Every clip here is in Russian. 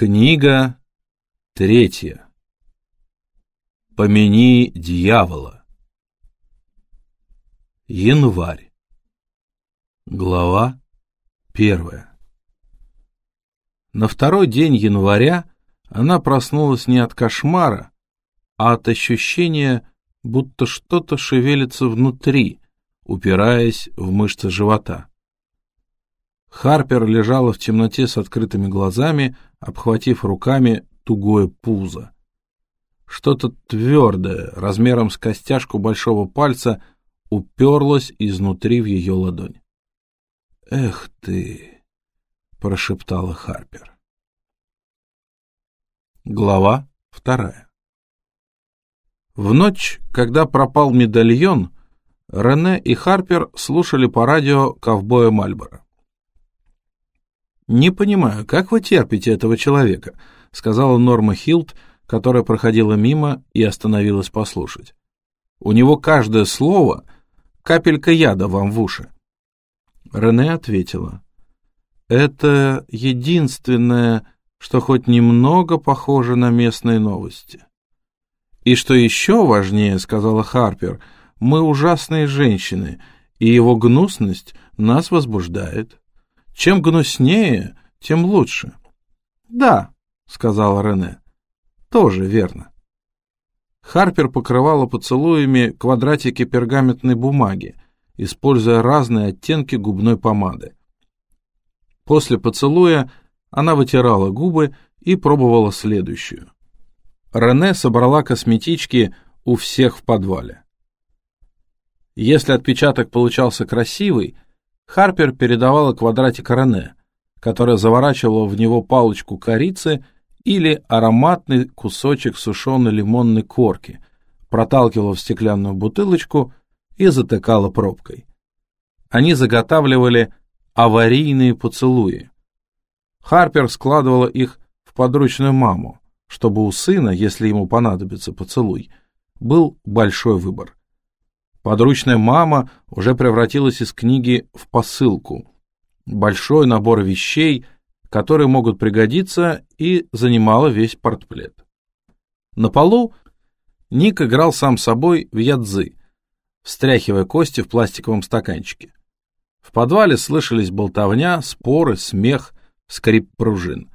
Книга третья. Помяни дьявола. Январь. Глава первая. На второй день января она проснулась не от кошмара, а от ощущения, будто что-то шевелится внутри, упираясь в мышцы живота. Харпер лежала в темноте с открытыми глазами, обхватив руками тугое пузо. Что-то твердое, размером с костяшку большого пальца, уперлось изнутри в ее ладонь. «Эх ты!» — прошептала Харпер. Глава вторая В ночь, когда пропал медальон, Рене и Харпер слушали по радио ковбоя Мальборо. «Не понимаю, как вы терпите этого человека?» — сказала Норма Хилт, которая проходила мимо и остановилась послушать. «У него каждое слово — капелька яда вам в уши». Рене ответила. «Это единственное, что хоть немного похоже на местные новости». «И что еще важнее, — сказала Харпер, — мы ужасные женщины, и его гнусность нас возбуждает». Чем гнуснее, тем лучше. Да, сказала Рене. Тоже верно. Харпер покрывала поцелуями квадратики пергаментной бумаги, используя разные оттенки губной помады. После поцелуя она вытирала губы и пробовала следующую. Рене собрала косметички у всех в подвале. Если отпечаток получался красивый, Харпер передавала квадратик Рене, которая заворачивала в него палочку корицы или ароматный кусочек сушеной лимонной корки, проталкивала в стеклянную бутылочку и затыкала пробкой. Они заготавливали аварийные поцелуи. Харпер складывала их в подручную маму, чтобы у сына, если ему понадобится поцелуй, был большой выбор. Подручная мама уже превратилась из книги в посылку. Большой набор вещей, которые могут пригодиться, и занимала весь портплет. На полу Ник играл сам собой в ядзы, встряхивая кости в пластиковом стаканчике. В подвале слышались болтовня, споры, смех, скрип пружин.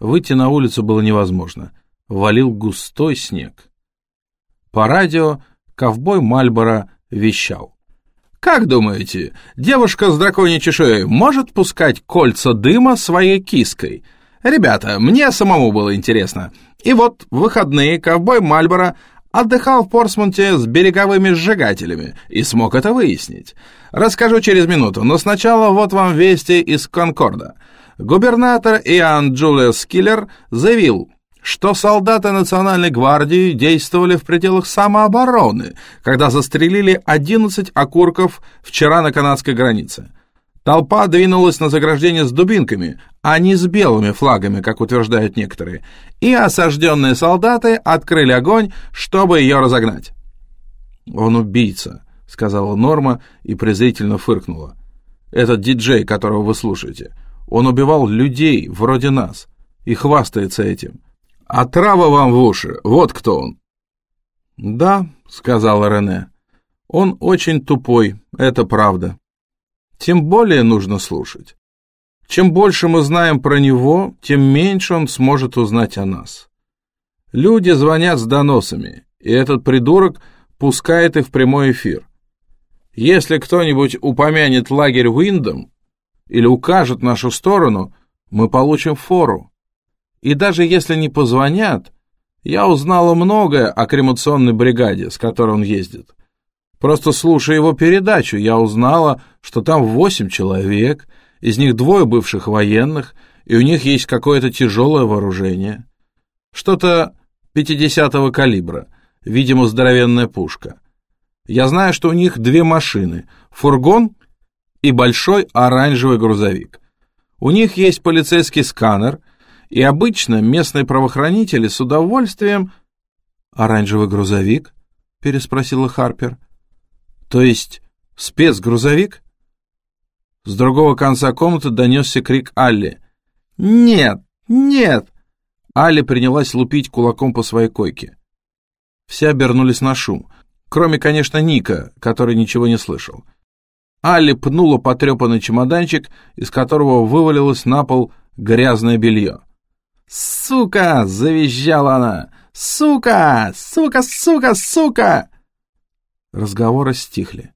Выйти на улицу было невозможно. Валил густой снег. По радио ковбой Мальборо вещал. «Как думаете, девушка с драконьей чешуей может пускать кольца дыма своей киской? Ребята, мне самому было интересно. И вот в выходные ковбой Мальборо отдыхал в Порсмонте с береговыми сжигателями и смог это выяснить. Расскажу через минуту, но сначала вот вам вести из Конкорда. Губернатор Иоанн Джулиус Киллер заявил, что солдаты Национальной гвардии действовали в пределах самообороны, когда застрелили 11 окурков вчера на канадской границе. Толпа двинулась на заграждение с дубинками, а не с белыми флагами, как утверждают некоторые, и осажденные солдаты открыли огонь, чтобы ее разогнать. «Он убийца», — сказала Норма и презрительно фыркнула. «Этот диджей, которого вы слушаете, он убивал людей вроде нас и хвастается этим. А трава вам в уши, вот кто он. Да, сказала Рене, он очень тупой, это правда. Тем более нужно слушать. Чем больше мы знаем про него, тем меньше он сможет узнать о нас. Люди звонят с доносами, и этот придурок пускает их в прямой эфир. Если кто-нибудь упомянет лагерь Уиндом или укажет нашу сторону, мы получим фору. И даже если не позвонят, я узнала многое о кремационной бригаде, с которой он ездит. Просто слушая его передачу, я узнала, что там восемь человек, из них двое бывших военных, и у них есть какое-то тяжелое вооружение. Что-то 50-го калибра, видимо, здоровенная пушка. Я знаю, что у них две машины, фургон и большой оранжевый грузовик. У них есть полицейский сканер — и обычно местные правоохранители с удовольствием... «Оранжевый грузовик?» — переспросила Харпер. «То есть спецгрузовик?» С другого конца комнаты донесся крик Алли. «Нет, нет, Али принялась лупить кулаком по своей койке. Все обернулись на шум, кроме, конечно, Ника, который ничего не слышал. Али пнула потрепанный чемоданчик, из которого вывалилось на пол грязное белье. «Сука!» — завизжала она. «Сука! Сука! Сука! Сука!» Разговоры стихли.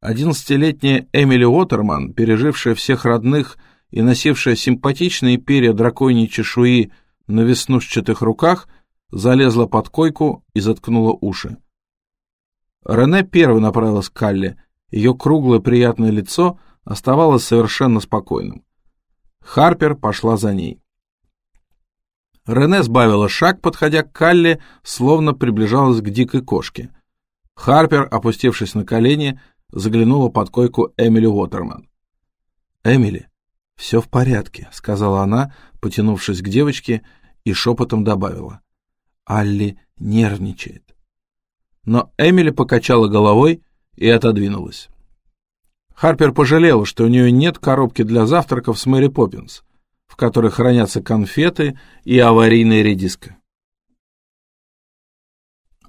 Одиннадцатилетняя Эмили Уотерман, пережившая всех родных и носившая симпатичные перья драконьей чешуи на веснушчатых руках, залезла под койку и заткнула уши. Рене первой направилась к Калле, ее круглое приятное лицо оставалось совершенно спокойным. Харпер пошла за ней. Рене сбавила шаг, подходя к Калле, словно приближалась к дикой кошке. Харпер, опустившись на колени, заглянула под койку Эмили Уотерман. «Эмили, все в порядке», — сказала она, потянувшись к девочке, и шепотом добавила. «Алли нервничает». Но Эмили покачала головой и отодвинулась. Харпер пожалела, что у нее нет коробки для завтраков с Мэри Поппинс, в которой хранятся конфеты и аварийная редиска.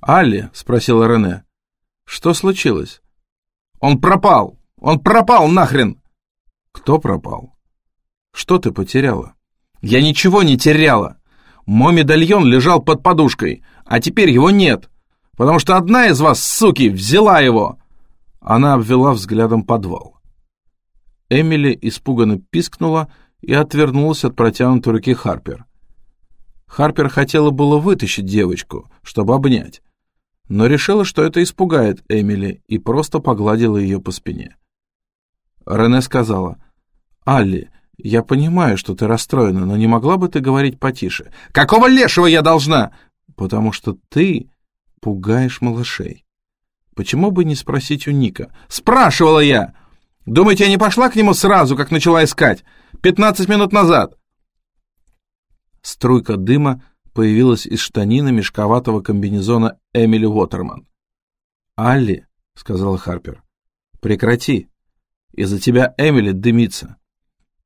«Алли?» — спросила Рене. «Что случилось?» «Он пропал! Он пропал нахрен!» «Кто пропал?» «Что ты потеряла?» «Я ничего не теряла! Мой медальон лежал под подушкой, а теперь его нет, потому что одна из вас, суки, взяла его!» Она обвела взглядом подвал. Эмили испуганно пискнула и отвернулась от протянутой руки Харпер. Харпер хотела было вытащить девочку, чтобы обнять, но решила, что это испугает Эмили, и просто погладила ее по спине. Рене сказала, «Алли, я понимаю, что ты расстроена, но не могла бы ты говорить потише?» «Какого лешего я должна?» «Потому что ты пугаешь малышей». Почему бы не спросить у Ника? Спрашивала я! Думаете, я не пошла к нему сразу, как начала искать? Пятнадцать минут назад!» Струйка дыма появилась из штанины мешковатого комбинезона Эмили Уотерман. «Алли», — сказала Харпер, — «прекрати. Из-за тебя Эмили дымится».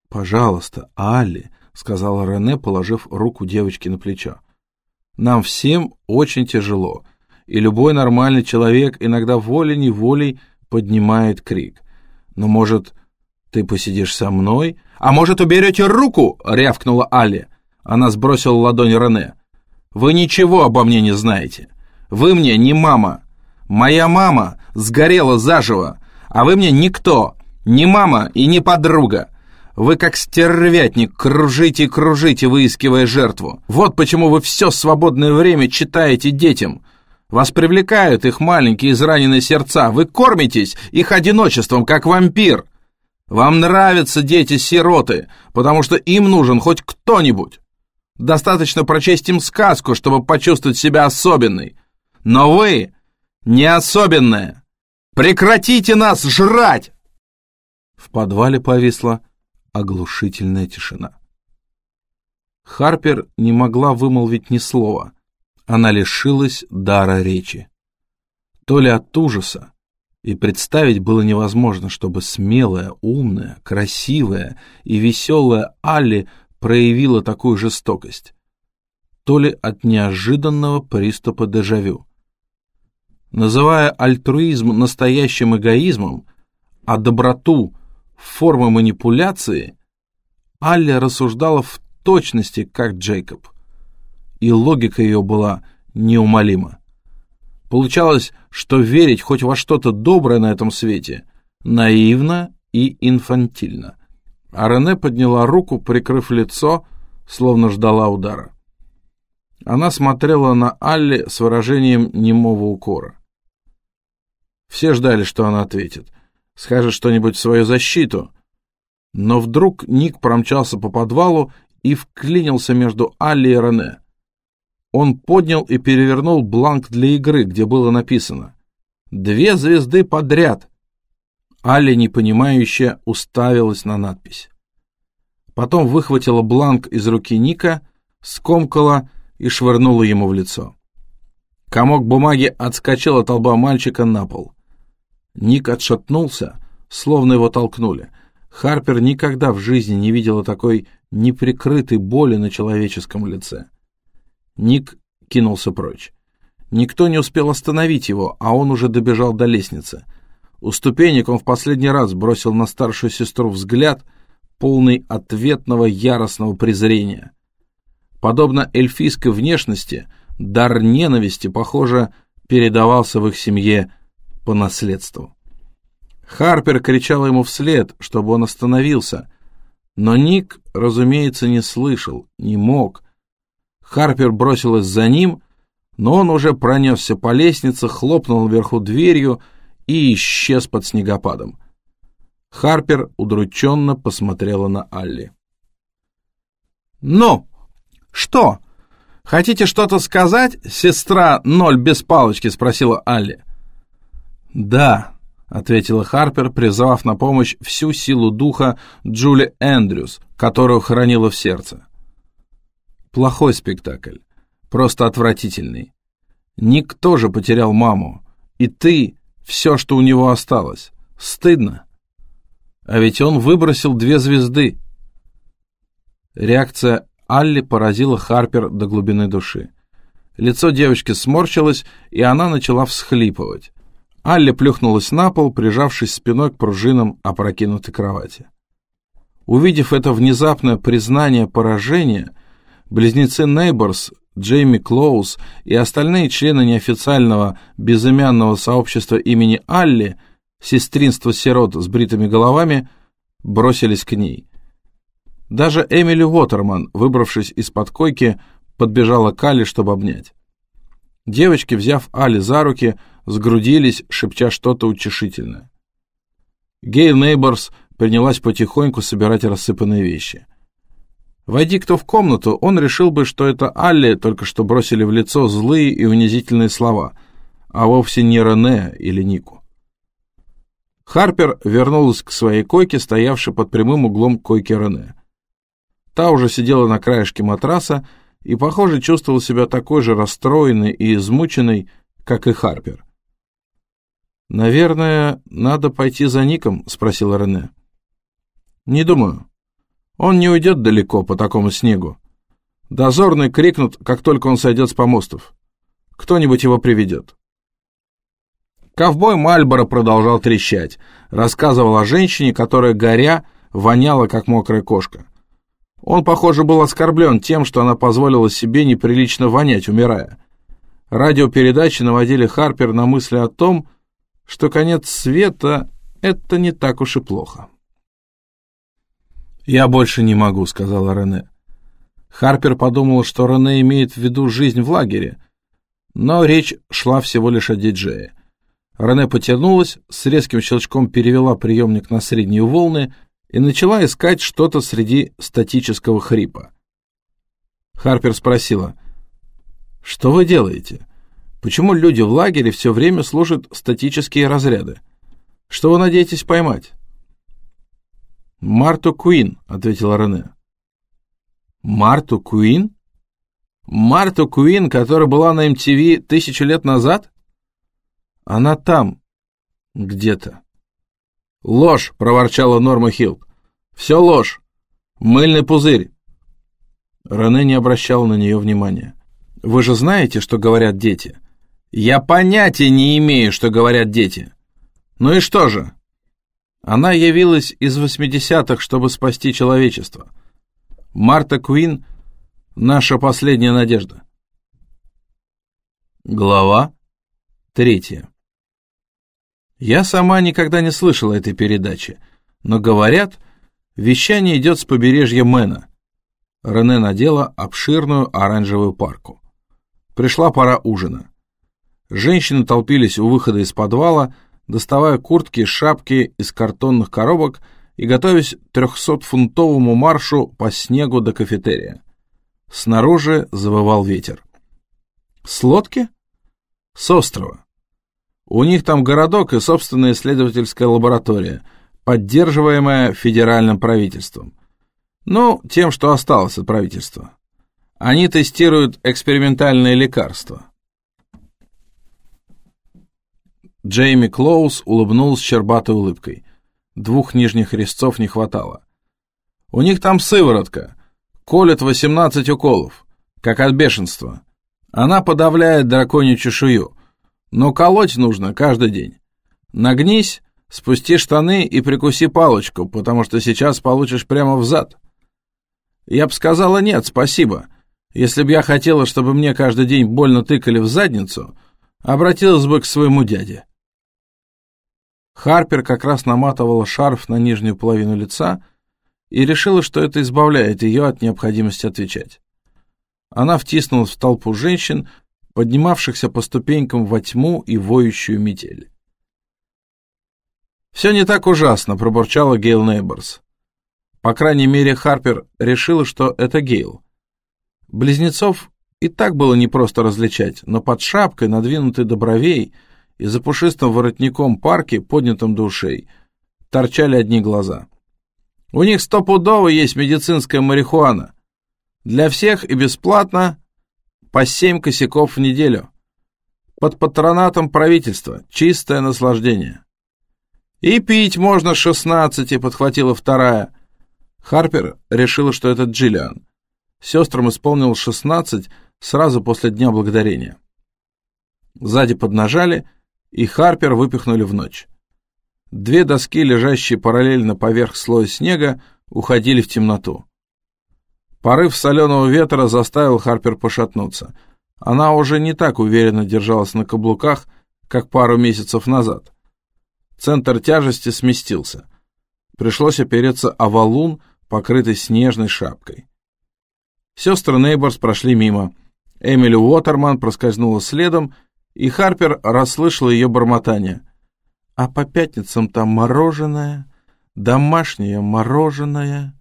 «Пожалуйста, Алли», — сказала Рене, положив руку девочки на плечо. «Нам всем очень тяжело, и любой нормальный человек иногда волей-неволей поднимает крик. Но, может, ты посидишь со мной? А может, уберете руку? — рявкнула Али. Она сбросила ладонь Рене. Вы ничего обо мне не знаете. Вы мне не мама. Моя мама сгорела заживо, а вы мне никто, не мама и не подруга. Вы как стервятник кружите и кружите, выискивая жертву. Вот почему вы все свободное время читаете детям. Вас привлекают их маленькие израненные сердца. Вы кормитесь их одиночеством, как вампир. Вам нравятся дети-сироты, потому что им нужен хоть кто-нибудь. Достаточно прочесть им сказку, чтобы почувствовать себя особенной. Но вы не особенная. Прекратите нас жрать!» В подвале повисла оглушительная тишина. Харпер не могла вымолвить ни слова — она лишилась дара речи. То ли от ужаса, и представить было невозможно, чтобы смелая, умная, красивая и веселая Алли проявила такую жестокость, то ли от неожиданного приступа дежавю. Называя альтруизм настоящим эгоизмом, а доброту формой манипуляции, Алли рассуждала в точности, как Джейкоб – и логика ее была неумолима. Получалось, что верить хоть во что-то доброе на этом свете наивно и инфантильно. А Рене подняла руку, прикрыв лицо, словно ждала удара. Она смотрела на Алли с выражением немого укора. Все ждали, что она ответит. Скажет что-нибудь в свою защиту. Но вдруг Ник промчался по подвалу и вклинился между Алли и Рене. Он поднял и перевернул бланк для игры, где было написано «Две звезды подряд». Алли, непонимающе, уставилась на надпись. Потом выхватила бланк из руки Ника, скомкала и швырнула ему в лицо. Комок бумаги отскочил от лба мальчика на пол. Ник отшатнулся, словно его толкнули. Харпер никогда в жизни не видела такой неприкрытой боли на человеческом лице. Ник кинулся прочь. Никто не успел остановить его, а он уже добежал до лестницы. У ступенек он в последний раз бросил на старшую сестру взгляд, полный ответного яростного презрения. Подобно эльфийской внешности, дар ненависти, похоже, передавался в их семье по наследству. Харпер кричал ему вслед, чтобы он остановился, но Ник, разумеется, не слышал, не мог. Харпер бросилась за ним, но он уже пронесся по лестнице, хлопнул вверху дверью и исчез под снегопадом. Харпер удрученно посмотрела на Алли. «Ну, что? Хотите что-то сказать, сестра ноль без палочки?» — спросила Алли. «Да», — ответила Харпер, призвав на помощь всю силу духа Джули Эндрюс, которую хранила в сердце. Плохой спектакль, просто отвратительный. Ник тоже потерял маму, и ты все, что у него осталось. Стыдно. А ведь он выбросил две звезды. Реакция Алли поразила Харпер до глубины души. Лицо девочки сморщилось, и она начала всхлипывать. Алли плюхнулась на пол, прижавшись спиной к пружинам опрокинутой кровати. Увидев это внезапное признание поражения, близнецы Нейборс Джейми Клоуз и остальные члены неофициального безымянного сообщества имени Алли, сестринство сирот с бритыми головами, бросились к ней. Даже Эмили Уотерман, выбравшись из-под койки, подбежала к Алле, чтобы обнять. Девочки, взяв Али за руки, сгрудились, шепча что-то утешительное. Гейл Нейборс принялась потихоньку собирать рассыпанные вещи — Войди кто в комнату, он решил бы, что это Алле только что бросили в лицо злые и унизительные слова, а вовсе не Рене или Нику. Харпер вернулась к своей койке, стоявшей под прямым углом койки Рене. Та уже сидела на краешке матраса и, похоже, чувствовала себя такой же расстроенной и измученной, как и Харпер. «Наверное, надо пойти за Ником?» — спросила Рене. «Не думаю. Он не уйдет далеко по такому снегу. Дозорный крикнут, как только он сойдет с помостов. Кто-нибудь его приведет. Ковбой Мальборо продолжал трещать, рассказывал о женщине, которая, горя, воняла, как мокрая кошка. Он, похоже, был оскорблен тем, что она позволила себе неприлично вонять, умирая. Радиопередачи наводили Харпер на мысли о том, что конец света — это не так уж и плохо. «Я больше не могу», — сказала Рене. Харпер подумал, что Рене имеет в виду жизнь в лагере, но речь шла всего лишь о диджее. Рене потянулась, с резким щелчком перевела приемник на средние волны и начала искать что-то среди статического хрипа. Харпер спросила, «Что вы делаете? Почему люди в лагере все время слушают статические разряды? Что вы надеетесь поймать?» «Марту Куин», — ответила Рене. «Марту Куин? Марту Куин, которая была на MTV тысячу лет назад? Она там, где-то». «Ложь!» — проворчала Норма Хилл. «Все ложь! Мыльный пузырь!» Рене не обращал на нее внимания. «Вы же знаете, что говорят дети?» «Я понятия не имею, что говорят дети!» «Ну и что же?» Она явилась из 80-х, чтобы спасти человечество. Марта Куин — наша последняя надежда. Глава третья. Я сама никогда не слышала этой передачи, но, говорят, вещание идет с побережья Мэна. Рене надела обширную оранжевую парку. Пришла пора ужина. Женщины толпились у выхода из подвала — доставая куртки и шапки из картонных коробок и готовясь трехсотфунтовому маршу по снегу до кафетерия. Снаружи завывал ветер. С лодки? С острова. У них там городок и собственная исследовательская лаборатория, поддерживаемая федеральным правительством. Ну, тем, что осталось от правительства. Они тестируют экспериментальные лекарства. Джейми Клоус улыбнулся щербатой улыбкой. Двух нижних резцов не хватало. «У них там сыворотка. колет 18 уколов, как от бешенства. Она подавляет драконью чешую, но колоть нужно каждый день. Нагнись, спусти штаны и прикуси палочку, потому что сейчас получишь прямо в зад. Я бы сказала нет, спасибо. Если бы я хотела, чтобы мне каждый день больно тыкали в задницу, обратилась бы к своему дяде. Харпер как раз наматывала шарф на нижнюю половину лица и решила, что это избавляет ее от необходимости отвечать. Она втиснулась в толпу женщин, поднимавшихся по ступенькам во тьму и воющую метель. «Все не так ужасно», — пробурчала Гейл Нейборс. По крайней мере, Харпер решила, что это Гейл. Близнецов и так было непросто различать, но под шапкой, надвинутой до бровей, и за пушистым воротником парки, поднятым до ушей, торчали одни глаза. У них стопудово есть медицинская марихуана. Для всех и бесплатно по семь косяков в неделю. Под патронатом правительства. Чистое наслаждение. «И пить можно шестнадцати», — подхватила вторая. Харпер решила, что это Джиллиан. Сестрам исполнил шестнадцать сразу после Дня Благодарения. Сзади поднажали, и Харпер выпихнули в ночь. Две доски, лежащие параллельно поверх слоя снега, уходили в темноту. Порыв соленого ветра заставил Харпер пошатнуться. Она уже не так уверенно держалась на каблуках, как пару месяцев назад. Центр тяжести сместился. Пришлось опереться о валун, покрытый снежной шапкой. Сестры Нейборс прошли мимо. Эмили Уотерман проскользнула следом, и Харпер расслышал ее бормотание. «А по пятницам там мороженое, домашнее мороженое,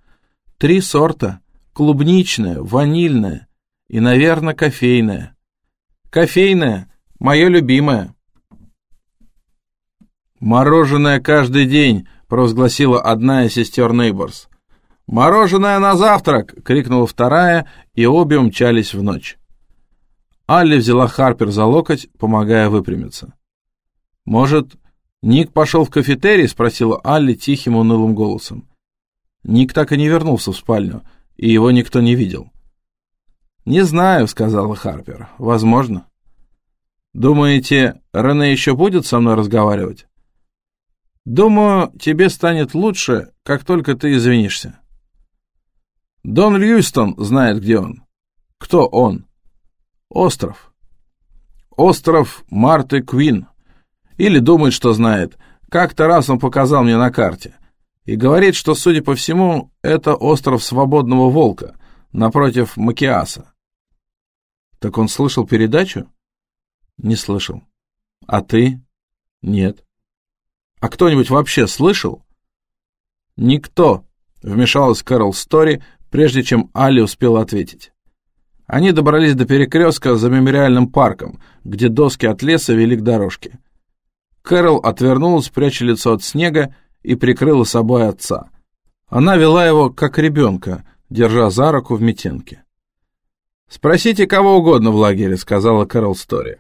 три сорта, клубничное, ванильное и, наверное, кофейное. Кофейное — мое любимое». «Мороженое каждый день», — провозгласила одна из сестер Нейборс. «Мороженое на завтрак!» — крикнула вторая, и обе умчались в ночь. Алли взяла Харпер за локоть, помогая выпрямиться. «Может, Ник пошел в кафетерий?» — спросила Алли тихим унылым голосом. Ник так и не вернулся в спальню, и его никто не видел. «Не знаю», — сказала Харпер. «Возможно». «Думаете, Рене еще будет со мной разговаривать?» Думаю, тебе станет лучше, как только ты извинишься. Дон Льюистон знает, где он. Кто он? Остров. Остров Марты Квин. Или думает, что знает. Как-то раз он показал мне на карте. И говорит, что, судя по всему, это остров Свободного Волка, напротив Макиаса. Так он слышал передачу? Не слышал. А ты? Нет. А кто-нибудь вообще слышал? Никто, вмешалась Кэрол Стори, прежде чем Али успела ответить. Они добрались до перекрестка за мемориальным парком, где доски от леса вели к дорожке. Кэрол отвернулась, пряча лицо от снега, и прикрыла собой отца. Она вела его, как ребенка, держа за руку в метенке. «Спросите кого угодно в лагере», — сказала Кэрол Стори.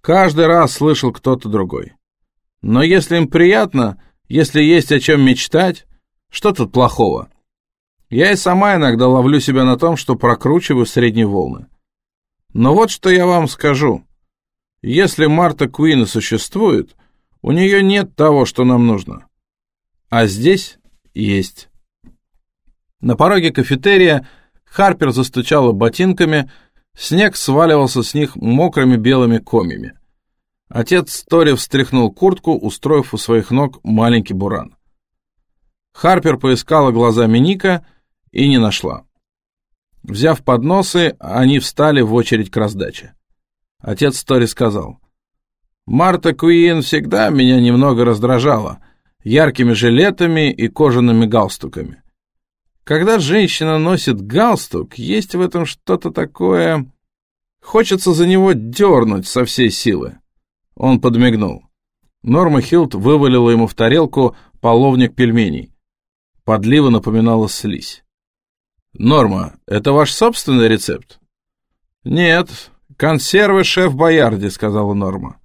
«Каждый раз слышал кто-то другой. Но если им приятно, если есть о чем мечтать, что тут плохого? Я и сама иногда ловлю себя на том, что прокручиваю средние волны. Но вот что я вам скажу. Если Марта Куин существует, у нее нет того, что нам нужно. А здесь есть. На пороге кафетерия Харпер застучала ботинками, снег сваливался с них мокрыми белыми комьями. Отец Тори встряхнул куртку, устроив у своих ног маленький буран. Харпер поискала глазами Ника и не нашла. Взяв подносы, они встали в очередь к раздаче. Отец Тори сказал, «Марта Куин всегда меня немного раздражала, яркими жилетами и кожаными галстуками. Когда женщина носит галстук, есть в этом что-то такое... Хочется за него дернуть со всей силы. Он подмигнул. Норма Хилт вывалила ему в тарелку половник пельменей. Подлива напоминала слизь. «Норма, это ваш собственный рецепт?» «Нет, консервы шеф Боярди», — сказала Норма.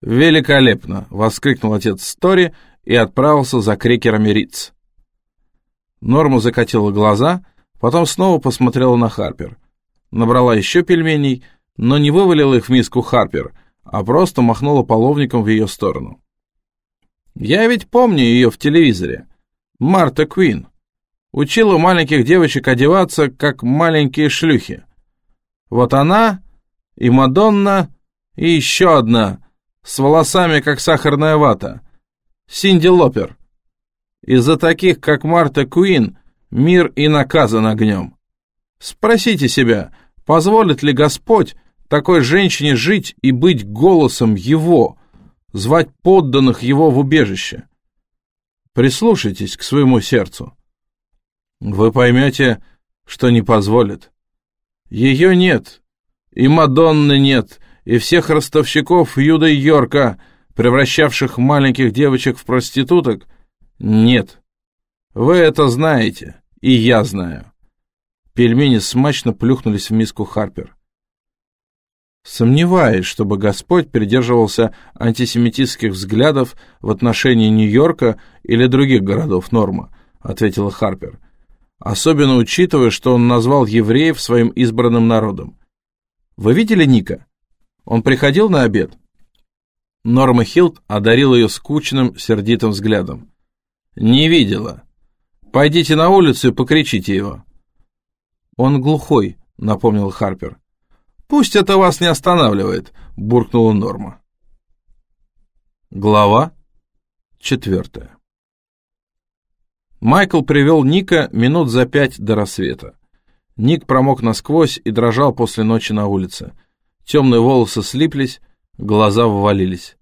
«Великолепно!» — воскликнул отец Стори и отправился за крекерами Риц. Норма закатила глаза, Потом снова посмотрела на Харпер. Набрала еще пельменей, но не вывалила их в миску Харпер, а просто махнула половником в ее сторону. «Я ведь помню ее в телевизоре. Марта Квин. Учила маленьких девочек одеваться, как маленькие шлюхи. Вот она и Мадонна, и еще одна, с волосами, как сахарная вата. Синди Лопер. Из-за таких, как Марта Куин, мир и наказан огнем. Спросите себя, позволит ли Господь такой женщине жить и быть голосом Его, звать подданных Его в убежище? Прислушайтесь к своему сердцу. Вы поймете, что не позволит. Ее нет, и Мадонны нет, и всех ростовщиков Юда Йорка, превращавших маленьких девочек в проституток, нет. Вы это знаете, и я знаю. Пельмени смачно плюхнулись в миску Харпер. Сомневаюсь, чтобы Господь придерживался антисемитистских взглядов в отношении Нью-Йорка или других городов Норма, ответила Харпер. Особенно учитывая, что он назвал евреев своим избранным народом. Вы видели Ника? Он приходил на обед? Норма Хилт одарил ее скучным, сердитым взглядом. «Не видела. Пойдите на улицу и покричите его». «Он глухой», — напомнил Харпер. «Пусть это вас не останавливает», — буркнула Норма. Глава четвертая. Майкл привел Ника минут за пять до рассвета. Ник промок насквозь и дрожал после ночи на улице. Темные волосы слиплись, глаза ввалились.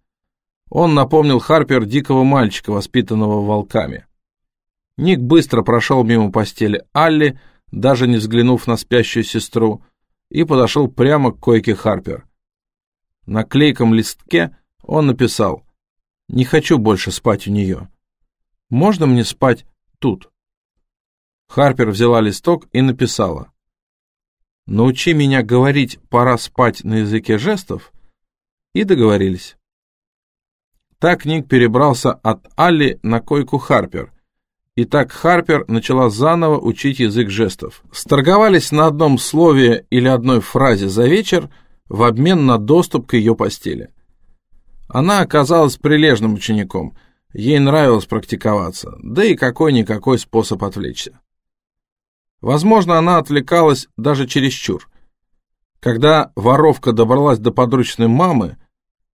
Он напомнил Харпер дикого мальчика, воспитанного волками. Ник быстро прошел мимо постели Алли, даже не взглянув на спящую сестру, и подошел прямо к койке Харпер. На клейком листке он написал «Не хочу больше спать у нее. Можно мне спать тут?» Харпер взяла листок и написала «Научи меня говорить «пора спать» на языке жестов» и договорились. Так Ник перебрался от Алли на койку Харпер. И так Харпер начала заново учить язык жестов. Сторговались на одном слове или одной фразе за вечер в обмен на доступ к ее постели. Она оказалась прилежным учеником, ей нравилось практиковаться, да и какой-никакой способ отвлечься. Возможно, она отвлекалась даже чересчур. Когда воровка добралась до подручной мамы,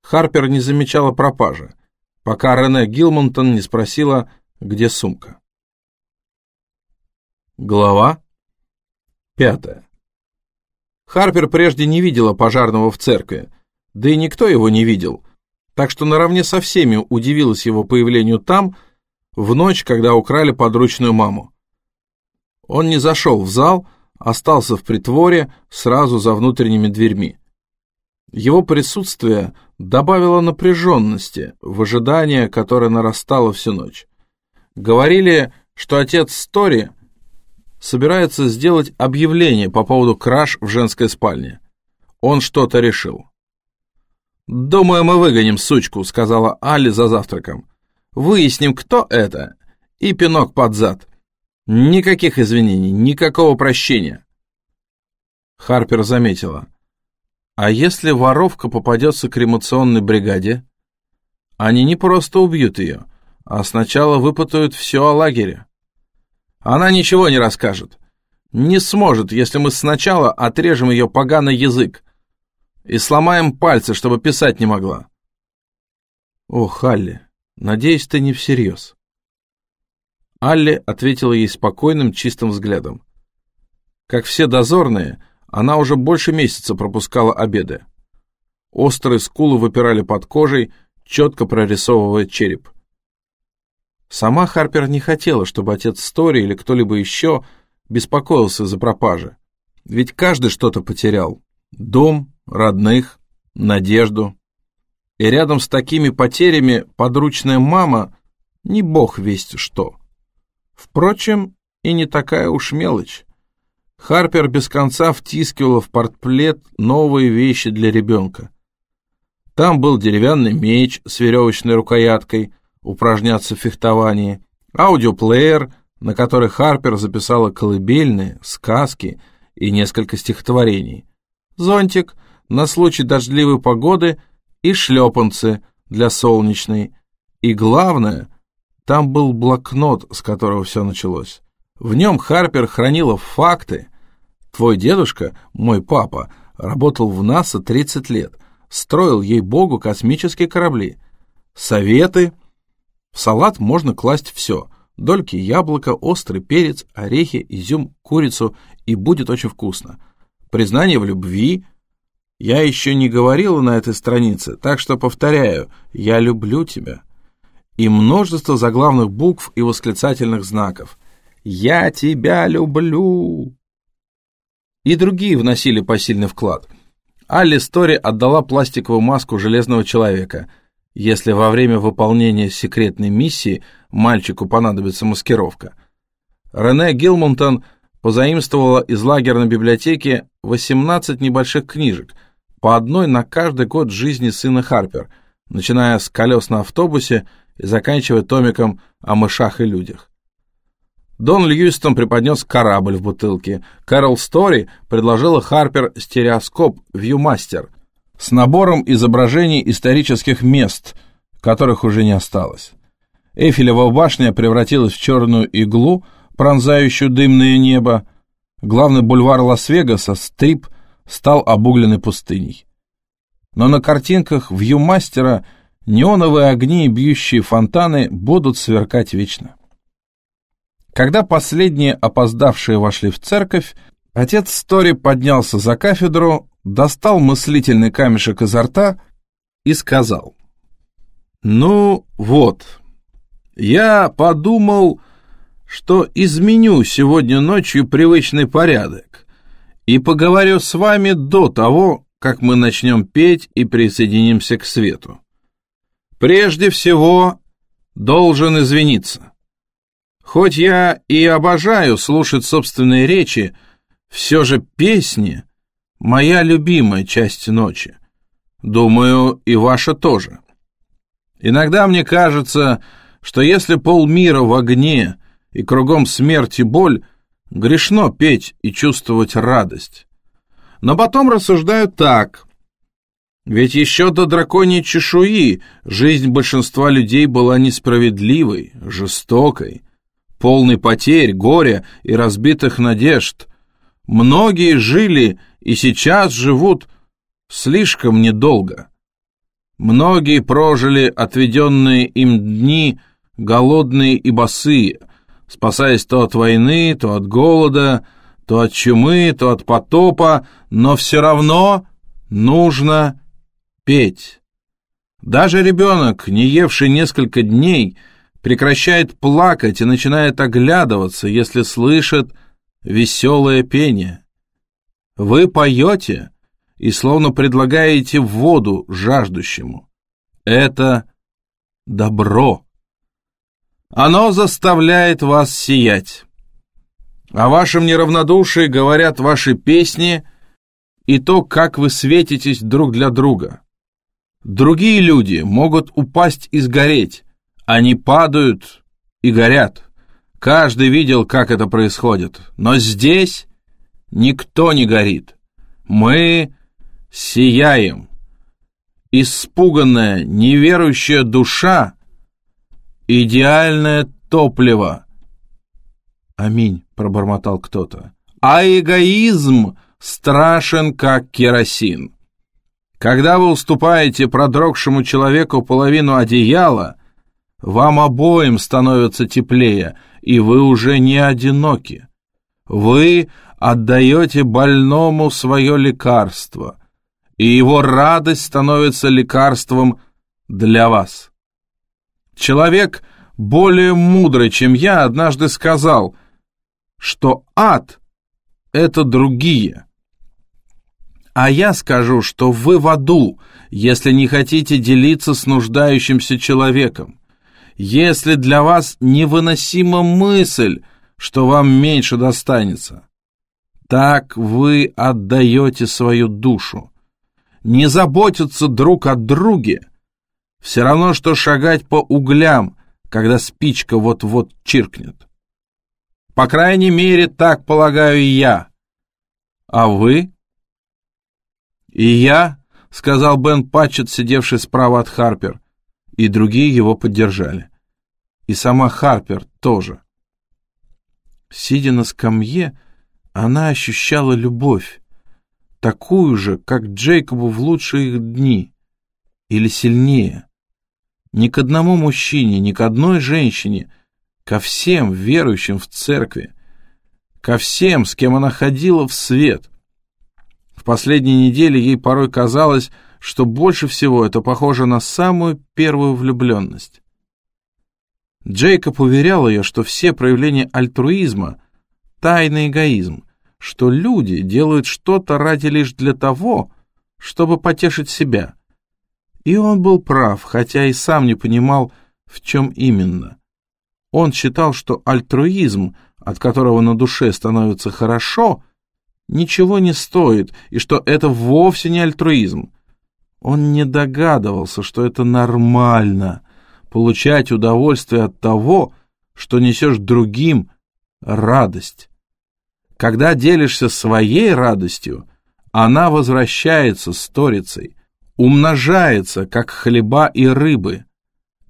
Харпер не замечала пропажи, пока Рене Гилмонтон не спросила, где сумка. Глава пятая. Харпер прежде не видела пожарного в церкви, да и никто его не видел, так что наравне со всеми удивилась его появлению там, в ночь, когда украли подручную маму. Он не зашел в зал, остался в притворе сразу за внутренними дверьми. Его присутствие добавило напряженности в ожидание, которое нарастало всю ночь. Говорили, что отец Стори собирается сделать объявление по поводу краж в женской спальне. Он что-то решил. «Думаю, мы выгоним сучку», — сказала Али за завтраком. «Выясним, кто это, и пинок под зад. Никаких извинений, никакого прощения». Харпер заметила. А если воровка попадется кремационной бригаде? Они не просто убьют ее, а сначала выпытают все о лагере. Она ничего не расскажет. Не сможет, если мы сначала отрежем ее поганый язык и сломаем пальцы, чтобы писать не могла. О, Халли, надеюсь, ты не всерьез. Алли ответила ей спокойным, чистым взглядом. Как все дозорные, она уже больше месяца пропускала обеды. Острые скулы выпирали под кожей, четко прорисовывая череп. Сама Харпер не хотела, чтобы отец Стори или кто-либо еще беспокоился за пропажи. Ведь каждый что-то потерял. Дом, родных, надежду. И рядом с такими потерями подручная мама не бог весть что. Впрочем, и не такая уж мелочь. Харпер без конца втискивала в портплет новые вещи для ребенка. Там был деревянный меч с веревочной рукояткой, упражняться в фехтовании, аудиоплеер на которой Харпер записала колыбельные, сказки и несколько стихотворений, зонтик на случай дождливой погоды и шлепанцы для солнечной. И главное, там был блокнот, с которого все началось. В нем Харпер хранила факты. Твой дедушка, мой папа, работал в НАСА 30 лет, строил ей-богу космические корабли. Советы. В салат можно класть все. Дольки яблока, острый перец, орехи, изюм, курицу, и будет очень вкусно. Признание в любви. Я еще не говорила на этой странице, так что повторяю, я люблю тебя. И множество заглавных букв и восклицательных знаков. «Я тебя люблю!» И другие вносили посильный вклад. Алли Стори отдала пластиковую маску Железного Человека. Если во время выполнения секретной миссии мальчику понадобится маскировка. Рене Гилмонтон позаимствовала из лагерной библиотеки 18 небольших книжек, по одной на каждый год жизни сына Харпер, начиная с колес на автобусе и заканчивая томиком о мышах и людях. Дон Льюистон преподнес корабль в бутылке. Кэрол Стори предложила Харпер стереоскоп «Вьюмастер» с набором изображений исторических мест, которых уже не осталось. Эйфелева башня превратилась в черную иглу, пронзающую дымное небо. Главный бульвар Лас-Вегаса, Стрип, стал обугленной пустыней. Но на картинках вьюмастера неоновые огни и бьющие фонтаны будут сверкать вечно. Когда последние опоздавшие вошли в церковь, отец Стори поднялся за кафедру, достал мыслительный камешек изо рта и сказал, «Ну вот, я подумал, что изменю сегодня ночью привычный порядок и поговорю с вами до того, как мы начнем петь и присоединимся к свету. Прежде всего, должен извиниться. Хоть я и обожаю слушать собственные речи, все же песни — моя любимая часть ночи. Думаю, и ваша тоже. Иногда мне кажется, что если полмира в огне и кругом смерть и боль, грешно петь и чувствовать радость. Но потом рассуждаю так. Ведь еще до драконьей чешуи жизнь большинства людей была несправедливой, жестокой, полной потерь, горя и разбитых надежд. Многие жили и сейчас живут слишком недолго. Многие прожили отведенные им дни голодные и босые, спасаясь то от войны, то от голода, то от чумы, то от потопа, но все равно нужно петь. Даже ребенок, не евший несколько дней, прекращает плакать и начинает оглядываться, если слышит веселое пение. Вы поете и словно предлагаете воду жаждущему. Это добро. Оно заставляет вас сиять. О вашем неравнодушии говорят ваши песни и то, как вы светитесь друг для друга. Другие люди могут упасть и сгореть. Они падают и горят. Каждый видел, как это происходит. Но здесь никто не горит. Мы сияем. Испуганная, неверующая душа Идеальное топливо. Аминь, пробормотал кто-то. А эгоизм страшен, как керосин. Когда вы уступаете продрогшему человеку половину одеяла, вам обоим становится теплее, и вы уже не одиноки. Вы отдаете больному свое лекарство, и его радость становится лекарством для вас. Человек более мудрый, чем я, однажды сказал, что ад — это другие. А я скажу, что вы в аду, если не хотите делиться с нуждающимся человеком. Если для вас невыносима мысль, что вам меньше достанется. Так вы отдаете свою душу. Не заботиться друг о друге — все равно, что шагать по углям, когда спичка вот-вот чиркнет. По крайней мере, так полагаю я. А вы? И я, сказал Бен Патчет, сидевший справа от Харпер, и другие его поддержали. И сама Харпер тоже. Сидя на скамье, она ощущала любовь, такую же, как Джейкобу в лучшие дни, или сильнее. Ни к одному мужчине, ни к одной женщине, ко всем верующим в церкви, ко всем, с кем она ходила в свет. В последние недели ей порой казалось, что больше всего это похоже на самую первую влюбленность. Джейкоб уверял ее, что все проявления альтруизма — тайный эгоизм, что люди делают что-то ради лишь для того, чтобы потешить себя. И он был прав, хотя и сам не понимал, в чем именно. Он считал, что альтруизм, от которого на душе становится хорошо, ничего не стоит, и что это вовсе не альтруизм. Он не догадывался, что это нормально — получать удовольствие от того, что несешь другим радость. Когда делишься своей радостью, она возвращается сторицей, умножается, как хлеба и рыбы.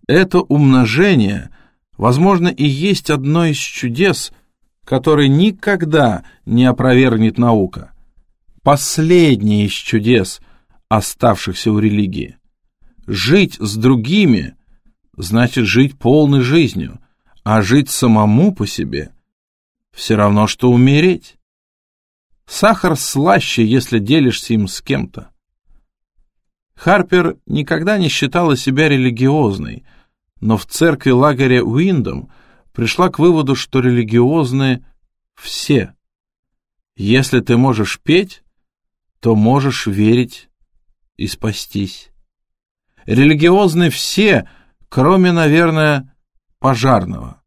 Это умножение, возможно, и есть одно из чудес, которые никогда не опровергнет наука. Последнее из чудес, оставшихся у религии. Жить с другими значит жить полной жизнью, а жить самому по себе все равно, что умереть. Сахар слаще, если делишься им с кем-то. Харпер никогда не считала себя религиозной, но в церкви лагеря Уиндом пришла к выводу, что религиозные все. Если ты можешь петь, то можешь верить и спастись. Религиозны все, кроме, наверное, пожарного.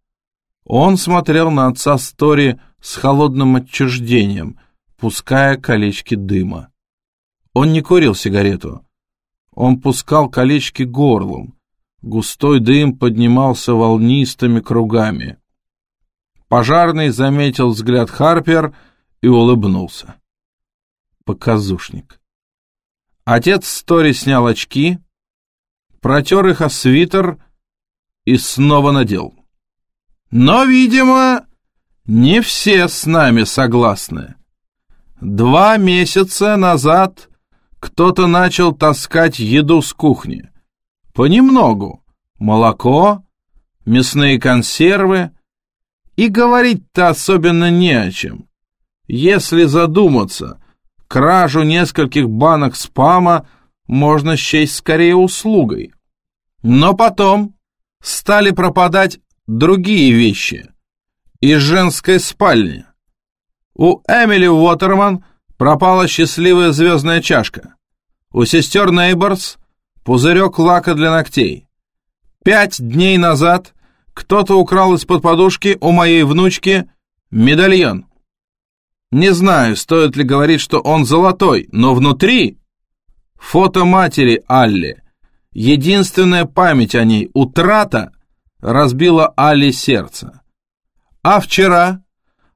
Он смотрел на отца Стори с холодным отчуждением, пуская колечки дыма. Он не курил сигарету. Он пускал колечки горлом. Густой дым поднимался волнистыми кругами. Пожарный заметил взгляд Харпер и улыбнулся. Показушник. Отец Стори снял очки, протер их о свитер и снова надел. Но, видимо, не все с нами согласны. Два месяца назад кто-то начал таскать еду с кухни. Понемногу. Молоко, мясные консервы. И говорить-то особенно не о чем. Если задуматься, кражу нескольких банок спама можно счесть скорее услугой. Но потом стали пропадать другие вещи. Из женской спальни. У Эмили Уотерман пропала счастливая звездная чашка. У сестер Нейборс пузырек лака для ногтей. Пять дней назад кто-то украл из-под подушки у моей внучки медальон. Не знаю, стоит ли говорить, что он золотой, но внутри фото матери Алли. Единственная память о ней, утрата, разбила Али сердце. А вчера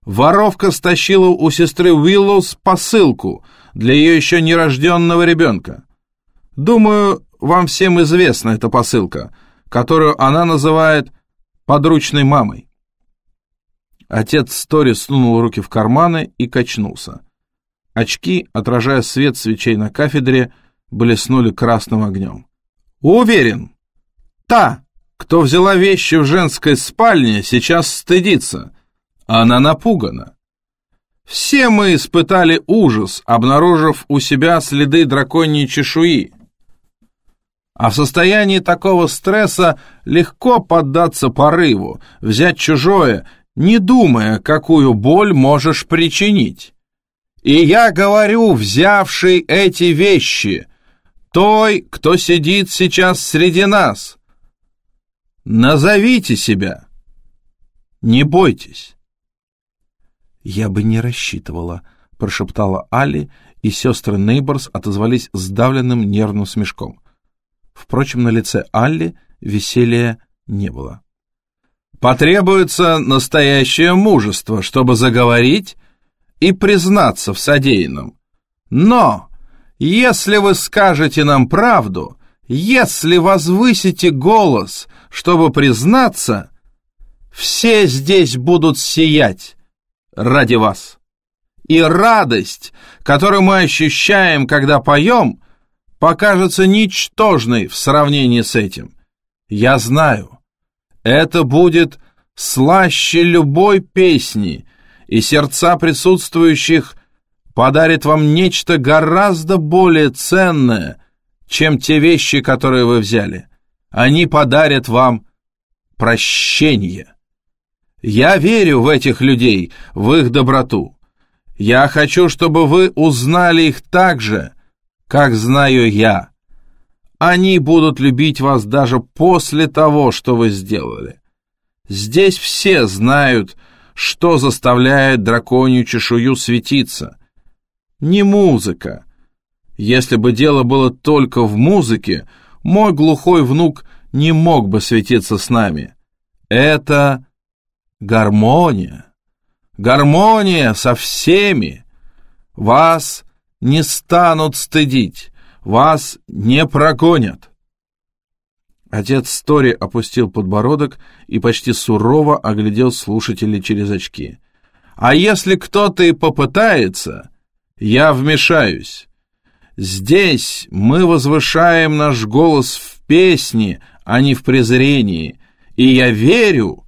воровка стащила у сестры Уиллоус посылку для ее еще нерожденного ребенка. Думаю, вам всем известна эта посылка, которую она называет подручной мамой. Отец Стори сунул руки в карманы и качнулся. Очки, отражая свет свечей на кафедре, блеснули красным огнем. «Уверен, та, кто взяла вещи в женской спальне, сейчас стыдится. Она напугана. Все мы испытали ужас, обнаружив у себя следы драконьей чешуи. А в состоянии такого стресса легко поддаться порыву, взять чужое, не думая, какую боль можешь причинить. И я говорю, взявший эти вещи, той, кто сидит сейчас среди нас — Назовите себя. Не бойтесь. Я бы не рассчитывала, прошептала Али, и сестры Нейборс отозвались сдавленным нервным смешком. Впрочем, на лице Алли веселья не было. Потребуется настоящее мужество, чтобы заговорить и признаться в содеянном. Но, если вы скажете нам правду, если возвысите голос, чтобы признаться, все здесь будут сиять ради вас. И радость, которую мы ощущаем, когда поем, покажется ничтожной в сравнении с этим. Я знаю, это будет слаще любой песни, и сердца присутствующих подарит вам нечто гораздо более ценное, чем те вещи, которые вы взяли. Они подарят вам прощение. Я верю в этих людей, в их доброту. Я хочу, чтобы вы узнали их так же, как знаю я. Они будут любить вас даже после того, что вы сделали. Здесь все знают, что заставляет драконью чешую светиться. Не музыка. Если бы дело было только в музыке, мой глухой внук не мог бы светиться с нами. Это гармония. Гармония со всеми. Вас не станут стыдить, вас не прогонят. Отец Стори опустил подбородок и почти сурово оглядел слушателей через очки. «А если кто-то и попытается, я вмешаюсь. Здесь мы возвышаем наш голос в песне, а не в презрении, и я верю,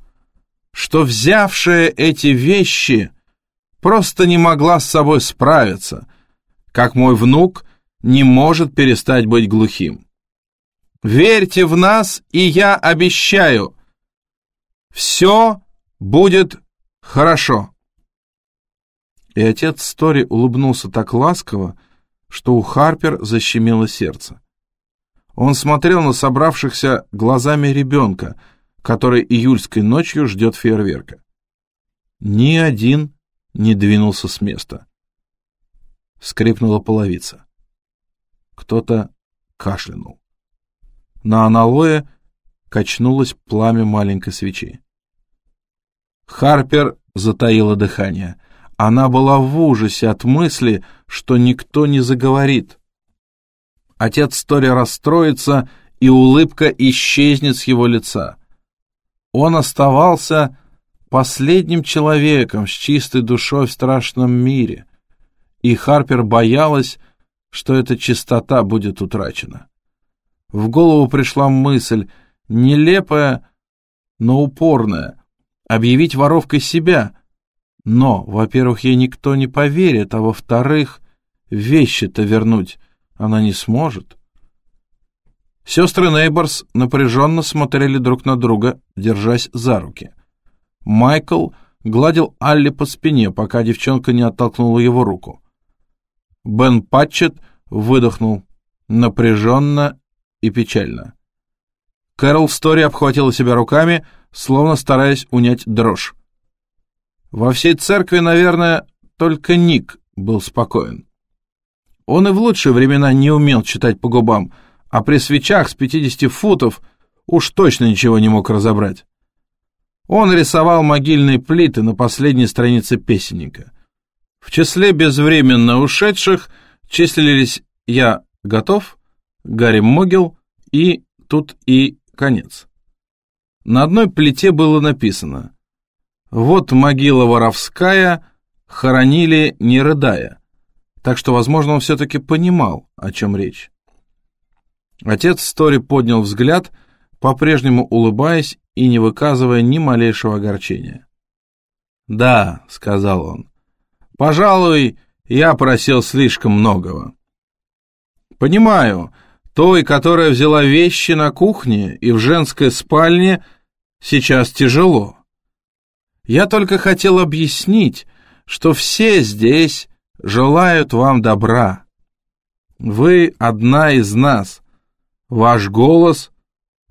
что взявшая эти вещи просто не могла с собой справиться, как мой внук не может перестать быть глухим. Верьте в нас, и я обещаю, все будет хорошо. И отец Стори улыбнулся так ласково, что у Харпер защемило сердце. Он смотрел на собравшихся глазами ребенка, который июльской ночью ждет фейерверка. Ни один не двинулся с места скрипнула половица. Кто-то кашлянул. На аналое качнулось пламя маленькой свечи. Харпер затаила дыхание. Она была в ужасе от мысли, что никто не заговорит. Отец Тори расстроится, и улыбка исчезнет с его лица. Он оставался последним человеком с чистой душой в страшном мире — и Харпер боялась, что эта чистота будет утрачена. В голову пришла мысль, нелепая, но упорная, объявить воровкой себя. Но, во-первых, ей никто не поверит, а во-вторых, вещи-то вернуть она не сможет. Сестры Нейборс напряженно смотрели друг на друга, держась за руки. Майкл гладил Алли по спине, пока девчонка не оттолкнула его руку. Бен Патчет выдохнул напряженно и печально. Кэрол Стори обхватила себя руками, словно стараясь унять дрожь. Во всей церкви, наверное, только Ник был спокоен. Он и в лучшие времена не умел читать по губам, а при свечах с 50 футов уж точно ничего не мог разобрать. Он рисовал могильные плиты на последней странице песенника. В числе безвременно ушедших числились «Я готов», «Гарри Могил» и «Тут и конец». На одной плите было написано «Вот могила воровская, хоронили не рыдая», так что, возможно, он все-таки понимал, о чем речь. Отец Стори поднял взгляд, по-прежнему улыбаясь и не выказывая ни малейшего огорчения. «Да», — сказал он, Пожалуй, я просил слишком многого. Понимаю, той, которая взяла вещи на кухне и в женской спальне, сейчас тяжело. Я только хотел объяснить, что все здесь желают вам добра. Вы одна из нас. Ваш голос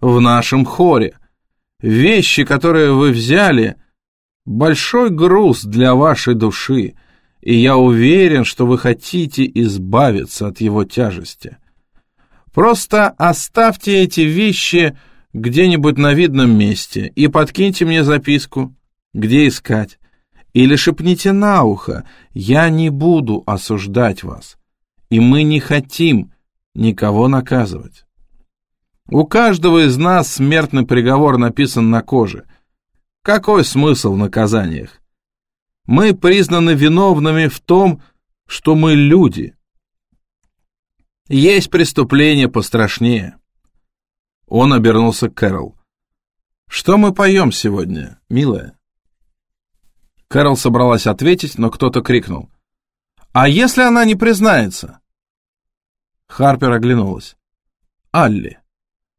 в нашем хоре. Вещи, которые вы взяли, большой груз для вашей души и я уверен, что вы хотите избавиться от его тяжести. Просто оставьте эти вещи где-нибудь на видном месте и подкиньте мне записку, где искать. Или шепните на ухо, я не буду осуждать вас, и мы не хотим никого наказывать. У каждого из нас смертный приговор написан на коже. Какой смысл в наказаниях? Мы признаны виновными в том, что мы люди. Есть преступления пострашнее. Он обернулся к Кэрол. «Что мы поем сегодня, милая?» Кэрол собралась ответить, но кто-то крикнул. «А если она не признается?» Харпер оглянулась. Алли,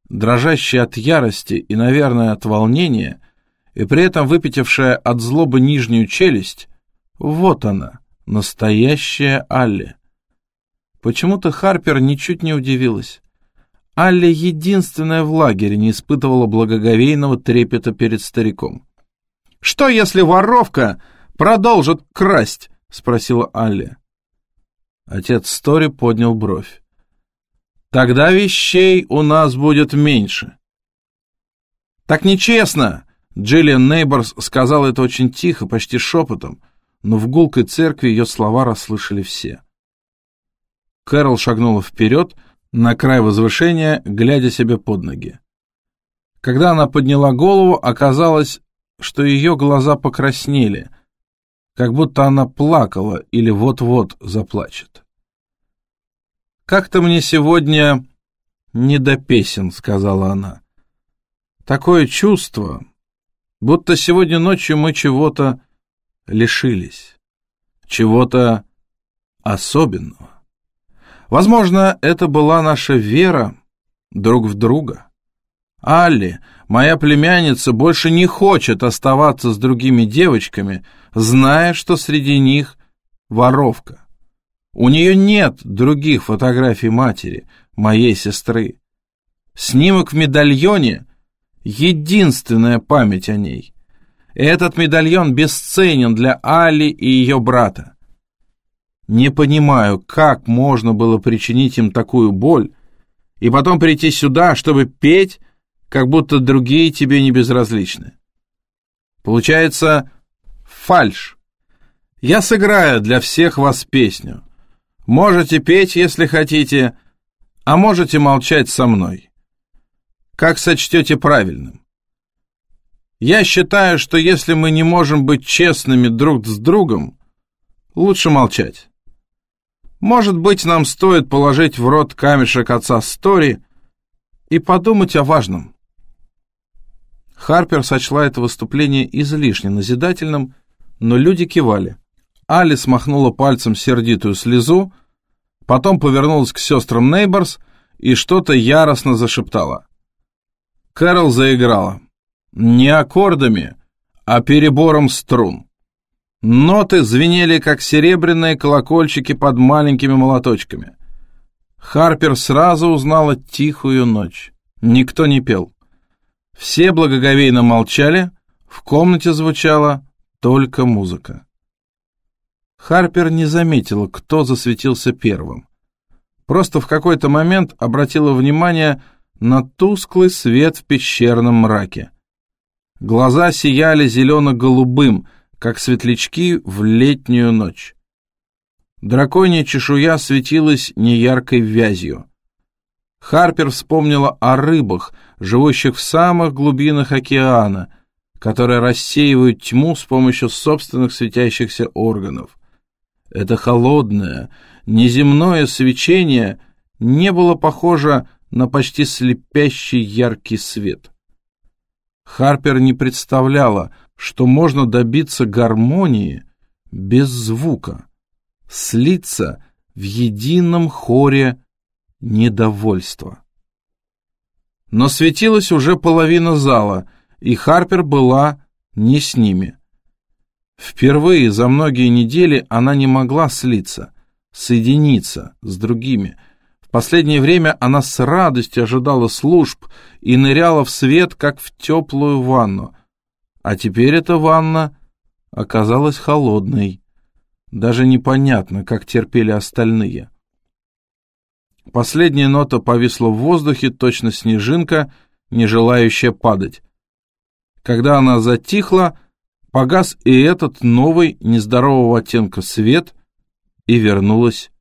дрожащая от ярости и, наверное, от волнения, и при этом выпятившая от злобы нижнюю челюсть, вот она, настоящая Алли. Почему-то Харпер ничуть не удивилась. Алли единственная в лагере не испытывала благоговейного трепета перед стариком. «Что, если воровка продолжит красть?» — спросила Алли. Отец Стори поднял бровь. «Тогда вещей у нас будет меньше». «Так нечестно!» Джиллиан Нейборс сказал это очень тихо, почти шепотом, но в гулкой церкви ее слова расслышали все. Кэрол шагнула вперед, на край возвышения, глядя себе под ноги. Когда она подняла голову, оказалось, что ее глаза покраснели, как будто она плакала или вот-вот заплачет. «Как-то мне сегодня не до песен», — сказала она. «Такое чувство, будто сегодня ночью мы чего-то лишились, чего-то особенного. Возможно, это была наша вера друг в друга». Алли, моя племянница, больше не хочет оставаться с другими девочками, зная, что среди них воровка. У нее нет других фотографий матери, моей сестры. Снимок в медальоне — единственная память о ней. Этот медальон бесценен для Али и ее брата. Не понимаю, как можно было причинить им такую боль и потом прийти сюда, чтобы петь как будто другие тебе не безразличны. Получается фальш. Я сыграю для всех вас песню. Можете петь, если хотите, а можете молчать со мной. Как сочтете правильным. Я считаю, что если мы не можем быть честными друг с другом, лучше молчать. Может быть, нам стоит положить в рот камешек отца Стори и подумать о важном. Харпер сочла это выступление излишне назидательным, но люди кивали. Али смахнула пальцем сердитую слезу, потом повернулась к сестрам Нейборс и что-то яростно зашептала. Кэрол заиграла. Не аккордами, а перебором струн. Ноты звенели, как серебряные колокольчики под маленькими молоточками. Харпер сразу узнала тихую ночь. Никто не пел. Все благоговейно молчали, в комнате звучала только музыка. Харпер не заметила, кто засветился первым. Просто в какой-то момент обратила внимание на тусклый свет в пещерном мраке. Глаза сияли зелено-голубым, как светлячки в летнюю ночь. Драконья чешуя светилась неяркой вязью. Харпер вспомнила о рыбах, живущих в самых глубинах океана, которые рассеивают тьму с помощью собственных светящихся органов. Это холодное, неземное свечение не было похоже на почти слепящий яркий свет. Харпер не представляла, что можно добиться гармонии без звука, слиться в едином хоре недовольства. Но светилась уже половина зала, и Харпер была не с ними. Впервые за многие недели она не могла слиться, соединиться с другими. В последнее время она с радостью ожидала служб и ныряла в свет, как в теплую ванну. А теперь эта ванна оказалась холодной. Даже непонятно, как терпели остальные. Последняя нота повисла в воздухе, точно снежинка, не желающая падать. Когда она затихла, погас и этот новый нездорового оттенка свет, и вернулась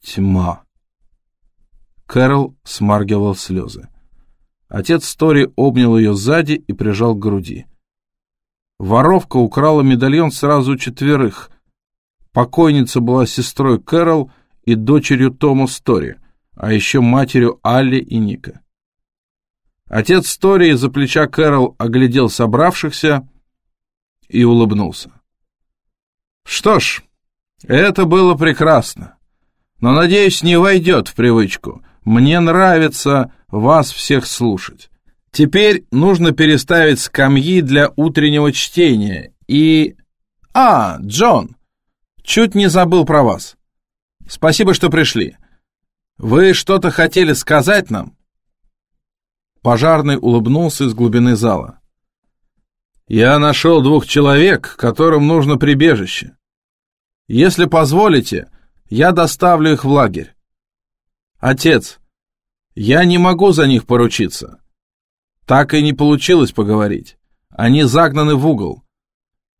тьма. Кэрол смаргивал слезы. Отец Стори обнял ее сзади и прижал к груди. Воровка украла медальон сразу четверых. Покойница была сестрой Кэрол и дочерью Тома Стори, а еще матерью Алли и Ника. Отец Стори из-за плеча Кэрол оглядел собравшихся и улыбнулся. «Что ж, это было прекрасно, но, надеюсь, не войдет в привычку. Мне нравится вас всех слушать. Теперь нужно переставить скамьи для утреннего чтения и... А, Джон, чуть не забыл про вас. Спасибо, что пришли. Вы что-то хотели сказать нам?» Пожарный улыбнулся из глубины зала. «Я нашел двух человек, которым нужно прибежище. Если позволите, я доставлю их в лагерь. Отец, я не могу за них поручиться. Так и не получилось поговорить. Они загнаны в угол.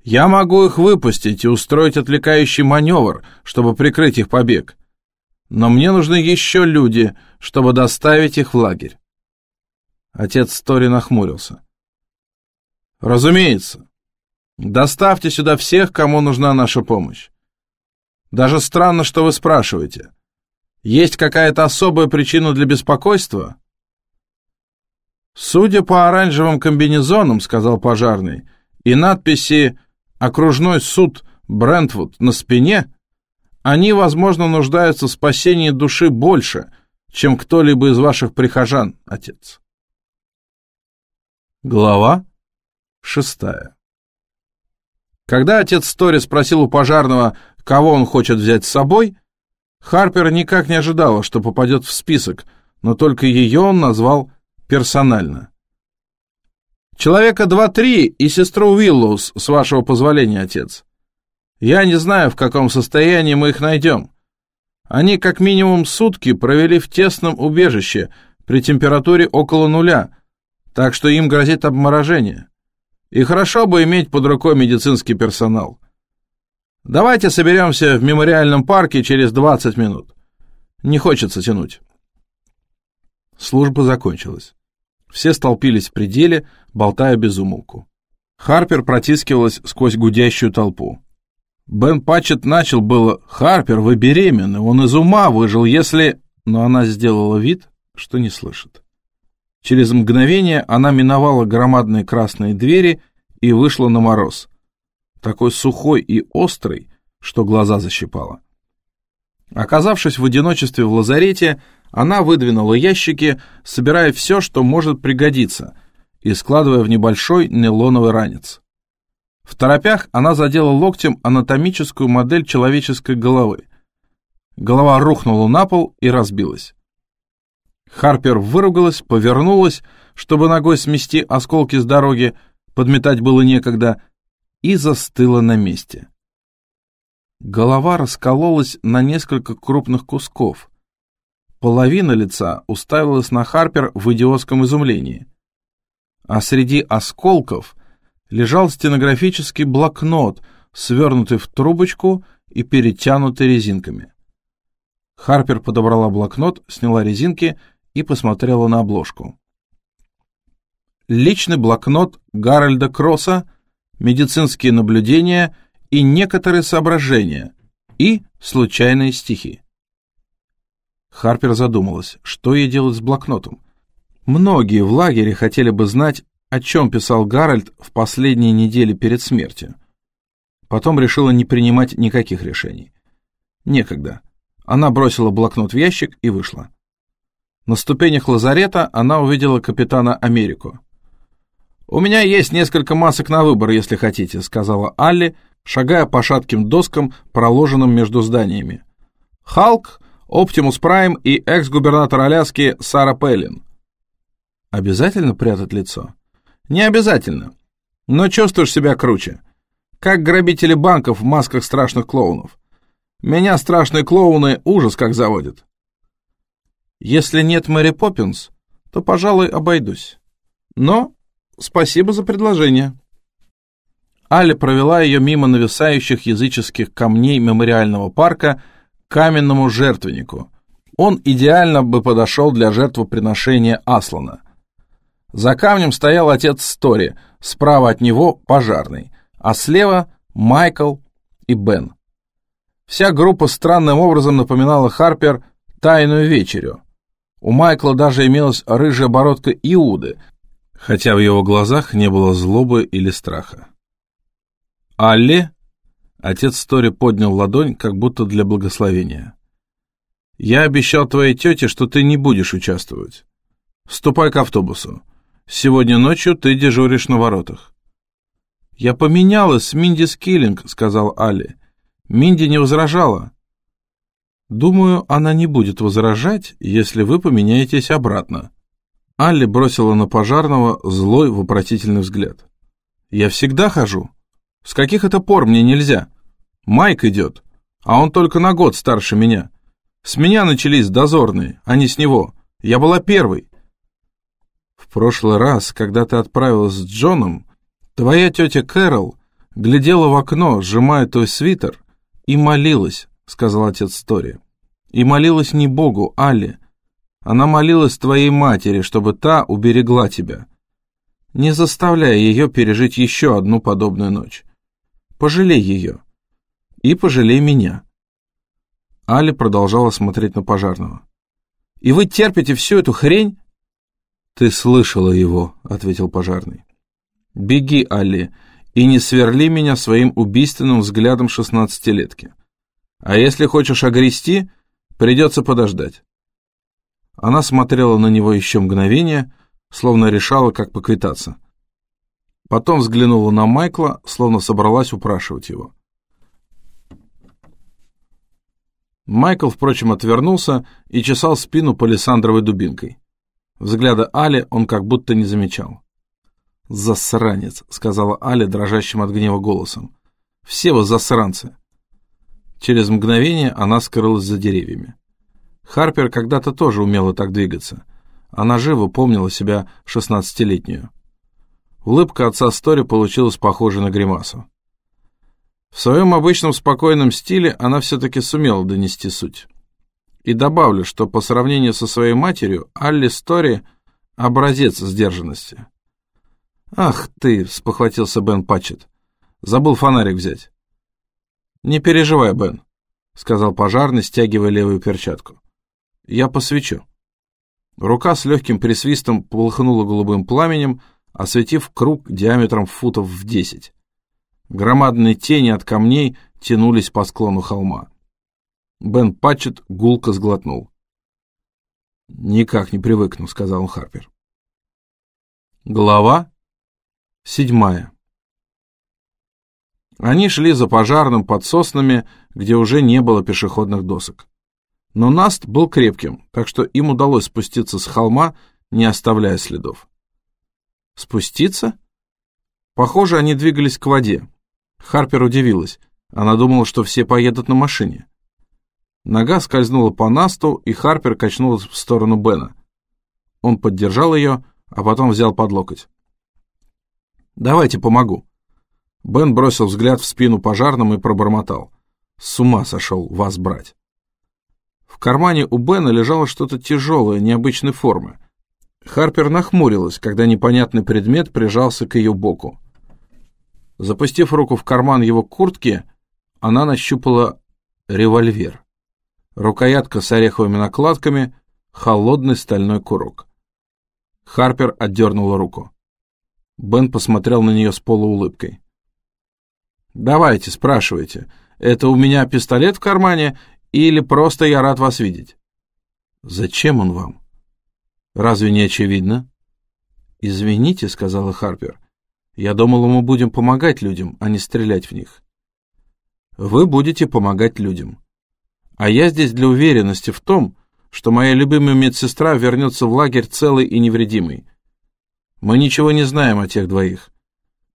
Я могу их выпустить и устроить отвлекающий маневр, чтобы прикрыть их побег. Но мне нужны еще люди, чтобы доставить их в лагерь. Отец Стори нахмурился. Разумеется. Доставьте сюда всех, кому нужна наша помощь. Даже странно, что вы спрашиваете. Есть какая-то особая причина для беспокойства? Судя по оранжевым комбинезонам, сказал пожарный, и надписи «Окружной суд Брентвуд» на спине, они, возможно, нуждаются в спасении души больше, чем кто-либо из ваших прихожан, отец. Глава шестая Когда отец Стори спросил у пожарного, кого он хочет взять с собой, Харпер никак не ожидала, что попадет в список, но только ее он назвал персонально. «Человека два-три и сестру Уиллоус, с вашего позволения, отец. Я не знаю, в каком состоянии мы их найдем. Они как минимум сутки провели в тесном убежище при температуре около нуля, так что им грозит обморожение. И хорошо бы иметь под рукой медицинский персонал. Давайте соберемся в мемориальном парке через 20 минут. Не хочется тянуть». Служба закончилась. Все столпились в пределе, болтая без умолку. Харпер протискивалась сквозь гудящую толпу. Бен Патчет начал было «Харпер, вы беременны, он из ума выжил, если...» Но она сделала вид, что не слышит. Через мгновение она миновала громадные красные двери и вышла на мороз. Такой сухой и острый, что глаза защипало. Оказавшись в одиночестве в лазарете, она выдвинула ящики, собирая все, что может пригодиться, и складывая в небольшой нейлоновый ранец. В торопях она задела локтем анатомическую модель человеческой головы. Голова рухнула на пол и разбилась. Харпер выругалась, повернулась, чтобы ногой смести осколки с дороги, подметать было некогда, и застыла на месте. Голова раскололась на несколько крупных кусков. Половина лица уставилась на Харпер в идиотском изумлении. А среди осколков лежал стенографический блокнот, свернутый в трубочку и перетянутый резинками. Харпер подобрала блокнот, сняла резинки и посмотрела на обложку. Личный блокнот Гарольда Кросса, медицинские наблюдения и некоторые соображения, и случайные стихи. Харпер задумалась, что ей делать с блокнотом. Многие в лагере хотели бы знать, о чем писал Гарольд в последние недели перед смертью. Потом решила не принимать никаких решений. Некогда. Она бросила блокнот в ящик и вышла. На ступенях лазарета она увидела капитана Америку. «У меня есть несколько масок на выбор, если хотите», — сказала Алли, шагая по шатким доскам, проложенным между зданиями. «Халк Оптимус Прайм и экс-губернатор Аляски Сара Пеллин. Обязательно прятать лицо? Не обязательно. Но чувствуешь себя круче. Как грабители банков в масках страшных клоунов. Меня страшные клоуны ужас как заводят. Если нет Мэри Поппинс, то, пожалуй, обойдусь. но спасибо за предложение». Аля провела ее мимо нависающих языческих камней мемориального парка к каменному жертвеннику. Он идеально бы подошел для жертвоприношения Аслана. За камнем стоял отец Стори, справа от него пожарный, а слева Майкл и Бен. Вся группа странным образом напоминала Харпер тайную вечерю. У Майкла даже имелась рыжая бородка Иуды, хотя в его глазах не было злобы или страха. «Алле?» Отец Стори поднял ладонь, как будто для благословения. «Я обещал твоей тете, что ты не будешь участвовать. Ступай к автобусу. Сегодня ночью ты дежуришь на воротах». «Я поменялась с Минди Скиллинг», — сказал Алли. «Минди не возражала». «Думаю, она не будет возражать, если вы поменяетесь обратно». Алли бросила на пожарного злой вопросительный взгляд. «Я всегда хожу. С каких это пор мне нельзя? Майк идет, а он только на год старше меня. С меня начались дозорные, а не с него. Я была первой». «В прошлый раз, когда ты отправилась с Джоном, твоя тетя Кэрол глядела в окно, сжимая твой свитер, и молилась, — сказал отец Стори. И молилась не Богу, Алле. Она молилась твоей матери, чтобы та уберегла тебя. Не заставляй ее пережить еще одну подобную ночь. Пожалей ее. И пожалей меня. Али продолжала смотреть на пожарного. «И вы терпите всю эту хрень?» «Ты слышала его», — ответил пожарный. «Беги, Али, и не сверли меня своим убийственным взглядом шестнадцатилетки. А если хочешь огрести, Придется подождать. Она смотрела на него еще мгновение, словно решала, как поквитаться. Потом взглянула на Майкла, словно собралась упрашивать его. Майкл, впрочем, отвернулся и чесал спину палисандровой дубинкой. Взгляда Али он как будто не замечал. «Засранец», — сказала Али дрожащим от гнева голосом. «Все вы засранцы. Через мгновение она скрылась за деревьями. Харпер когда-то тоже умела так двигаться. Она живо помнила себя шестнадцатилетнюю. Улыбка отца Стори получилась похожей на гримасу. В своем обычном спокойном стиле она все-таки сумела донести суть. И добавлю, что по сравнению со своей матерью, Алли Стори — образец сдержанности. «Ах ты!» — спохватился Бен Патчет. «Забыл фонарик взять». «Не переживай, Бен», — сказал пожарный, стягивая левую перчатку. «Я посвечу». Рука с легким присвистом полыхнула голубым пламенем, осветив круг диаметром футов в десять. Громадные тени от камней тянулись по склону холма. Бен Патчет гулко сглотнул. «Никак не привыкну», — сказал Харпер. Глава седьмая они шли за пожарным под соснами, где уже не было пешеходных досок. Но Наст был крепким, так что им удалось спуститься с холма, не оставляя следов. Спуститься? Похоже, они двигались к воде. Харпер удивилась. Она думала, что все поедут на машине. Нога скользнула по Насту, и Харпер качнулась в сторону Бена. Он поддержал ее, а потом взял под локоть. «Давайте помогу». Бен бросил взгляд в спину пожарным и пробормотал. «С ума сошел вас брать». В кармане у Бена лежало что-то тяжелое, необычной формы. Харпер нахмурилась, когда непонятный предмет прижался к ее боку. Запустив руку в карман его куртки, она нащупала револьвер. Рукоятка с ореховыми накладками, холодный стальной курок. Харпер отдернула руку. Бен посмотрел на нее с полуулыбкой. Давайте, спрашивайте. Это у меня пистолет в кармане или просто я рад вас видеть? Зачем он вам? Разве не очевидно? Извините, сказала Харпер. Я думала, мы будем помогать людям, а не стрелять в них. Вы будете помогать людям. А я здесь для уверенности в том, что моя любимая медсестра вернется в лагерь целой и невредимой. Мы ничего не знаем о тех двоих.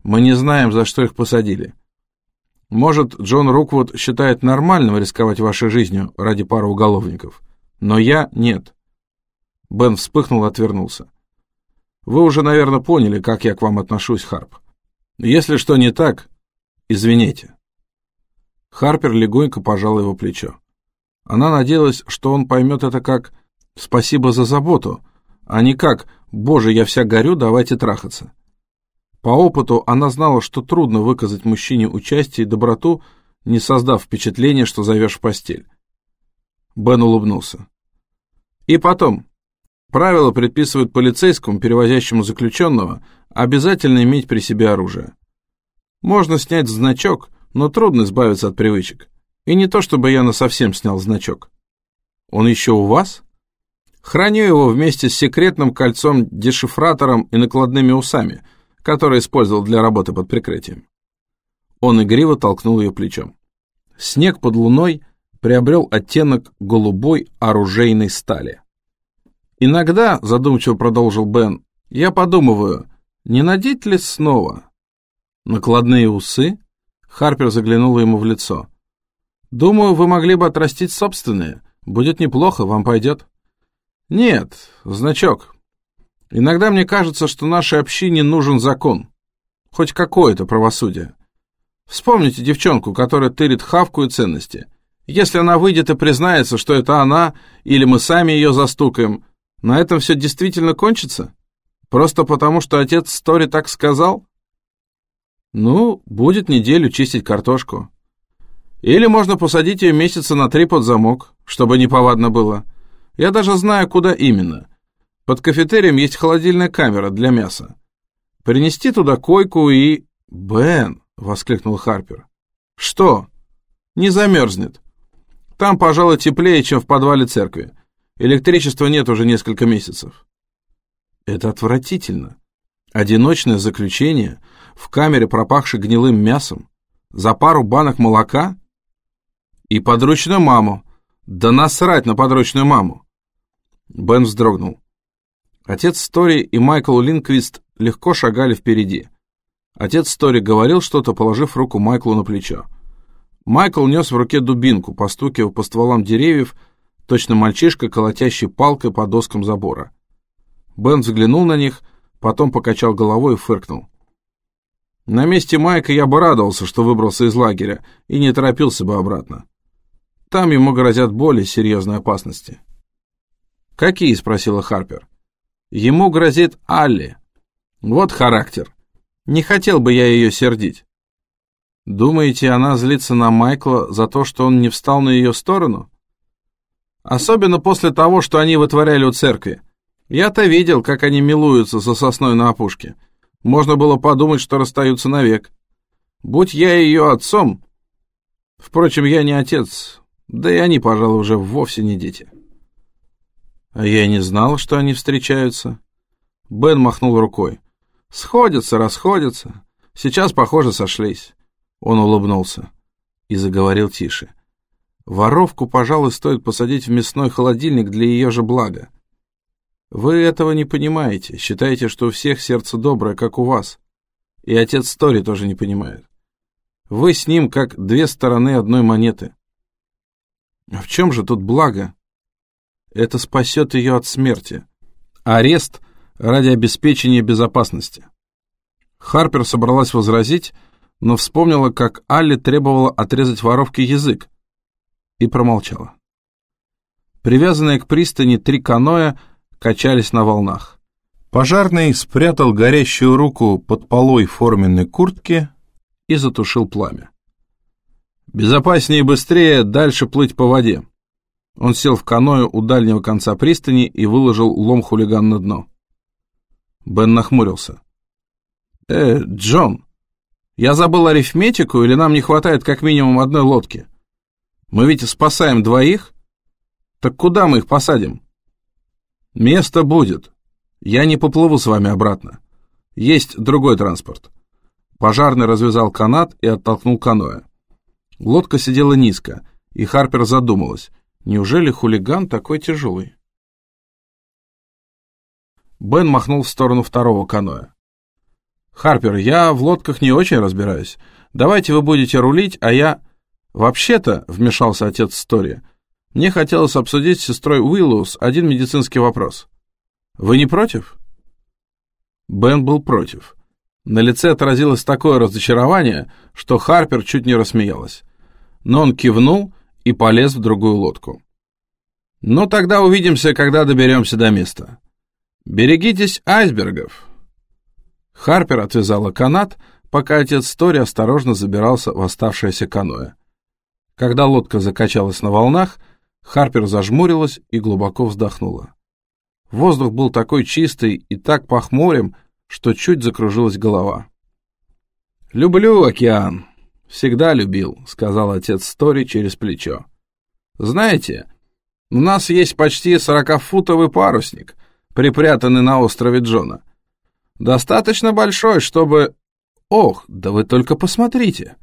Мы не знаем, за что их посадили. Может, Джон Руквуд считает нормальным рисковать вашей жизнью ради пары уголовников, но я нет. Бен вспыхнул и отвернулся. Вы уже, наверное, поняли, как я к вам отношусь, Харп. Если что не так, извините». Харпер легонько пожал его плечо. Она надеялась, что он поймет это как «спасибо за заботу», а не как «боже, я вся горю, давайте трахаться». По опыту она знала, что трудно выказать мужчине участие и доброту, не создав впечатление, что зовешь в постель. Бен улыбнулся. И потом, правила предписывают полицейскому, перевозящему заключенного, обязательно иметь при себе оружие. Можно снять значок, но трудно избавиться от привычек. И не то, чтобы я насовсем снял значок. Он еще у вас? Храню его вместе с секретным кольцом-дешифратором и накладными усами, который использовал для работы под прикрытием. Он игриво толкнул ее плечом. Снег под луной приобрел оттенок голубой оружейной стали. «Иногда, — задумчиво продолжил Бен, — я подумываю, не надеть ли снова?» «Накладные усы?» Харпер заглянула ему в лицо. Думаю, вы могли бы отрастить собственные. Будет неплохо, вам пойдет. Нет, значок. Иногда мне кажется, что нашей общине нужен закон. Хоть какое-то правосудие. Вспомните девчонку, которая тырит хавку и ценности. Если она выйдет и признается, что это она, или мы сами ее застукаем, на этом все действительно кончится? Просто потому, что отец Стори так сказал? Ну, будет неделю чистить картошку. Или можно посадить ее месяца на три под замок, чтобы неповадно было. Я даже знаю, куда именно. Под кафетерием есть холодильная камера для мяса. Принести туда койку и... «Бен!» — воскликнул Харпер. «Что?» «Не замерзнет. Там, пожалуй, теплее, чем в подвале церкви. Электричества нет уже несколько месяцев». «Это отвратительно. Одиночное заключение в камере, пропахшей гнилым мясом, за пару банок молока?» И подручную маму. Да насрать на подручную маму. Бен вздрогнул. Отец Стори и Майкл Линквист легко шагали впереди. Отец Стори говорил что-то, положив руку Майклу на плечо. Майкл нес в руке дубинку, постукивая по стволам деревьев, точно мальчишка, колотящий палкой по доскам забора. Бен взглянул на них, потом покачал головой и фыркнул. На месте Майка я бы радовался, что выбрался из лагеря, и не торопился бы обратно. Там ему грозят более серьезные опасности. «Какие?» — спросила Харпер. «Ему грозит Алли. Вот характер. Не хотел бы я ее сердить». «Думаете, она злится на Майкла за то, что он не встал на ее сторону?» «Особенно после того, что они вытворяли у церкви. Я-то видел, как они милуются со сосной на опушке. Можно было подумать, что расстаются навек. Будь я ее отцом... Впрочем, я не отец, да и они, пожалуй, уже вовсе не дети. А я не знал, что они встречаются. Бен махнул рукой. Сходятся, расходятся. Сейчас, похоже, сошлись. Он улыбнулся и заговорил тише. Воровку, пожалуй, стоит посадить в мясной холодильник для ее же блага. Вы этого не понимаете, считаете, что у всех сердце доброе, как у вас. И отец Стори тоже не понимает. Вы с ним как две стороны одной монеты. А в чем же тут благо? Это спасет ее от смерти. Арест ради обеспечения безопасности. Харпер собралась возразить, но вспомнила, как Алли требовала отрезать воровке язык, и промолчала. Привязанные к пристани три каноэ качались на волнах. Пожарный спрятал горящую руку под полой форменной куртки и затушил пламя. Безопаснее и быстрее дальше плыть по воде. Он сел в каною у дальнего конца пристани и выложил лом хулиган на дно. Бен нахмурился. «Э, Джон, я забыл арифметику или нам не хватает как минимум одной лодки? Мы ведь спасаем двоих? Так куда мы их посадим?» «Место будет. Я не поплыву с вами обратно. Есть другой транспорт». Пожарный развязал канат и оттолкнул каноэ. Лодка сидела низко, и Харпер задумалась, неужели хулиган такой тяжелый? Бен махнул в сторону второго каноэ. «Харпер, я в лодках не очень разбираюсь. Давайте вы будете рулить, а я...» «Вообще-то», — вмешался отец Стори, — «мне хотелось обсудить с сестрой Уиллоус один медицинский вопрос. Вы не против?» Бен был против. На лице отразилось такое разочарование, что Харпер чуть не рассмеялась. Но он кивнул и полез в другую лодку. «Ну, тогда увидимся, когда доберемся до места. Берегитесь айсбергов!» Харпер отвязала канат, пока отец Стори осторожно забирался в оставшееся каноэ. Когда лодка закачалась на волнах, Харпер зажмурилась и глубоко вздохнула. Воздух был такой чистый и так пах морем, что чуть закружилась голова. «Люблю океан. Всегда любил», — сказал отец Стори через плечо. «Знаете, у нас есть почти сорокафутовый парусник, припрятанный на острове Джона. Достаточно большой, чтобы... Ох, да вы только посмотрите!»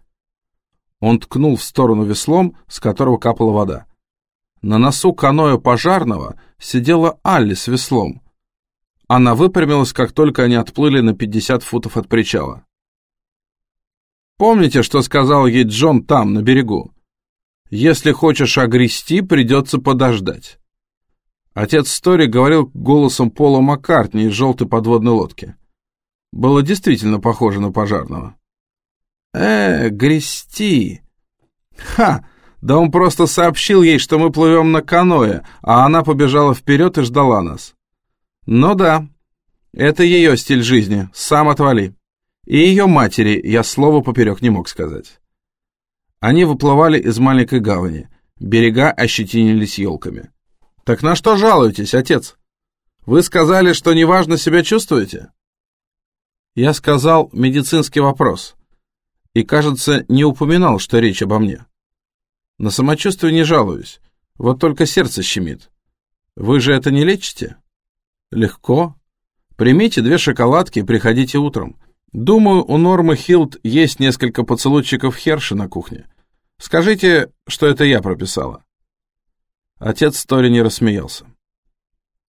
Он ткнул в сторону веслом, с которого капала вода. На носу каноэ пожарного сидела Алли с веслом. Она выпрямилась, как только они отплыли на 50 футов от причала. «Помните, что сказал ей Джон там, на берегу? Если хочешь огрести, придется подождать». Отец Стори говорил голосом Пола Маккартни из «Желтой подводной лодки». Было действительно похоже на пожарного. «Э, грести!» «Ха! Да он просто сообщил ей, что мы плывем на каное, а она побежала вперед и ждала нас. Ну да, это ее стиль жизни, сам отвали. И ее матери я слова поперек не мог сказать. Они выплывали из маленькой гавани, берега ощетинились елками. «Так на что жалуетесь, отец? Вы сказали, что неважно себя чувствуете?» Я сказал медицинский вопрос и, кажется, не упоминал, что речь обо мне. На самочувствие не жалуюсь, вот только сердце щемит. Вы же это не лечите? Легко. Примите две шоколадки и приходите утром. Думаю, у Нормы Хилд есть несколько поцелуйчиков Херши на кухне. Скажите, что это я прописала. Отец Стори не рассмеялся.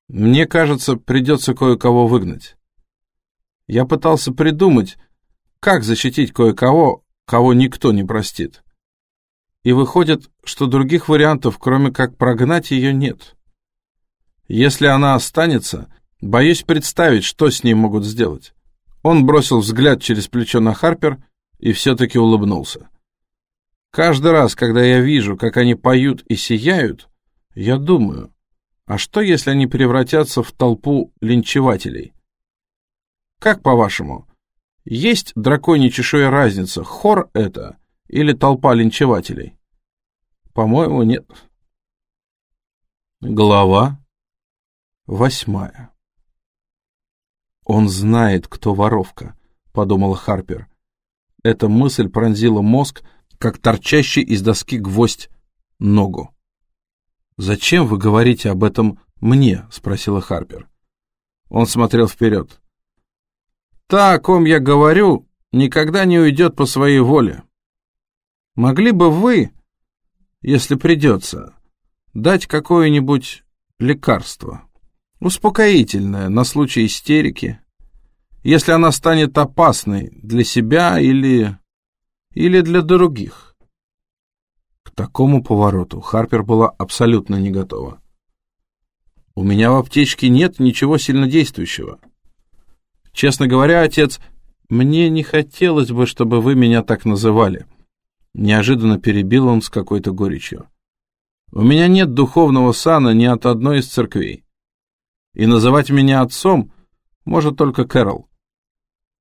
Мне кажется, придется кое-кого выгнать. Я пытался придумать, как защитить кое-кого, кого никто не простит и выходит, что других вариантов, кроме как прогнать ее, нет. Если она останется, боюсь представить, что с ней могут сделать. Он бросил взгляд через плечо на Харпер и все-таки улыбнулся. Каждый раз, когда я вижу, как они поют и сияют, я думаю, а что, если они превратятся в толпу линчевателей? Как по-вашему, есть драконья чешуя разница, хор это или толпа линчевателей? По-моему, нет. Глава восьмая. «Он знает, кто воровка», — подумала Харпер. Эта мысль пронзила мозг, как торчащий из доски гвоздь ногу. «Зачем вы говорите об этом мне?» — спросила Харпер. Он смотрел вперед. «Та, о ком я говорю, никогда не уйдет по своей воле. Могли бы вы, если придется, дать какое-нибудь лекарство, успокоительное на случай истерики, если она станет опасной для себя или... или для других?» К такому повороту Харпер была абсолютно не готова. «У меня в аптечке нет ничего сильнодействующего. Честно говоря, отец, мне не хотелось бы, чтобы вы меня так называли». Неожиданно перебил он с какой-то горечью. «У меня нет духовного сана ни от одной из церквей. И называть меня отцом может только Кэрол.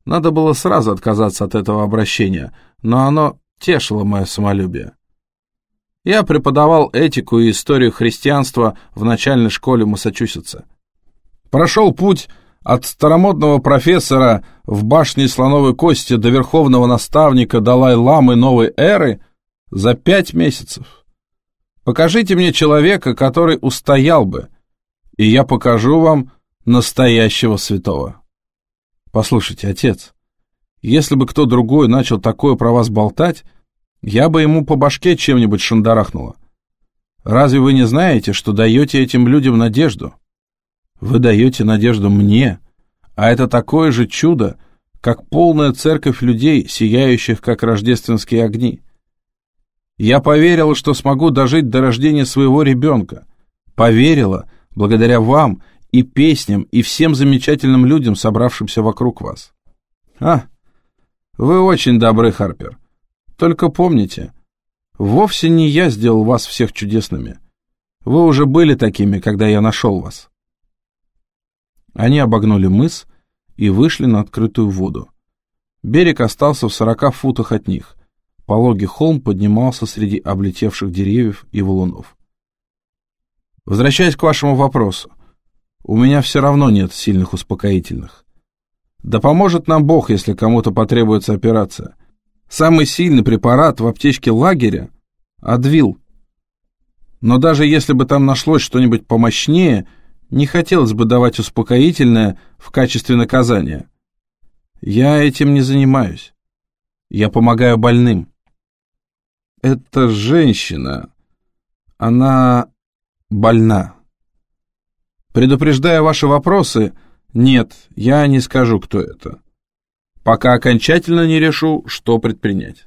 Надо было сразу отказаться от этого обращения, но оно тешило мое самолюбие. Я преподавал этику и историю христианства в начальной школе Массачусетса. Прошел путь от старомодного профессора в башне слоновой кости до верховного наставника Далай-ламы новой эры за пять месяцев. Покажите мне человека, который устоял бы, и я покажу вам настоящего святого. Послушайте, отец, если бы кто другой начал такое про вас болтать, я бы ему по башке чем-нибудь шандарахнула. Разве вы не знаете, что даете этим людям надежду? Вы даете надежду мне, а это такое же чудо, как полная церковь людей, сияющих, как рождественские огни. Я поверила, что смогу дожить до рождения своего ребенка. Поверила, благодаря вам и песням, и всем замечательным людям, собравшимся вокруг вас. А, вы очень добры, Харпер. Только помните, вовсе не я сделал вас всех чудесными. Вы уже были такими, когда я нашел вас. Они обогнули мыс и вышли на открытую воду. Берег остался в сорока футах от них. Пологий холм поднимался среди облетевших деревьев и валунов. Возвращаясь к вашему вопросу, у меня все равно нет сильных успокоительных. Да поможет нам Бог, если кому-то потребуется операция. Самый сильный препарат в аптечке лагеря — Адвил. Но даже если бы там нашлось что-нибудь помощнее, не хотелось бы давать успокоительное в качестве наказания. Я этим не занимаюсь. Я помогаю больным. Эта женщина, она больна. Предупреждая ваши вопросы, нет, я не скажу, кто это. Пока окончательно не решу, что предпринять.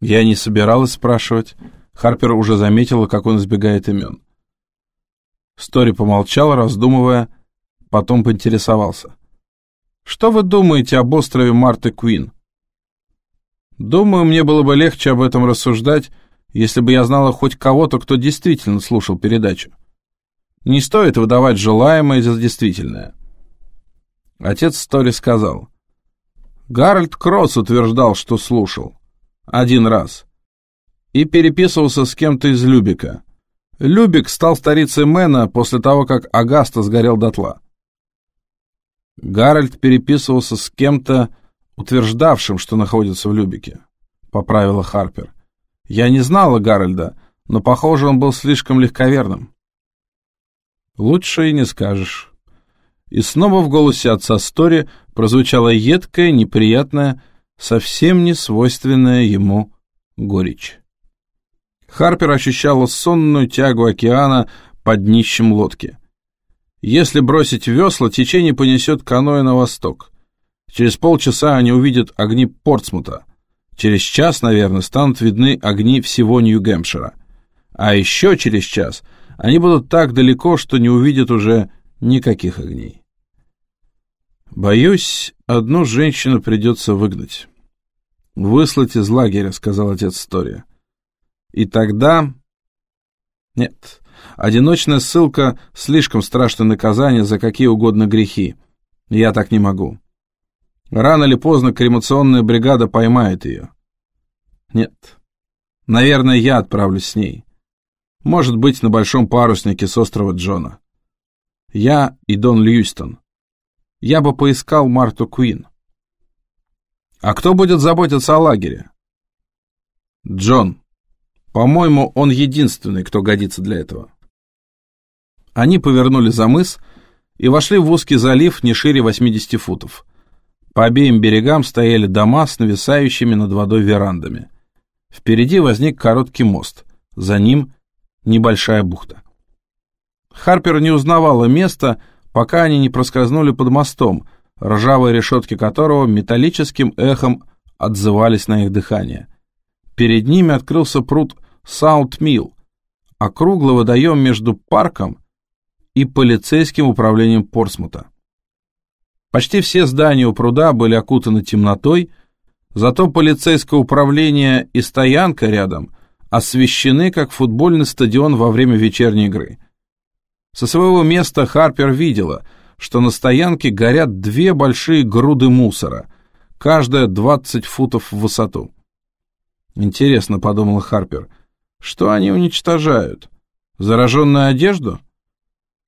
Я не собиралась спрашивать. Харпер уже заметила, как он избегает имен. Стори помолчал, раздумывая, потом поинтересовался. «Что вы думаете об острове Марты Куин?» «Думаю, мне было бы легче об этом рассуждать, если бы я знала хоть кого-то, кто действительно слушал передачу. Не стоит выдавать желаемое за действительное. Отец Стори сказал. Гарольд Кросс утверждал, что слушал. Один раз. И переписывался с кем-то из Любика. Любик стал старицей Мэна после того, как Агаста сгорел дотла. Гарольд переписывался с кем-то, утверждавшим, что находится в Любике, поправила Харпер. Я не знала Гарольда, но, похоже, он был слишком легковерным. Лучше и не скажешь. И снова в голосе отца Стори прозвучала едкая, неприятная, совсем не свойственная ему горечь. Харпер ощущала сонную тягу океана под днищем лодки. Если бросить весла, течение понесет каноэ на восток. Через полчаса они увидят огни Портсмута, Через час, наверное, станут видны огни всего Нью-Гэмпшира. А еще через час они будут так далеко, что не увидят уже никаких огней. «Боюсь, одну женщину придется выгнать». «Выслать из лагеря», — сказал отец Стори. «И тогда...» «Нет, одиночная ссылка — слишком страшное наказание за какие угодно грехи. Я так не могу. Рано или поздно кремационная бригада поймает ее. Нет. Наверное, я отправлюсь с ней. Может быть, на большом паруснике с острова Джона. Я и Дон Льюистон. Я бы поискал Марту Куин. А кто будет заботиться о лагере? Джон. По-моему, он единственный, кто годится для этого. Они повернули за мыс и вошли в узкий залив не шире 80 футов. По обеим берегам стояли дома с нависающими над водой верандами. Впереди возник короткий мост, за ним небольшая бухта. Харпер не узнавала место, пока они не проскользнули под мостом, ржавые решетки которого металлическим эхом отзывались на их дыхание. Перед ними открылся пруд Саут-Милл, округлый водоем между парком и полицейским управлением Портсмута. Почти все здания у пруда были окутаны темнотой, зато полицейское управление и стоянка рядом освещены, как футбольный стадион во время вечерней игры. Со своего места Харпер видела, что на стоянке горят две большие груды мусора, каждая 20 футов в высоту. Интересно, подумал Харпер, что они уничтожают? Зараженную одежду?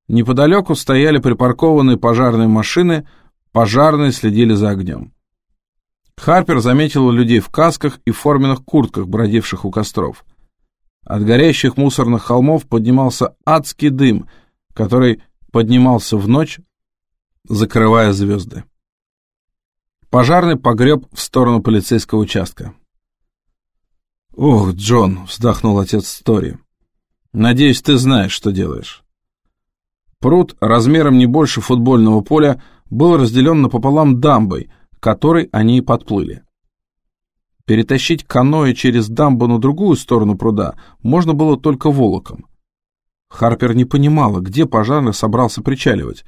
Неподалеку стояли припаркованные пожарные машины, Пожарные следили за огнем. Харпер заметил людей в касках и форменных куртках, бродивших у костров. От горящих мусорных холмов поднимался адский дым, который поднимался в ночь, закрывая звезды. Пожарный погреб в сторону полицейского участка. «Ох, Джон!» — вздохнул отец Стори. «Надеюсь, ты знаешь, что делаешь». Пруд размером не больше футбольного поля был разделен напополам дамбой, которой они и подплыли. Перетащить каноэ через дамбу на другую сторону пруда можно было только волоком. Харпер не понимала, где пожарный собрался причаливать,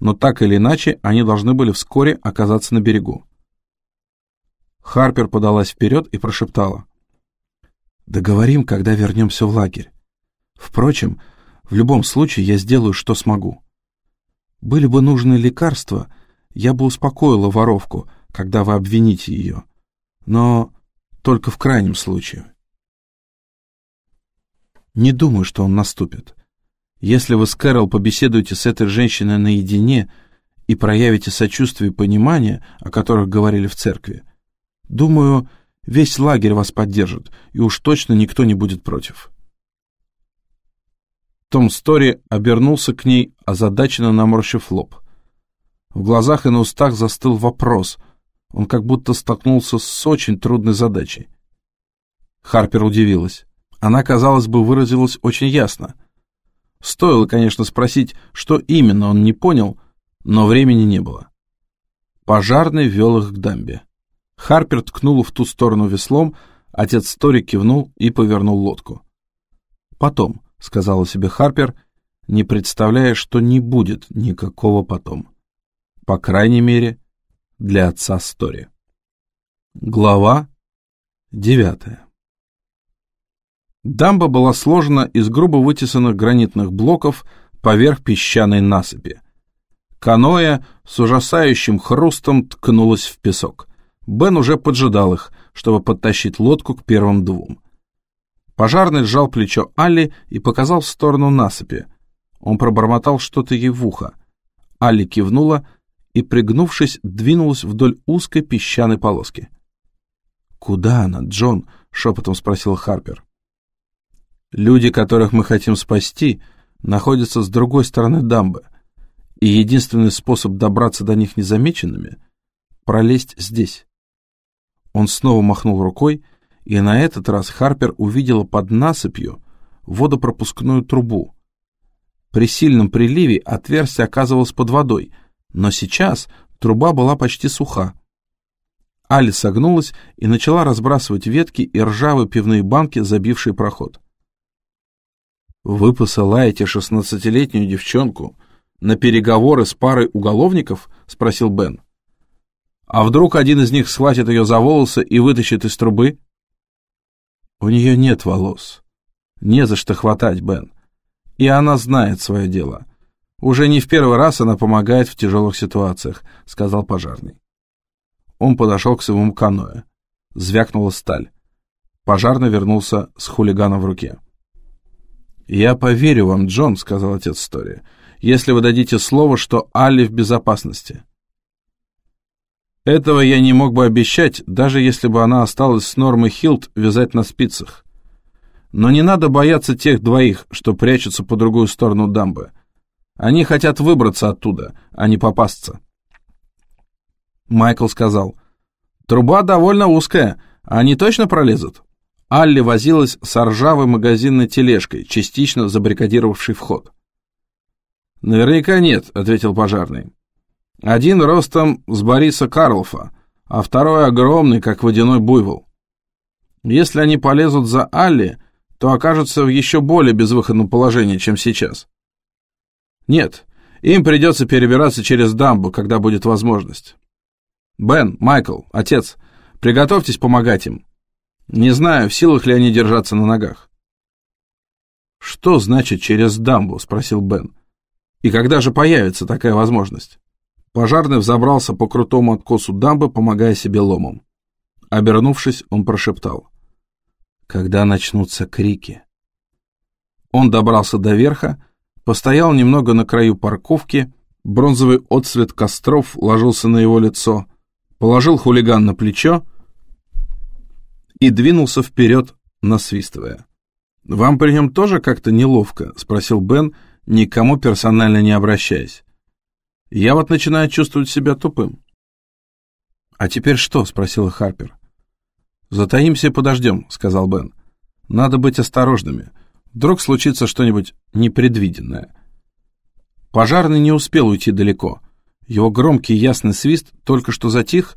но так или иначе они должны были вскоре оказаться на берегу. Харпер подалась вперед и прошептала. «Договорим, когда вернемся в лагерь. Впрочем, в любом случае я сделаю, что смогу. Были бы нужны лекарства, я бы успокоила воровку, когда вы обвините ее. Но только в крайнем случае. Не думаю, что он наступит. Если вы с Кэрол побеседуете с этой женщиной наедине и проявите сочувствие и понимание, о которых говорили в церкви, думаю, весь лагерь вас поддержит, и уж точно никто не будет против. Том Стори обернулся к ней, озадаченно наморщив лоб. В глазах и на устах застыл вопрос. Он как будто столкнулся с очень трудной задачей. Харпер удивилась. Она, казалось бы, выразилась очень ясно. Стоило, конечно, спросить, что именно он не понял, но времени не было. Пожарный вел их к дамбе. Харпер ткнул в ту сторону веслом, отец Стори кивнул и повернул лодку. «Потом», — сказала себе Харпер, не представляя, что не будет никакого потом. По крайней мере, для отца Стори. Глава девятая Дамба была сложена из грубо вытесанных гранитных блоков поверх песчаной насыпи. Каноэ с ужасающим хрустом ткнулась в песок. Бен уже поджидал их, чтобы подтащить лодку к первым двум. Пожарный сжал плечо Алли и показал в сторону насыпи. Он пробормотал что-то ей в ухо. Алли кивнула и, пригнувшись, двинулась вдоль узкой песчаной полоски. «Куда она, Джон?» — шепотом спросил Харпер. Люди, которых мы хотим спасти, находятся с другой стороны дамбы, и единственный способ добраться до них незамеченными — пролезть здесь. Он снова махнул рукой, и на этот раз Харпер увидела под насыпью водопропускную трубу. При сильном приливе отверстие оказывалось под водой, но сейчас труба была почти суха. Али согнулась и начала разбрасывать ветки и ржавые пивные банки, забившие проход. «Вы посылаете шестнадцатилетнюю девчонку на переговоры с парой уголовников?» — спросил Бен. «А вдруг один из них схватит ее за волосы и вытащит из трубы?» «У нее нет волос. Не за что хватать, Бен. И она знает свое дело. Уже не в первый раз она помогает в тяжелых ситуациях», — сказал пожарный. Он подошел к своему каноэ. Звякнула сталь. Пожарный вернулся с хулиганом в руке. «Я поверю вам, Джон», — сказал отец Стори, «если вы дадите слово, что Алли в безопасности». Этого я не мог бы обещать, даже если бы она осталась с Нормой Хилт вязать на спицах. Но не надо бояться тех двоих, что прячутся по другую сторону дамбы. Они хотят выбраться оттуда, а не попасться. Майкл сказал, «Труба довольно узкая, они точно пролезут?» Алли возилась с ржавой магазинной тележкой, частично забаррикадировавшей вход. «Наверняка нет», — ответил пожарный. «Один ростом с Бориса Карлофа, а второй огромный, как водяной буйвол. Если они полезут за Алли, то окажутся в еще более безвыходном положении, чем сейчас. Нет, им придется перебираться через дамбу, когда будет возможность. Бен, Майкл, отец, приготовьтесь помогать им. Не знаю, в силах ли они держаться на ногах. «Что значит через дамбу?» — спросил Бен. «И когда же появится такая возможность?» Пожарный взобрался по крутому откосу дамбы, помогая себе ломом. Обернувшись, он прошептал. «Когда начнутся крики?» Он добрался до верха, постоял немного на краю парковки, бронзовый отсвет костров ложился на его лицо, положил хулиган на плечо и двинулся вперед, насвистывая. «Вам при нем тоже как-то неловко?» — спросил Бен, никому персонально не обращаясь. «Я вот начинаю чувствовать себя тупым». «А теперь что?» — спросила Харпер. «Затаимся и подождем», — сказал Бен. «Надо быть осторожными. Вдруг случится что-нибудь непредвиденное». Пожарный не успел уйти далеко. Его громкий ясный свист только что затих,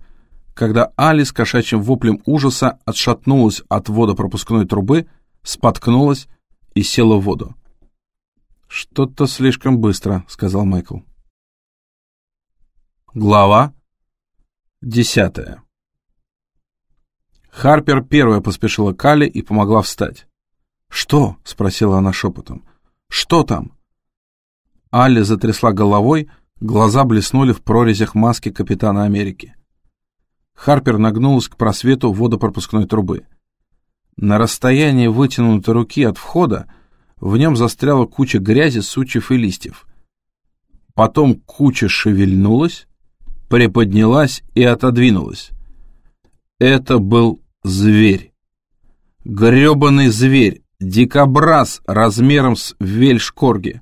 когда Али с кошачьим воплем ужаса отшатнулась от водопропускной трубы, споткнулась и села в воду. «Что-то слишком быстро», — сказал Майкл. Глава десятая Харпер первая поспешила к Алле и помогла встать. «Что?» — спросила она шепотом. «Что там?» Алли затрясла головой, глаза блеснули в прорезях маски капитана Америки. Харпер нагнулась к просвету водопропускной трубы. На расстоянии вытянутой руки от входа в нем застряла куча грязи, сучьев и листьев. Потом куча шевельнулась, приподнялась и отодвинулась. Это был зверь. Гребаный зверь, дикобраз размером с вельшкорги.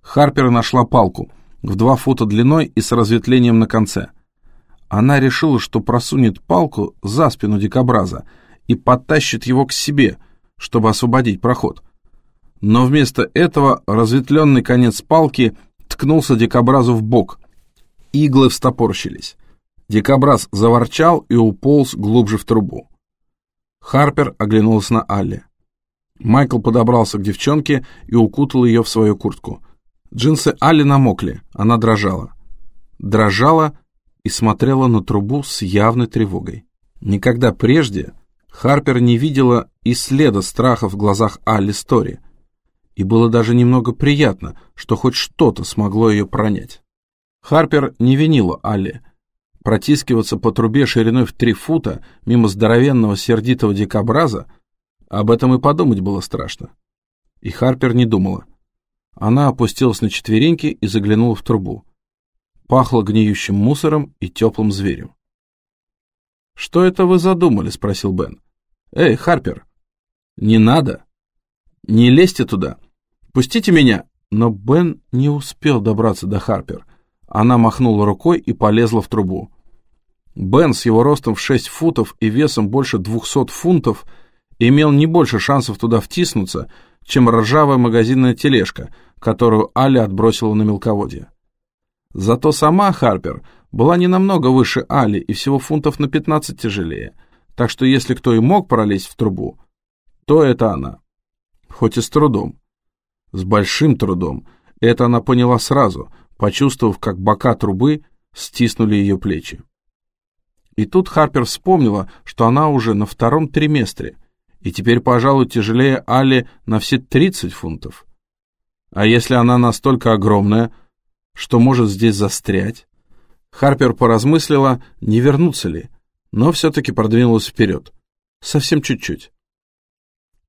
Харпер нашла палку в два фута длиной и с разветвлением на конце. Она решила, что просунет палку за спину дикобраза и подтащит его к себе, чтобы освободить проход. Но вместо этого разветвленный конец палки ткнулся дикобразу в бок. Иглы встопорщились. Дикобраз заворчал и уполз глубже в трубу. Харпер оглянулся на Алли. Майкл подобрался к девчонке и укутал ее в свою куртку. Джинсы Алли намокли, она дрожала. Дрожала и смотрела на трубу с явной тревогой. Никогда прежде Харпер не видела и следа страха в глазах Алли Стори, и было даже немного приятно, что хоть что-то смогло ее пронять. Харпер не винила Алли, Протискиваться по трубе шириной в три фута мимо здоровенного сердитого дикобраза, об этом и подумать было страшно. И Харпер не думала. Она опустилась на четвереньки и заглянула в трубу. Пахло гниющим мусором и теплым зверем. «Что это вы задумали?» — спросил Бен. «Эй, Харпер!» «Не надо! Не лезьте туда! Пустите меня!» Но Бен не успел добраться до Харпер. Она махнула рукой и полезла в трубу. Бен с его ростом в 6 футов и весом больше 200 фунтов имел не больше шансов туда втиснуться, чем ржавая магазинная тележка, которую Аля отбросила на мелководье. Зато сама Харпер была не намного выше Али и всего фунтов на 15 тяжелее, так что если кто и мог пролезть в трубу, то это она. Хоть и с трудом. С большим трудом. Это она поняла сразу, почувствовав, как бока трубы стиснули ее плечи. И тут Харпер вспомнила, что она уже на втором триместре, и теперь, пожалуй, тяжелее Али на все 30 фунтов. А если она настолько огромная, что может здесь застрять? Харпер поразмыслила, не вернуться ли, но все-таки продвинулась вперед. Совсем чуть-чуть.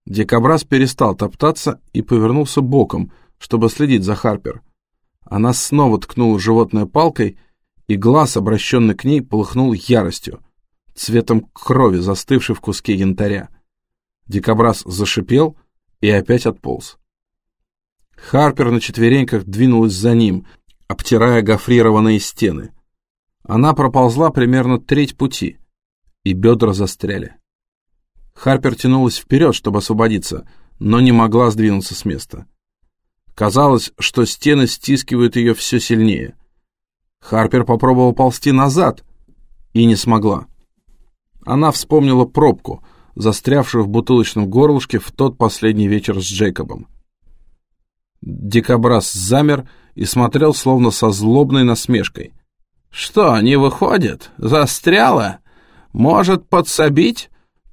Дикобраз перестал топтаться и повернулся боком, чтобы следить за Харпер. Она снова ткнула животное палкой и глаз, обращенный к ней, полыхнул яростью, цветом крови, застывшей в куске янтаря. Дикобраз зашипел и опять отполз. Харпер на четвереньках двинулась за ним, обтирая гофрированные стены. Она проползла примерно треть пути, и бедра застряли. Харпер тянулась вперед, чтобы освободиться, но не могла сдвинуться с места. Казалось, что стены стискивают ее все сильнее. Харпер попробовал ползти назад и не смогла. Она вспомнила пробку, застрявшую в бутылочном горлышке в тот последний вечер с Джейкобом. Дикобраз замер и смотрел словно со злобной насмешкой. «Что, не выходит? Застряла? Может, подсобить?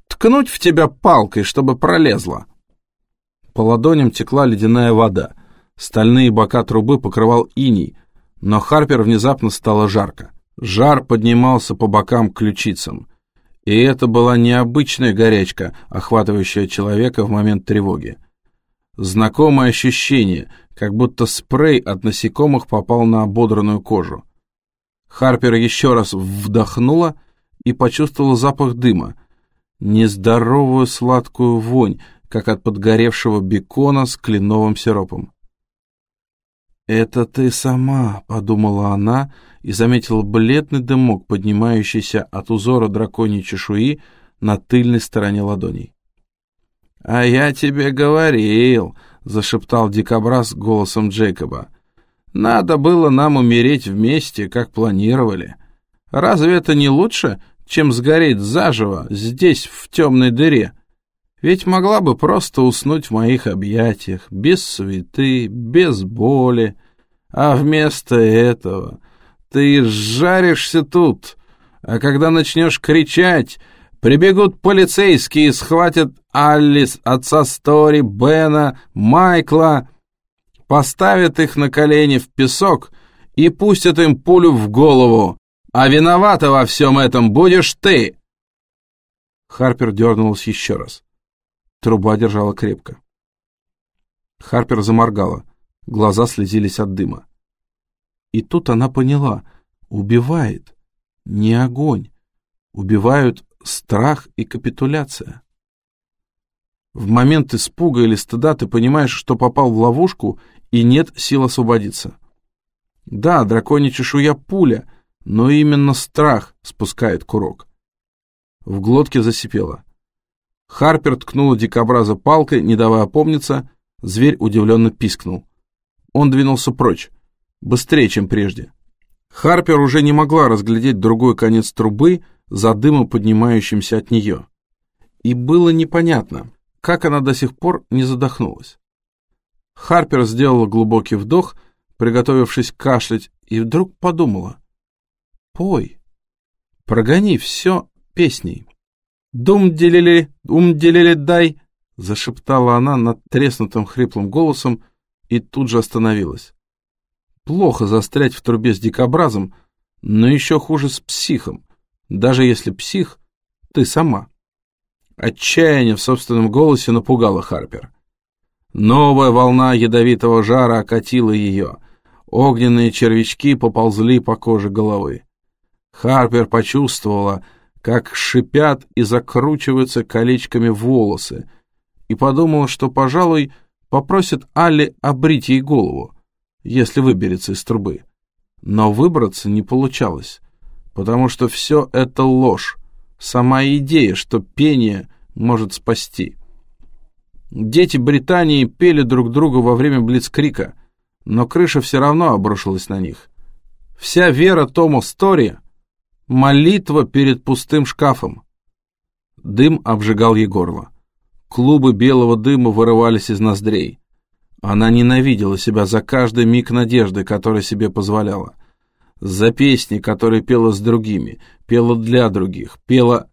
Ткнуть в тебя палкой, чтобы пролезла?» По ладоням текла ледяная вода. Стальные бока трубы покрывал иней, но Харпер внезапно стало жарко. Жар поднимался по бокам ключицам. И это была необычная горячка, охватывающая человека в момент тревоги. Знакомое ощущение, как будто спрей от насекомых попал на ободранную кожу. Харпер еще раз вдохнула и почувствовала запах дыма, нездоровую сладкую вонь, как от подгоревшего бекона с кленовым сиропом. «Это ты сама», — подумала она и заметила бледный дымок, поднимающийся от узора драконьей чешуи на тыльной стороне ладоней. «А я тебе говорил», — зашептал дикобраз голосом Джейкоба. «Надо было нам умереть вместе, как планировали. Разве это не лучше, чем сгореть заживо здесь, в темной дыре? Ведь могла бы просто уснуть в моих объятиях, без суеты, без боли. А вместо этого ты жаришься тут, а когда начнешь кричать, прибегут полицейские и схватят Алис, отца Стори, Бена, Майкла, поставят их на колени в песок и пустят им пулю в голову. А виновата во всем этом будешь ты!» Харпер дернулась еще раз. Труба держала крепко. Харпер заморгала. Глаза слезились от дыма. И тут она поняла. Убивает. Не огонь. Убивают страх и капитуляция. В момент испуга или стыда ты понимаешь, что попал в ловушку и нет сил освободиться. Да, драконья чешуя пуля, но именно страх спускает курок. В глотке засипело. Харпер ткнула дикобраза палкой, не давая опомниться, зверь удивленно пискнул. Он двинулся прочь, быстрее, чем прежде. Харпер уже не могла разглядеть другой конец трубы за дымом, поднимающимся от нее. И было непонятно, как она до сих пор не задохнулась. Харпер сделала глубокий вдох, приготовившись кашлять, и вдруг подумала. «Пой, прогони все песней». «Дум-делили, ум-делили, дай!» — зашептала она над треснутым хриплым голосом и тут же остановилась. Плохо застрять в трубе с дикобразом, но еще хуже с психом, даже если псих — ты сама. Отчаяние в собственном голосе напугало Харпер. Новая волна ядовитого жара окатила ее. Огненные червячки поползли по коже головы. Харпер почувствовала, как шипят и закручиваются колечками волосы, и подумала, что, пожалуй, попросит Алли обрить ей голову, если выберется из трубы. Но выбраться не получалось, потому что все это ложь, сама идея, что пение может спасти. Дети Британии пели друг другу во время блицкрика, но крыша все равно обрушилась на них. Вся вера Тома Стори Молитва перед пустым шкафом. Дым обжигал ей горло. Клубы белого дыма вырывались из ноздрей. Она ненавидела себя за каждый миг надежды, который себе позволяла. За песни, которые пела с другими, пела для других, пела...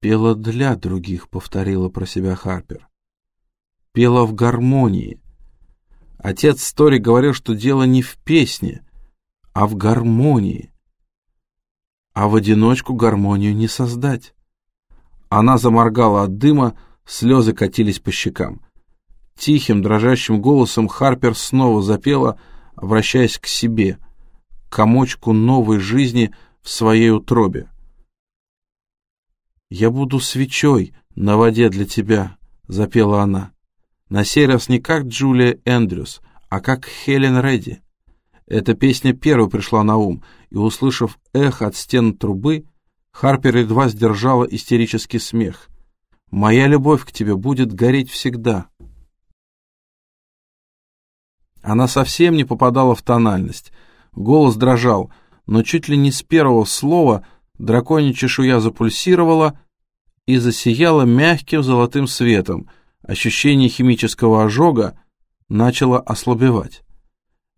«Пела для других», — повторила про себя Харпер. «Пела в гармонии». Отец Стори говорил, что дело не в песне, а в гармонии а в одиночку гармонию не создать. Она заморгала от дыма, слезы катились по щекам. Тихим, дрожащим голосом Харпер снова запела, обращаясь к себе, к комочку новой жизни в своей утробе. «Я буду свечой на воде для тебя», — запела она. На сей раз не как Джулия Эндрюс, а как Хелен Редди. Эта песня первой пришла на ум, и, услышав эхо от стен трубы, Харпер едва сдержала истерический смех. «Моя любовь к тебе будет гореть всегда». Она совсем не попадала в тональность. Голос дрожал, но чуть ли не с первого слова драконья чешуя запульсировала и засияла мягким золотым светом. Ощущение химического ожога начало ослабевать.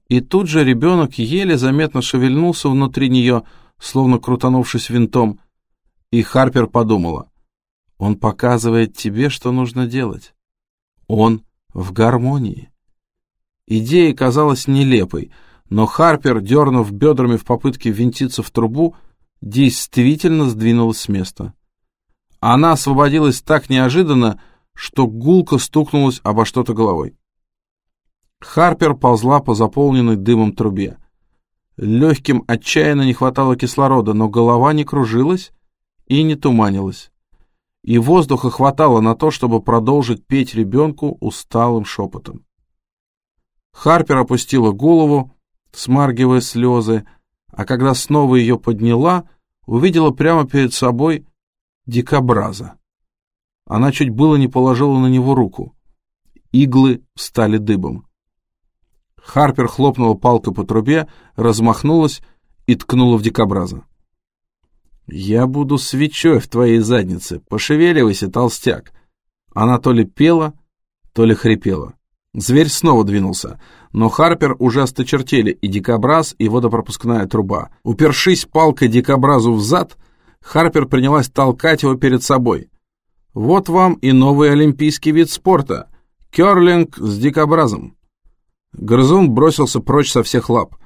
И тут же ребенок еле заметно шевельнулся внутри нее, словно крутанувшись винтом. И Харпер подумала, он показывает тебе, что нужно делать. Он в гармонии. Идея казалась нелепой, но Харпер, дернув бедрами в попытке винтиться в трубу, действительно сдвинулась с места. Она освободилась так неожиданно, что гулко стукнулась обо что-то головой. Харпер ползла по заполненной дымом трубе. Легким отчаянно не хватало кислорода, но голова не кружилась и не туманилась. И воздуха хватало на то, чтобы продолжить петь ребенку усталым шепотом. Харпер опустила голову, смаргивая слезы, а когда снова ее подняла, увидела прямо перед собой дикобраза. Она чуть было не положила на него руку. Иглы стали дыбом. Харпер хлопнула палкой по трубе, размахнулась и ткнула в дикобраза. «Я буду свечой в твоей заднице. Пошевеливайся, толстяк!» Она то ли пела, то ли хрипела. Зверь снова двинулся, но Харпер уже осточертели и дикобраз, и водопропускная труба. Упершись палкой дикобразу в зад, Харпер принялась толкать его перед собой. Вот вам и новый олимпийский вид спорта — керлинг с дикобразом. Грызун бросился прочь со всех лап.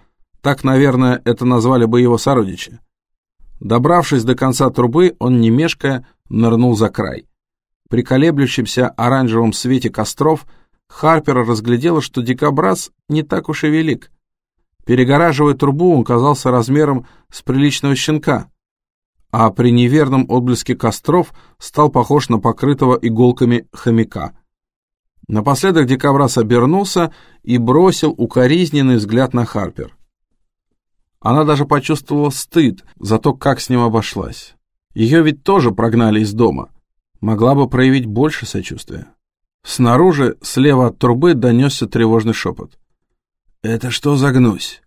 Так, наверное, это назвали бы его сородичи. Добравшись до конца трубы, он, не мешкая, нырнул за край. При колеблющемся оранжевом свете костров Харпер разглядела, что дикобраз не так уж и велик. Перегораживая трубу, он казался размером с приличного щенка, а при неверном отблеске костров стал похож на покрытого иголками хомяка. Напоследок дикобраз обернулся и бросил укоризненный взгляд на Харпер. Она даже почувствовала стыд за то, как с ним обошлась. Ее ведь тоже прогнали из дома. Могла бы проявить больше сочувствия. Снаружи, слева от трубы, донесся тревожный шепот. «Это что за гнусь?»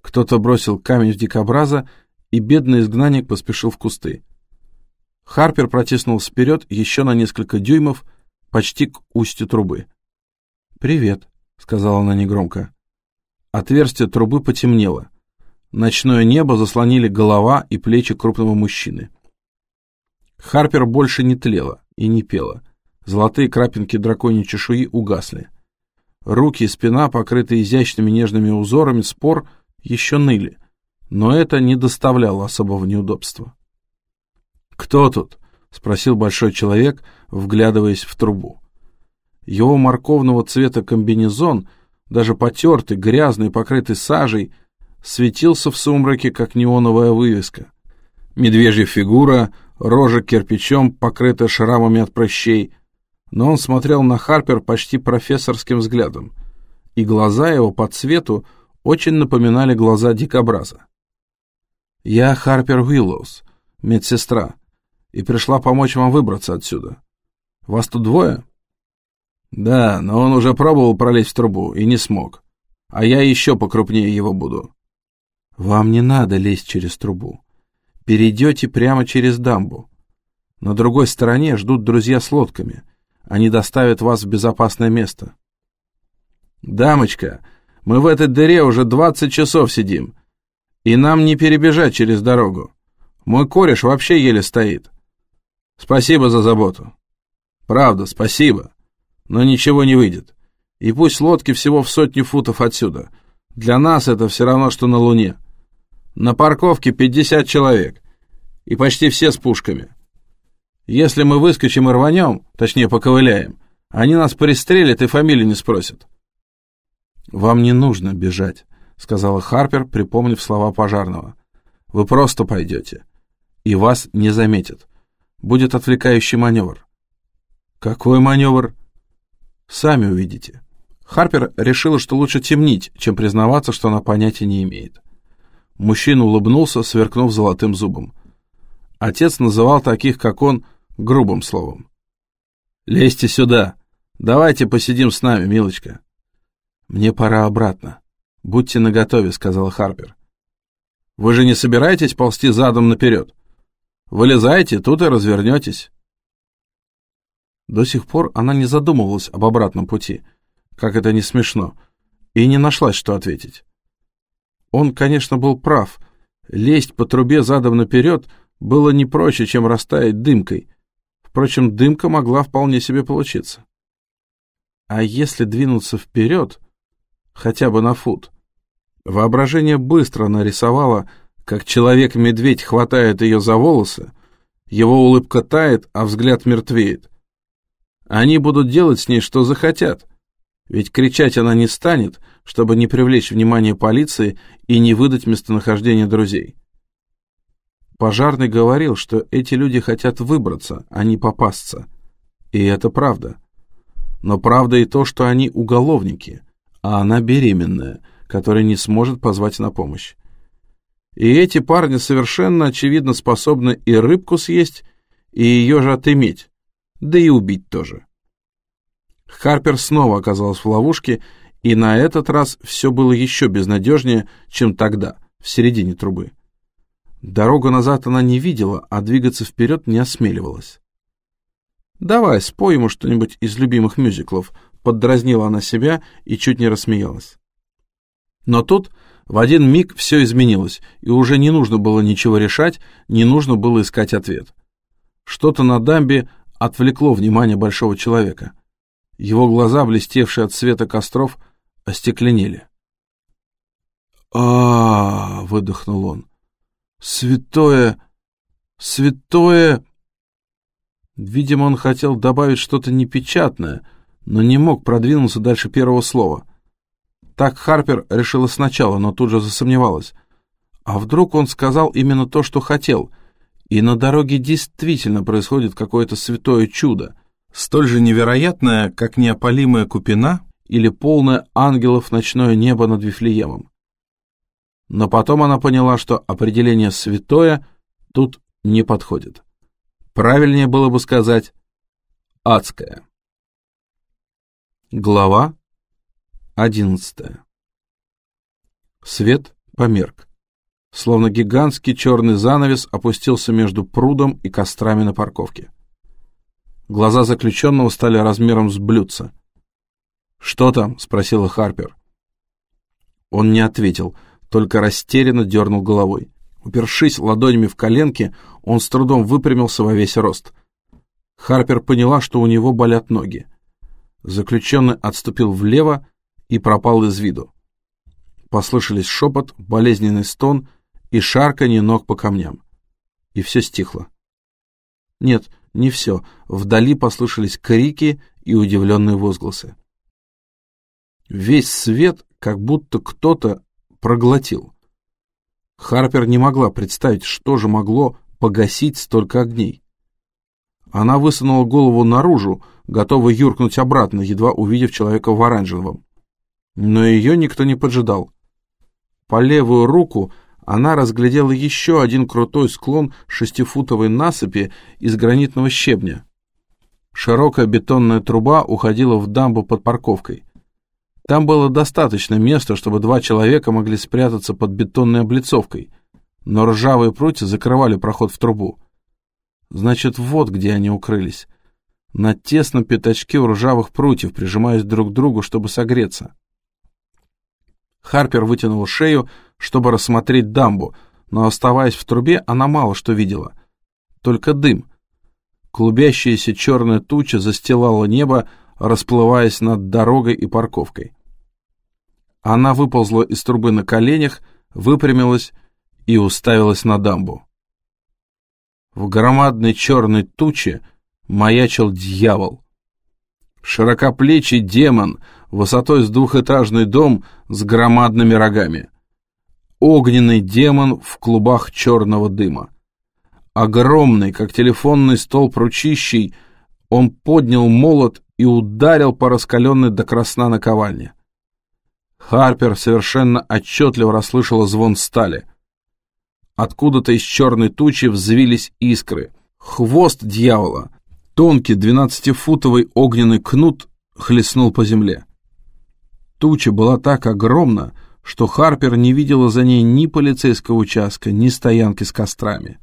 Кто-то бросил камень в дикобраза, и бедный изгнанник поспешил в кусты. Харпер протиснулся вперед еще на несколько дюймов, почти к устью трубы. «Привет», — сказала она негромко. Отверстие трубы потемнело. Ночное небо заслонили голова и плечи крупного мужчины. Харпер больше не тлела и не пела. Золотые крапинки драконьей чешуи угасли. Руки и спина, покрытые изящными нежными узорами, спор еще ныли, но это не доставляло особого неудобства. «Кто тут?» — спросил большой человек, вглядываясь в трубу. Его морковного цвета комбинезон, даже потертый, грязный, покрытый сажей — светился в сумраке, как неоновая вывеска. Медвежья фигура, рожа кирпичом, покрыта шрамами от прыщей, но он смотрел на Харпер почти профессорским взглядом, и глаза его по цвету очень напоминали глаза дикобраза. «Я Харпер Уиллоус, медсестра, и пришла помочь вам выбраться отсюда. Вас тут двое?» «Да, но он уже пробовал пролезть в трубу и не смог. А я еще покрупнее его буду. Вам не надо лезть через трубу. Перейдете прямо через дамбу. На другой стороне ждут друзья с лодками. Они доставят вас в безопасное место. Дамочка, мы в этой дыре уже двадцать часов сидим, и нам не перебежать через дорогу. Мой кореш вообще еле стоит. Спасибо за заботу. Правда, спасибо. Но ничего не выйдет. И пусть лодки всего в сотню футов отсюда. Для нас это все равно, что на Луне. На парковке 50 человек. И почти все с пушками. Если мы выскочим и рванем, точнее поковыляем, они нас пристрелят и фамилию не спросят. «Вам не нужно бежать», — сказала Харпер, припомнив слова пожарного. «Вы просто пойдете. И вас не заметят. Будет отвлекающий маневр». «Какой маневр?» «Сами увидите». Харпер решила, что лучше темнить, чем признаваться, что она понятия не имеет. Мужчина улыбнулся, сверкнув золотым зубом. Отец называл таких, как он, грубым словом. «Лезьте сюда. Давайте посидим с нами, милочка». «Мне пора обратно. Будьте наготове», — сказала Харпер. «Вы же не собираетесь ползти задом наперед? Вылезайте, тут и развернетесь». До сих пор она не задумывалась об обратном пути, как это не смешно, и не нашлась, что ответить. Он, конечно, был прав. Лезть по трубе задом наперед было не проще, чем растаять дымкой. Впрочем, дымка могла вполне себе получиться. А если двинуться вперед, хотя бы на фут? Воображение быстро нарисовало, как человек-медведь хватает ее за волосы, его улыбка тает, а взгляд мертвеет. Они будут делать с ней, что захотят, ведь кричать она не станет — чтобы не привлечь внимание полиции и не выдать местонахождение друзей. Пожарный говорил, что эти люди хотят выбраться, а не попасться. И это правда. Но правда и то, что они уголовники, а она беременная, которая не сможет позвать на помощь. И эти парни совершенно очевидно способны и рыбку съесть, и ее же отыметь, да и убить тоже. Харпер снова оказалась в ловушке, и на этот раз все было еще безнадежнее, чем тогда, в середине трубы. Дорогу назад она не видела, а двигаться вперед не осмеливалась. Давай, спой ему что-нибудь из любимых мюзиклов, поддразнила она себя и чуть не рассмеялась. Но тут в один миг все изменилось, и уже не нужно было ничего решать, не нужно было искать ответ. Что-то на дамбе отвлекло внимание большого человека. Его глаза, блестевшие от света костров, остекленели. а, выдохнул он. «Святое! Святое!» Видимо, он хотел добавить что-то непечатное, но не мог продвинуться дальше первого слова. Так Харпер решила сначала, но тут же засомневалась. А вдруг он сказал именно то, что хотел, и на дороге действительно происходит какое-то святое чудо, столь же невероятное, как неопалимая купина или полное ангелов ночное небо над Вифлеемом. Но потом она поняла, что определение «святое» тут не подходит. Правильнее было бы сказать «адское». Глава одиннадцатая. Свет померк. Словно гигантский черный занавес опустился между прудом и кострами на парковке. Глаза заключенного стали размером с блюдца. «Что там?» — спросила Харпер. Он не ответил, только растерянно дернул головой. Упершись ладонями в коленки, он с трудом выпрямился во весь рост. Харпер поняла, что у него болят ноги. Заключенный отступил влево и пропал из виду. Послышались шепот, болезненный стон и шарканье ног по камням. И все стихло. Нет, не все. Вдали послышались крики и удивленные возгласы. Весь свет как будто кто-то проглотил. Харпер не могла представить, что же могло погасить столько огней. Она высунула голову наружу, готовая юркнуть обратно, едва увидев человека в оранжевом. Но ее никто не поджидал. По левую руку она разглядела еще один крутой склон шестифутовой насыпи из гранитного щебня. Широкая бетонная труба уходила в дамбу под парковкой. Там было достаточно места, чтобы два человека могли спрятаться под бетонной облицовкой, но ржавые прутья закрывали проход в трубу. Значит, вот где они укрылись. На тесном пятачке у ржавых прутьев, прижимаясь друг к другу, чтобы согреться. Харпер вытянул шею, чтобы рассмотреть дамбу, но, оставаясь в трубе, она мало что видела. Только дым. Клубящаяся черная туча застилала небо, расплываясь над дорогой и парковкой. Она выползла из трубы на коленях, выпрямилась и уставилась на дамбу. В громадной черной туче маячил дьявол. Широкоплечий демон, высотой с двухэтажный дом с громадными рогами. Огненный демон в клубах черного дыма. Огромный, как телефонный столб ручищей, он поднял молот и ударил по раскаленной до красна наковальне. Харпер совершенно отчетливо расслышала звон стали. Откуда-то из черной тучи взвились искры. Хвост дьявола, тонкий двенадцатифутовый огненный кнут, хлестнул по земле. Туча была так огромна, что Харпер не видела за ней ни полицейского участка, ни стоянки с кострами.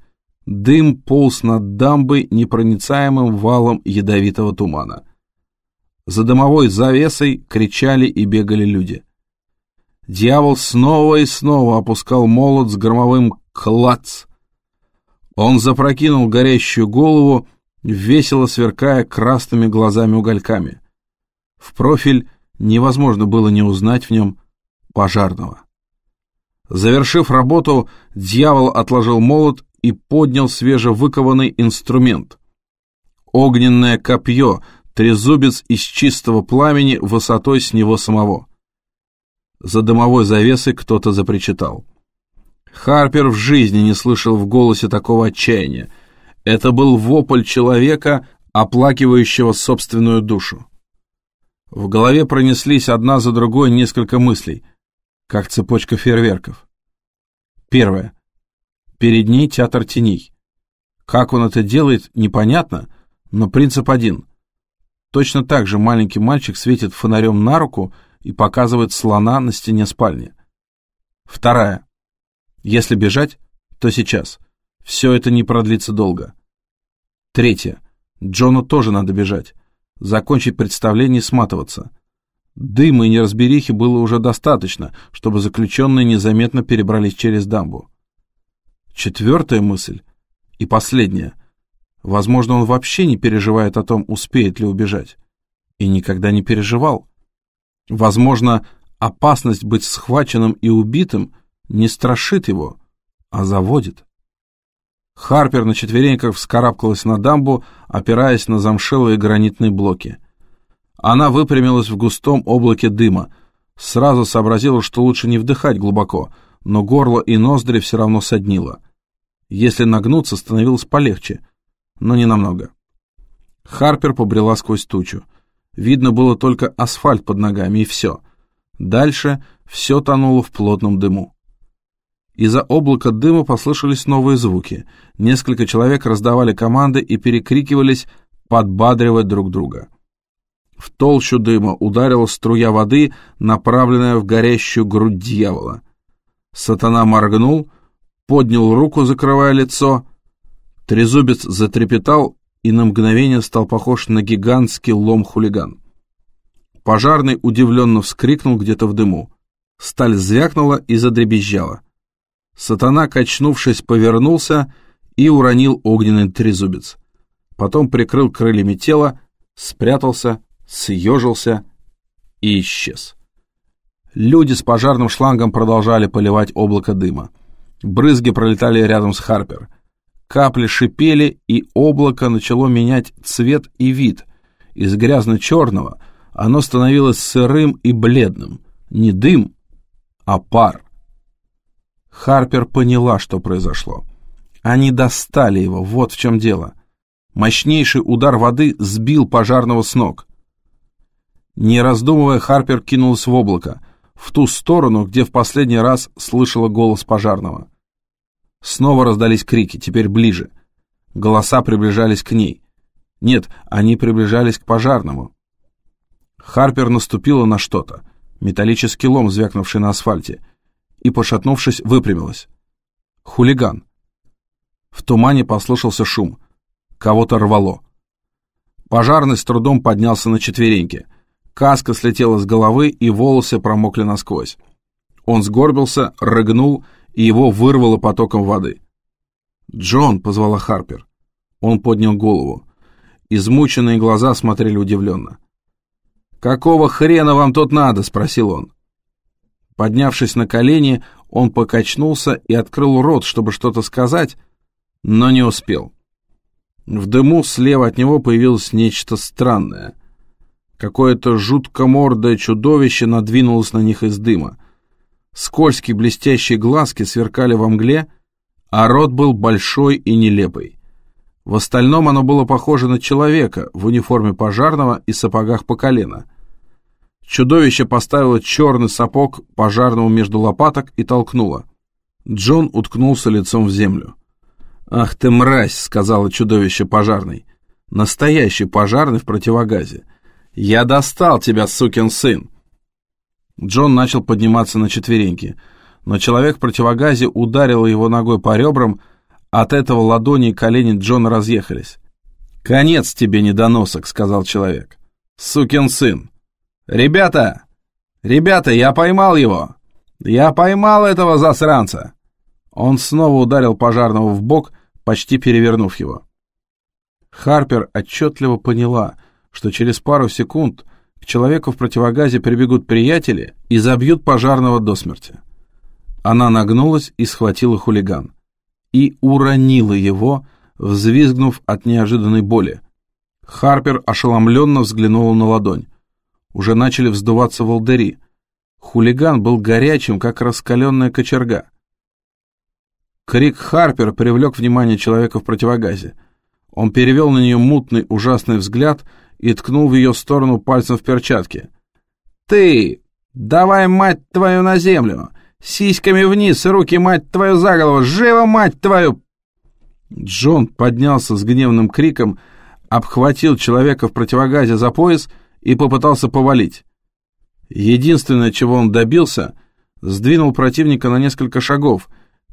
Дым полз над дамбой непроницаемым валом ядовитого тумана. За дымовой завесой кричали и бегали люди. Дьявол снова и снова опускал молот с громовым «клац». Он запрокинул горящую голову, весело сверкая красными глазами-угольками. В профиль невозможно было не узнать в нем пожарного. Завершив работу, дьявол отложил молот и поднял свежевыкованный инструмент. Огненное копье, трезубец из чистого пламени высотой с него самого. За дымовой завесой кто-то запричитал. Харпер в жизни не слышал в голосе такого отчаяния. Это был вопль человека, оплакивающего собственную душу. В голове пронеслись одна за другой несколько мыслей, как цепочка фейерверков. Первое. Перед ней театр теней. Как он это делает, непонятно, но принцип один. Точно так же маленький мальчик светит фонарем на руку и показывает слона на стене спальни. Вторая. Если бежать, то сейчас. Все это не продлится долго. Третье. Джону тоже надо бежать. Закончить представление и сматываться. Дыма и неразберихи было уже достаточно, чтобы заключенные незаметно перебрались через дамбу. Четвертая мысль и последняя. Возможно, он вообще не переживает о том, успеет ли убежать. И никогда не переживал. Возможно, опасность быть схваченным и убитым не страшит его, а заводит. Харпер на четвереньках вскарабкалась на дамбу, опираясь на замшелые гранитные блоки. Она выпрямилась в густом облаке дыма. Сразу сообразила, что лучше не вдыхать глубоко, но горло и ноздри все равно соднило. Если нагнуться, становилось полегче, но не намного. Харпер побрела сквозь тучу. Видно было только асфальт под ногами, и все. Дальше все тонуло в плотном дыму. Из-за облака дыма послышались новые звуки. Несколько человек раздавали команды и перекрикивались, подбадривая друг друга. В толщу дыма ударила струя воды, направленная в горящую грудь дьявола. Сатана моргнул, поднял руку, закрывая лицо. Трезубец затрепетал и на мгновение стал похож на гигантский лом-хулиган. Пожарный удивленно вскрикнул где-то в дыму. Сталь звякнула и задребезжала. Сатана, качнувшись, повернулся и уронил огненный трезубец. Потом прикрыл крыльями тело, спрятался, съежился и исчез. Люди с пожарным шлангом продолжали поливать облако дыма. Брызги пролетали рядом с Харпер. Капли шипели, и облако начало менять цвет и вид. Из грязно-черного оно становилось сырым и бледным. Не дым, а пар. Харпер поняла, что произошло. Они достали его, вот в чем дело. Мощнейший удар воды сбил пожарного с ног. Не раздумывая, Харпер кинулась в облако, в ту сторону, где в последний раз слышала голос пожарного. Снова раздались крики, теперь ближе. Голоса приближались к ней. Нет, они приближались к пожарному. Харпер наступила на что-то. Металлический лом, звякнувший на асфальте и, пошатнувшись, выпрямилась. Хулиган. В тумане послышался шум. Кого-то рвало. Пожарный с трудом поднялся на четвереньки. Каска слетела с головы, и волосы промокли насквозь. Он сгорбился, рыгнул, и его вырвало потоком воды. «Джон!» — позвала Харпер. Он поднял голову. Измученные глаза смотрели удивленно. «Какого хрена вам тут надо?» — спросил он. Поднявшись на колени, он покачнулся и открыл рот, чтобы что-то сказать, но не успел. В дыму слева от него появилось нечто странное. Какое-то жуткомордое чудовище надвинулось на них из дыма. Скользкие блестящие глазки сверкали во мгле, а рот был большой и нелепый. В остальном оно было похоже на человека в униформе пожарного и сапогах по колено. Чудовище поставило черный сапог пожарному между лопаток и толкнуло. Джон уткнулся лицом в землю. «Ах ты мразь!» — сказала чудовище пожарный. «Настоящий пожарный в противогазе. Я достал тебя, сукин сын!» Джон начал подниматься на четвереньки, но человек в противогазе ударил его ногой по ребрам, от этого ладони и колени Джона разъехались. «Конец тебе, недоносок!» — сказал человек. «Сукин сын! «Ребята! Ребята, я поймал его! Я поймал этого засранца!» Он снова ударил пожарного в бок, почти перевернув его. Харпер отчетливо поняла, что через пару секунд к человеку в противогазе прибегут приятели и забьют пожарного до смерти. Она нагнулась и схватила хулиган. И уронила его, взвизгнув от неожиданной боли. Харпер ошеломленно взглянула на ладонь. Уже начали вздуваться волдыри. Хулиган был горячим, как раскаленная кочерга. Крик Харпер привлек внимание человека в противогазе. Он перевел на нее мутный, ужасный взгляд и ткнул в ее сторону пальцем в перчатке. «Ты! Давай, мать твою, на землю! Сиськами вниз, руки, мать твою, за голову! Живо, мать твою!» Джон поднялся с гневным криком, обхватил человека в противогазе за пояс и попытался повалить. Единственное, чего он добился, сдвинул противника на несколько шагов,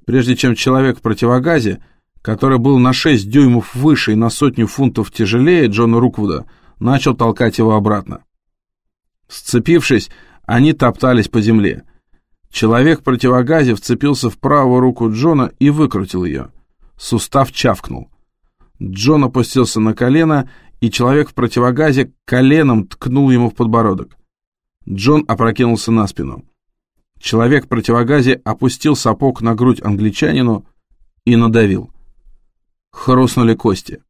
прежде чем человек в противогазе, который был на 6 дюймов выше и на сотню фунтов тяжелее Джона Руквуда, начал толкать его обратно. Сцепившись, они топтались по земле. Человек в противогазе вцепился в правую руку Джона и выкрутил ее. Сустав чавкнул. Джон опустился на колено, и человек в противогазе коленом ткнул ему в подбородок. Джон опрокинулся на спину. Человек в противогазе опустил сапог на грудь англичанину и надавил. Хрустнули кости.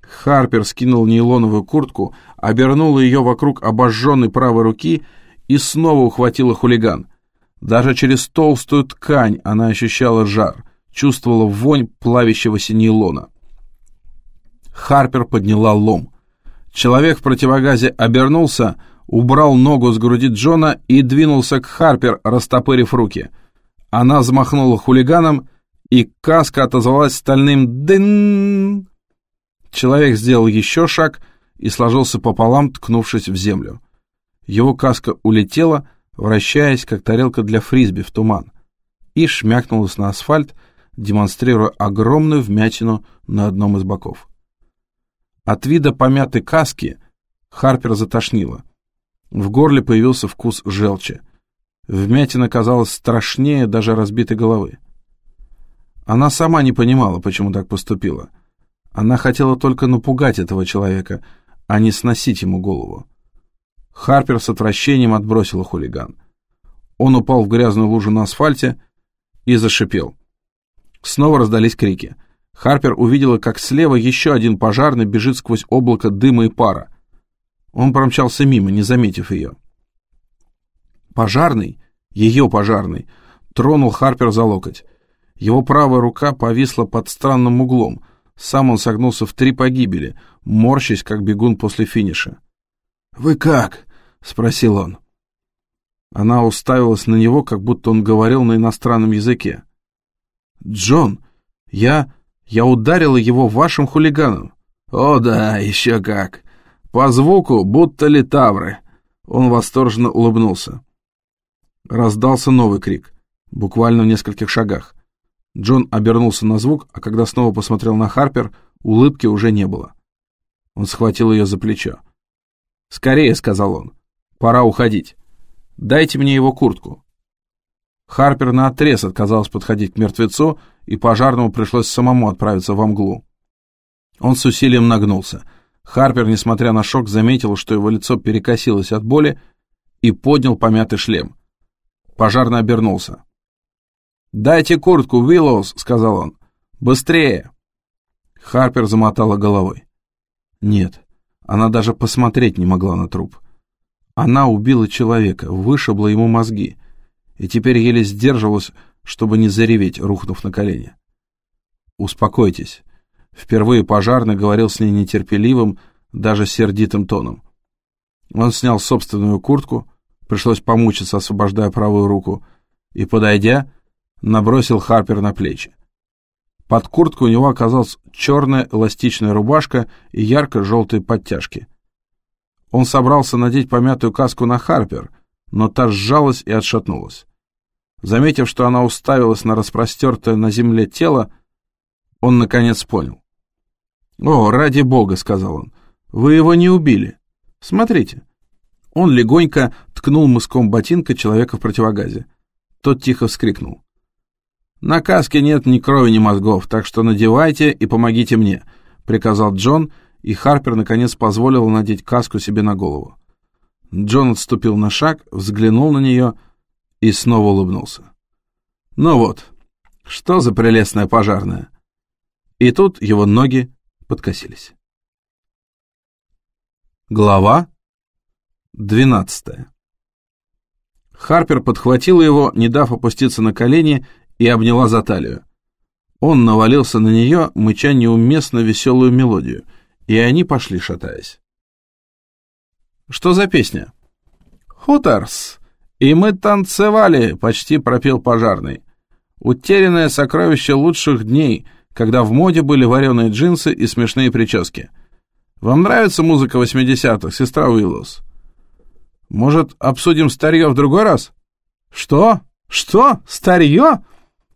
Харпер скинул нейлоновую куртку, обернул ее вокруг обожженной правой руки и снова ухватила хулиган. Даже через толстую ткань она ощущала жар, чувствовала вонь плавящегося нейлона. Харпер подняла лом. Человек в противогазе обернулся, убрал ногу с груди Джона и двинулся к Харпер, растопырив руки. Она взмахнула хулиганом, и каска отозвалась стальным «дын». Человек сделал еще шаг и сложился пополам, ткнувшись в землю. Его каска улетела, вращаясь, как тарелка для фрисби в туман, и шмякнулась на асфальт, демонстрируя огромную вмятину на одном из боков. От вида помятой каски Харпер затошнило. В горле появился вкус желчи. Вмятина казалась страшнее даже разбитой головы. Она сама не понимала, почему так поступила. Она хотела только напугать этого человека, а не сносить ему голову. Харпер с отвращением отбросила хулиган. Он упал в грязную лужу на асфальте и зашипел. Снова раздались крики. Харпер увидела, как слева еще один пожарный бежит сквозь облако дыма и пара. Он промчался мимо, не заметив ее. Пожарный, ее пожарный, тронул Харпер за локоть. Его правая рука повисла под странным углом. Сам он согнулся в три погибели, морщась, как бегун после финиша. «Вы как?» — спросил он. Она уставилась на него, как будто он говорил на иностранном языке. «Джон, я... я ударила его вашим хулиганом». «О да, еще как. По звуку, будто литавры». Он восторженно улыбнулся. Раздался новый крик, буквально в нескольких шагах. Джон обернулся на звук, а когда снова посмотрел на Харпер, улыбки уже не было. Он схватил ее за плечо. «Скорее», — сказал он, — «пора уходить. Дайте мне его куртку». Харпер наотрез отказался подходить к мертвецу, и пожарному пришлось самому отправиться во мглу. Он с усилием нагнулся. Харпер, несмотря на шок, заметил, что его лицо перекосилось от боли, и поднял помятый шлем. Пожарный обернулся. «Дайте куртку, Уиллоус», — сказал он. «Быстрее!» Харпер замотала головой. Нет, она даже посмотреть не могла на труп. Она убила человека, вышибла ему мозги, и теперь еле сдерживалась, чтобы не зареветь, рухнув на колени. «Успокойтесь». Впервые пожарный говорил с ней нетерпеливым, даже сердитым тоном. Он снял собственную куртку, пришлось помучиться, освобождая правую руку, и, подойдя, набросил Харпер на плечи. Под курткой у него оказалась черная эластичная рубашка и ярко-желтые подтяжки. Он собрался надеть помятую каску на Харпер, но та сжалась и отшатнулась. Заметив, что она уставилась на распростертое на земле тело, он наконец понял. «О, ради бога», — сказал он, — «вы его не убили. Смотрите». Он легонько ткнул мыском ботинка человека в противогазе. Тот тихо вскрикнул. «На каске нет ни крови, ни мозгов, так что надевайте и помогите мне», — приказал Джон, и Харпер наконец позволил надеть каску себе на голову. Джон отступил на шаг, взглянул на нее и снова улыбнулся. «Ну вот, что за прелестная пожарная!» И тут его ноги подкосились. Глава двенадцатая Харпер подхватил его, не дав опуститься на колени, и обняла за талию. Он навалился на нее, мыча неуместно веселую мелодию, и они пошли, шатаясь. «Что за песня?» «Хуторс! И мы танцевали!» — почти пропел пожарный. «Утерянное сокровище лучших дней, когда в моде были вареные джинсы и смешные прически. Вам нравится музыка восьмидесятых, сестра Уиллос? Может, обсудим старье в другой раз?» «Что? Что? Старье?»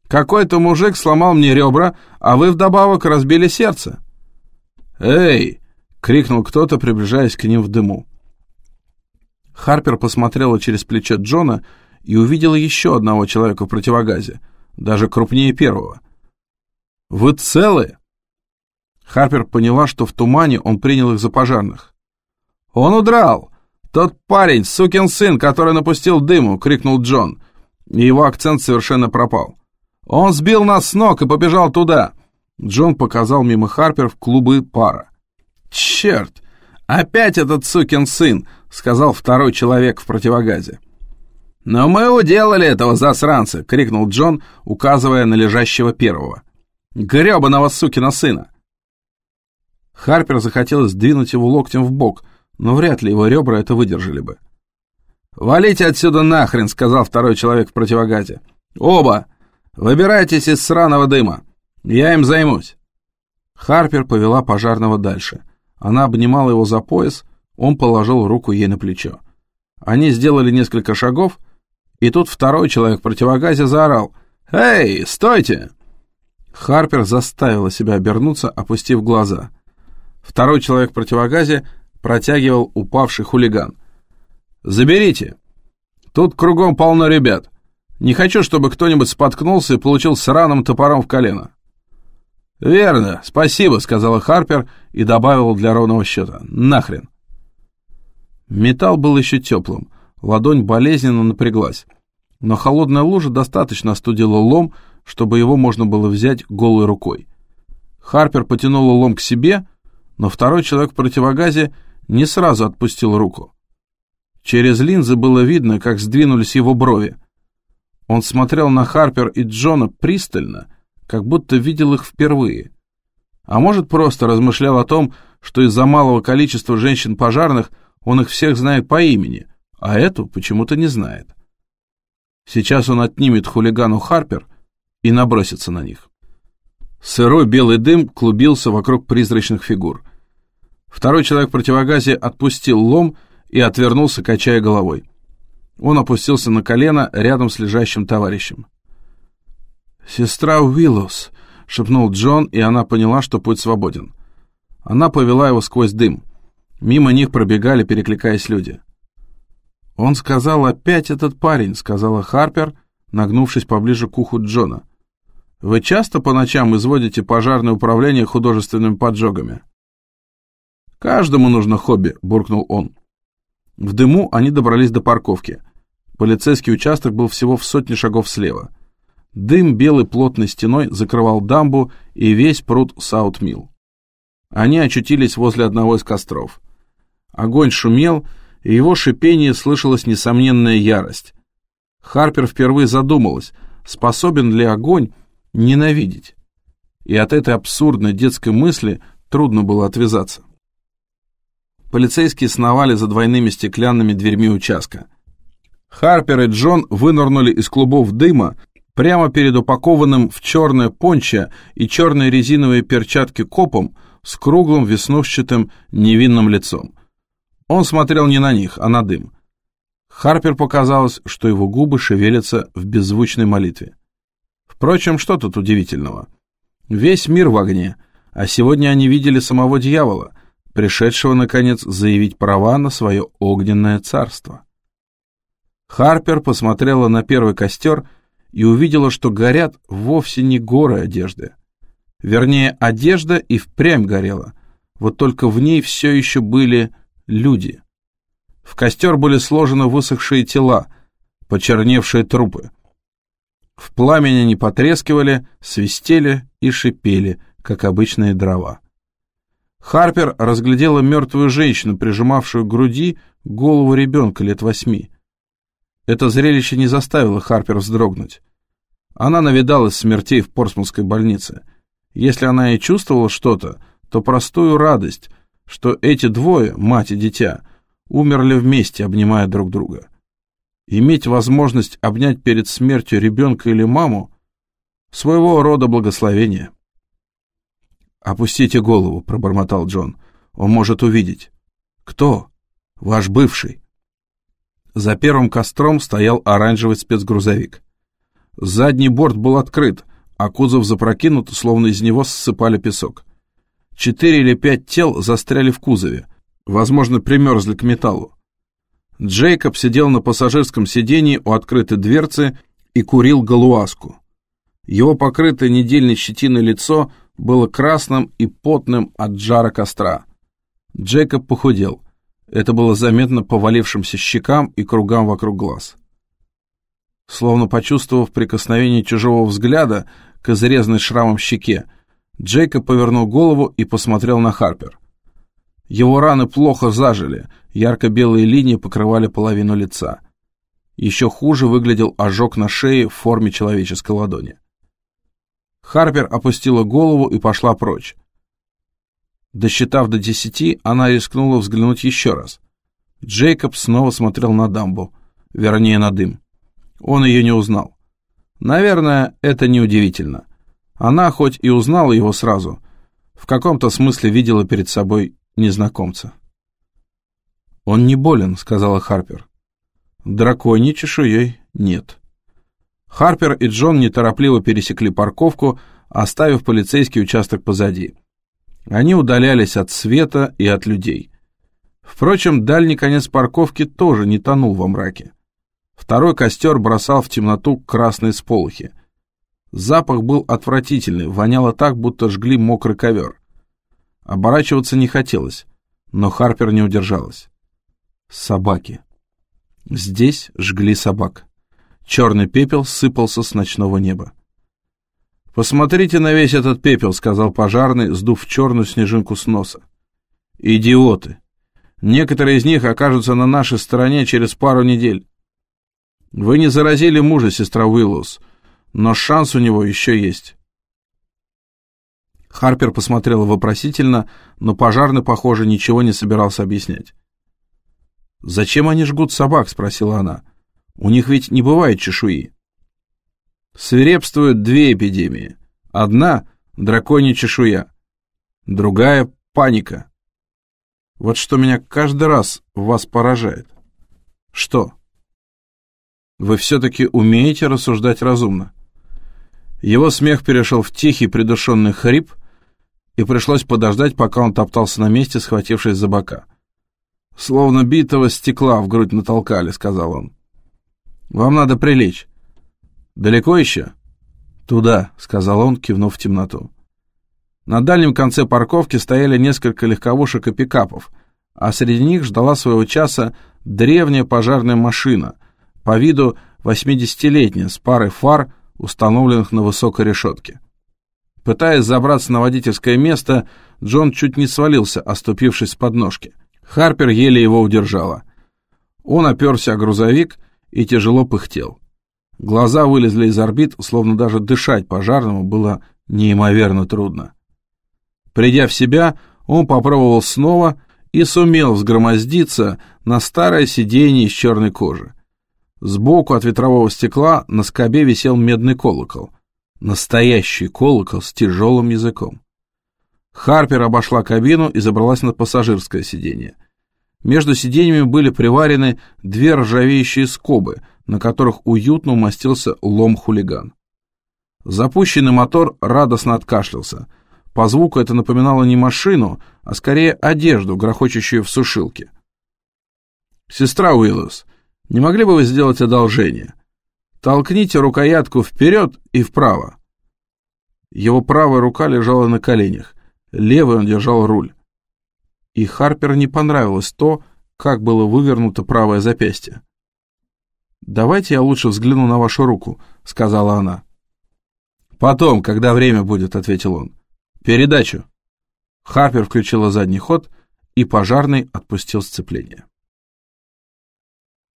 Какой-то мужик сломал мне ребра, а вы вдобавок разбили сердце». «Эй!» — крикнул кто-то, приближаясь к ним в дыму. Харпер посмотрела через плечо Джона и увидела еще одного человека в противогазе, даже крупнее первого. «Вы целы?» Харпер поняла, что в тумане он принял их за пожарных. «Он удрал! Тот парень, сукин сын, который напустил дыму!» — крикнул Джон, и его акцент совершенно пропал. «Он сбил нас с ног и побежал туда!» Джон показал мимо Харпер в клубы пара. «Черт! Опять этот сукин сын!» — сказал второй человек в противогазе. «Но мы уделали этого засранца!» — крикнул Джон, указывая на лежащего первого. «Гребаного сукина сына!» Харпер захотелось двинуть его локтем в бок, но вряд ли его ребра это выдержали бы. «Валите отсюда нахрен!» — сказал второй человек в противогазе. «Оба! Выбирайтесь из сраного дыма! Я им займусь!» Харпер повела пожарного дальше. Она обнимала его за пояс, он положил руку ей на плечо. Они сделали несколько шагов, и тут второй человек в противогазе заорал «Эй, стойте!» Харпер заставила себя обернуться, опустив глаза. Второй человек в противогазе протягивал упавший хулиган. «Заберите! Тут кругом полно ребят. Не хочу, чтобы кто-нибудь споткнулся и получил сраным топором в колено». «Верно, спасибо», — сказала Харпер и добавила для ровного счета. «Нахрен». Металл был еще теплым, ладонь болезненно напряглась. Но холодная лужа достаточно остудила лом, чтобы его можно было взять голой рукой. Харпер потянула лом к себе, но второй человек в противогазе не сразу отпустил руку. Через линзы было видно, как сдвинулись его брови. Он смотрел на Харпер и Джона пристально, как будто видел их впервые. А может, просто размышлял о том, что из-за малого количества женщин-пожарных он их всех знает по имени, а эту почему-то не знает. Сейчас он отнимет хулигану Харпер и набросится на них. Сырой белый дым клубился вокруг призрачных фигур. Второй человек в противогазе отпустил лом и отвернулся, качая головой. Он опустился на колено рядом с лежащим товарищем. «Сестра Уиллос», — шепнул Джон, и она поняла, что путь свободен. Она повела его сквозь дым. Мимо них пробегали, перекликаясь люди. «Он сказал, опять этот парень», — сказала Харпер, нагнувшись поближе к уху Джона. «Вы часто по ночам изводите пожарное управление художественными поджогами?» «Каждому нужно хобби», — буркнул он. В дыму они добрались до парковки. Полицейский участок был всего в сотне шагов слева. Дым белой плотной стеной закрывал дамбу и весь пруд Саутмилл. Они очутились возле одного из костров. Огонь шумел, и его шипение слышалась несомненная ярость. Харпер впервые задумалась, способен ли огонь ненавидеть. И от этой абсурдной детской мысли трудно было отвязаться. Полицейские сновали за двойными стеклянными дверьми участка. Харпер и Джон вынырнули из клубов дыма прямо перед упакованным в черное пончо и черные резиновые перчатки копом с круглым веснушчатым невинным лицом. Он смотрел не на них, а на дым. Харпер показалось, что его губы шевелятся в беззвучной молитве. Впрочем, что тут удивительного? Весь мир в огне, а сегодня они видели самого дьявола, пришедшего, наконец, заявить права на свое огненное царство. Харпер посмотрела на первый костер и увидела, что горят вовсе не горы одежды. Вернее, одежда и впрямь горела, вот только в ней все еще были люди. В костер были сложены высохшие тела, почерневшие трупы. В пламени они потрескивали, свистели и шипели, как обычные дрова. Харпер разглядела мертвую женщину, прижимавшую к груди голову ребенка лет восьми. Это зрелище не заставило Харпер вздрогнуть. Она навидалась смертей в Портсмутской больнице. Если она и чувствовала что-то, то простую радость, что эти двое, мать и дитя, умерли вместе, обнимая друг друга. Иметь возможность обнять перед смертью ребенка или маму — своего рода благословение. «Опустите голову», — пробормотал Джон. «Он может увидеть». «Кто?» «Ваш бывший». За первым костром стоял оранжевый спецгрузовик. Задний борт был открыт, а кузов запрокинут, словно из него ссыпали песок. Четыре или пять тел застряли в кузове, возможно, примерзли к металлу. Джейкоб сидел на пассажирском сидении у открытой дверцы и курил галуаску. Его покрытое недельной щетиной лицо было красным и потным от жара костра. Джейкоб похудел. Это было заметно по валившимся щекам и кругам вокруг глаз. Словно почувствовав прикосновение чужого взгляда к изрезанной шрамом щеке, Джейкоб повернул голову и посмотрел на Харпер. Его раны плохо зажили, ярко-белые линии покрывали половину лица. Еще хуже выглядел ожог на шее в форме человеческой ладони. Харпер опустила голову и пошла прочь. Досчитав до десяти, она рискнула взглянуть еще раз. Джейкоб снова смотрел на дамбу, вернее, на дым. Он ее не узнал. Наверное, это неудивительно. Она хоть и узнала его сразу, в каком-то смысле видела перед собой незнакомца. «Он не болен», — сказала Харпер. «Драконьей чешуей нет». Харпер и Джон неторопливо пересекли парковку, оставив полицейский участок позади. Они удалялись от света и от людей. Впрочем, дальний конец парковки тоже не тонул во мраке. Второй костер бросал в темноту красные сполохи. Запах был отвратительный, воняло так, будто жгли мокрый ковер. Оборачиваться не хотелось, но Харпер не удержалась. Собаки. Здесь жгли собак. Черный пепел сыпался с ночного неба. «Посмотрите на весь этот пепел», — сказал пожарный, сдув черную снежинку с носа. «Идиоты! Некоторые из них окажутся на нашей стороне через пару недель. Вы не заразили мужа, сестра Уиллус, но шанс у него еще есть». Харпер посмотрела вопросительно, но пожарный, похоже, ничего не собирался объяснять. «Зачем они жгут собак?» — спросила она. У них ведь не бывает чешуи. Свирепствуют две эпидемии. Одна — драконья чешуя, другая — паника. Вот что меня каждый раз вас поражает. Что? Вы все-таки умеете рассуждать разумно. Его смех перешел в тихий придушенный хрип, и пришлось подождать, пока он топтался на месте, схватившись за бока. «Словно битого стекла в грудь натолкали», — сказал он. Вам надо прилечь. Далеко еще? Туда, сказал он, кивнув в темноту. На дальнем конце парковки стояли несколько легковушек и пикапов, а среди них ждала своего часа древняя пожарная машина, по виду 80-летняя, с парой фар, установленных на высокой решетке. Пытаясь забраться на водительское место, Джон чуть не свалился, оступившись с подножки. Харпер еле его удержала. Он оперся о грузовик и тяжело пыхтел. Глаза вылезли из орбит, словно даже дышать пожарному было неимоверно трудно. Придя в себя, он попробовал снова и сумел взгромоздиться на старое сиденье из черной кожи. Сбоку от ветрового стекла на скобе висел медный колокол. Настоящий колокол с тяжелым языком. Харпер обошла кабину и забралась на пассажирское сиденье. Между сиденьями были приварены две ржавеющие скобы, на которых уютно умостился лом-хулиган. Запущенный мотор радостно откашлялся. По звуку это напоминало не машину, а скорее одежду, грохочущую в сушилке. «Сестра Уиллус, не могли бы вы сделать одолжение? Толкните рукоятку вперед и вправо». Его правая рука лежала на коленях, левой он держал руль и Харпер не понравилось то, как было вывернуто правое запястье. «Давайте я лучше взгляну на вашу руку», — сказала она. «Потом, когда время будет», — ответил он. «Передачу». Харпер включила задний ход, и пожарный отпустил сцепление.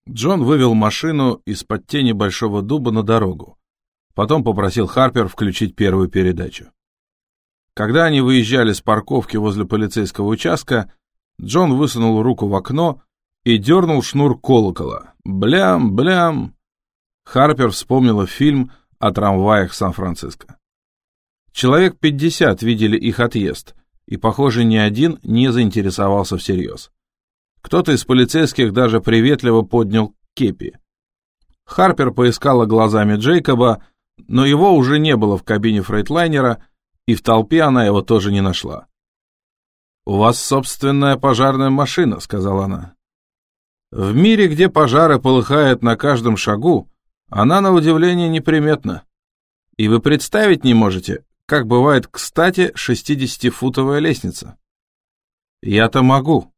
Джон вывел машину из-под тени большого дуба на дорогу. Потом попросил Харпер включить первую передачу. Когда они выезжали с парковки возле полицейского участка, Джон высунул руку в окно и дернул шнур колокола. Блям, блям. Харпер вспомнила фильм о трамваях Сан-Франциско. Человек пятьдесят видели их отъезд, и, похоже, ни один не заинтересовался всерьез. Кто-то из полицейских даже приветливо поднял кепи. Харпер поискала глазами Джейкоба, но его уже не было в кабине фрейтлайнера, и в толпе она его тоже не нашла. «У вас собственная пожарная машина», — сказала она. «В мире, где пожары полыхают на каждом шагу, она, на удивление, неприметна. И вы представить не можете, как бывает, кстати, 60-футовая лестница. Я-то могу.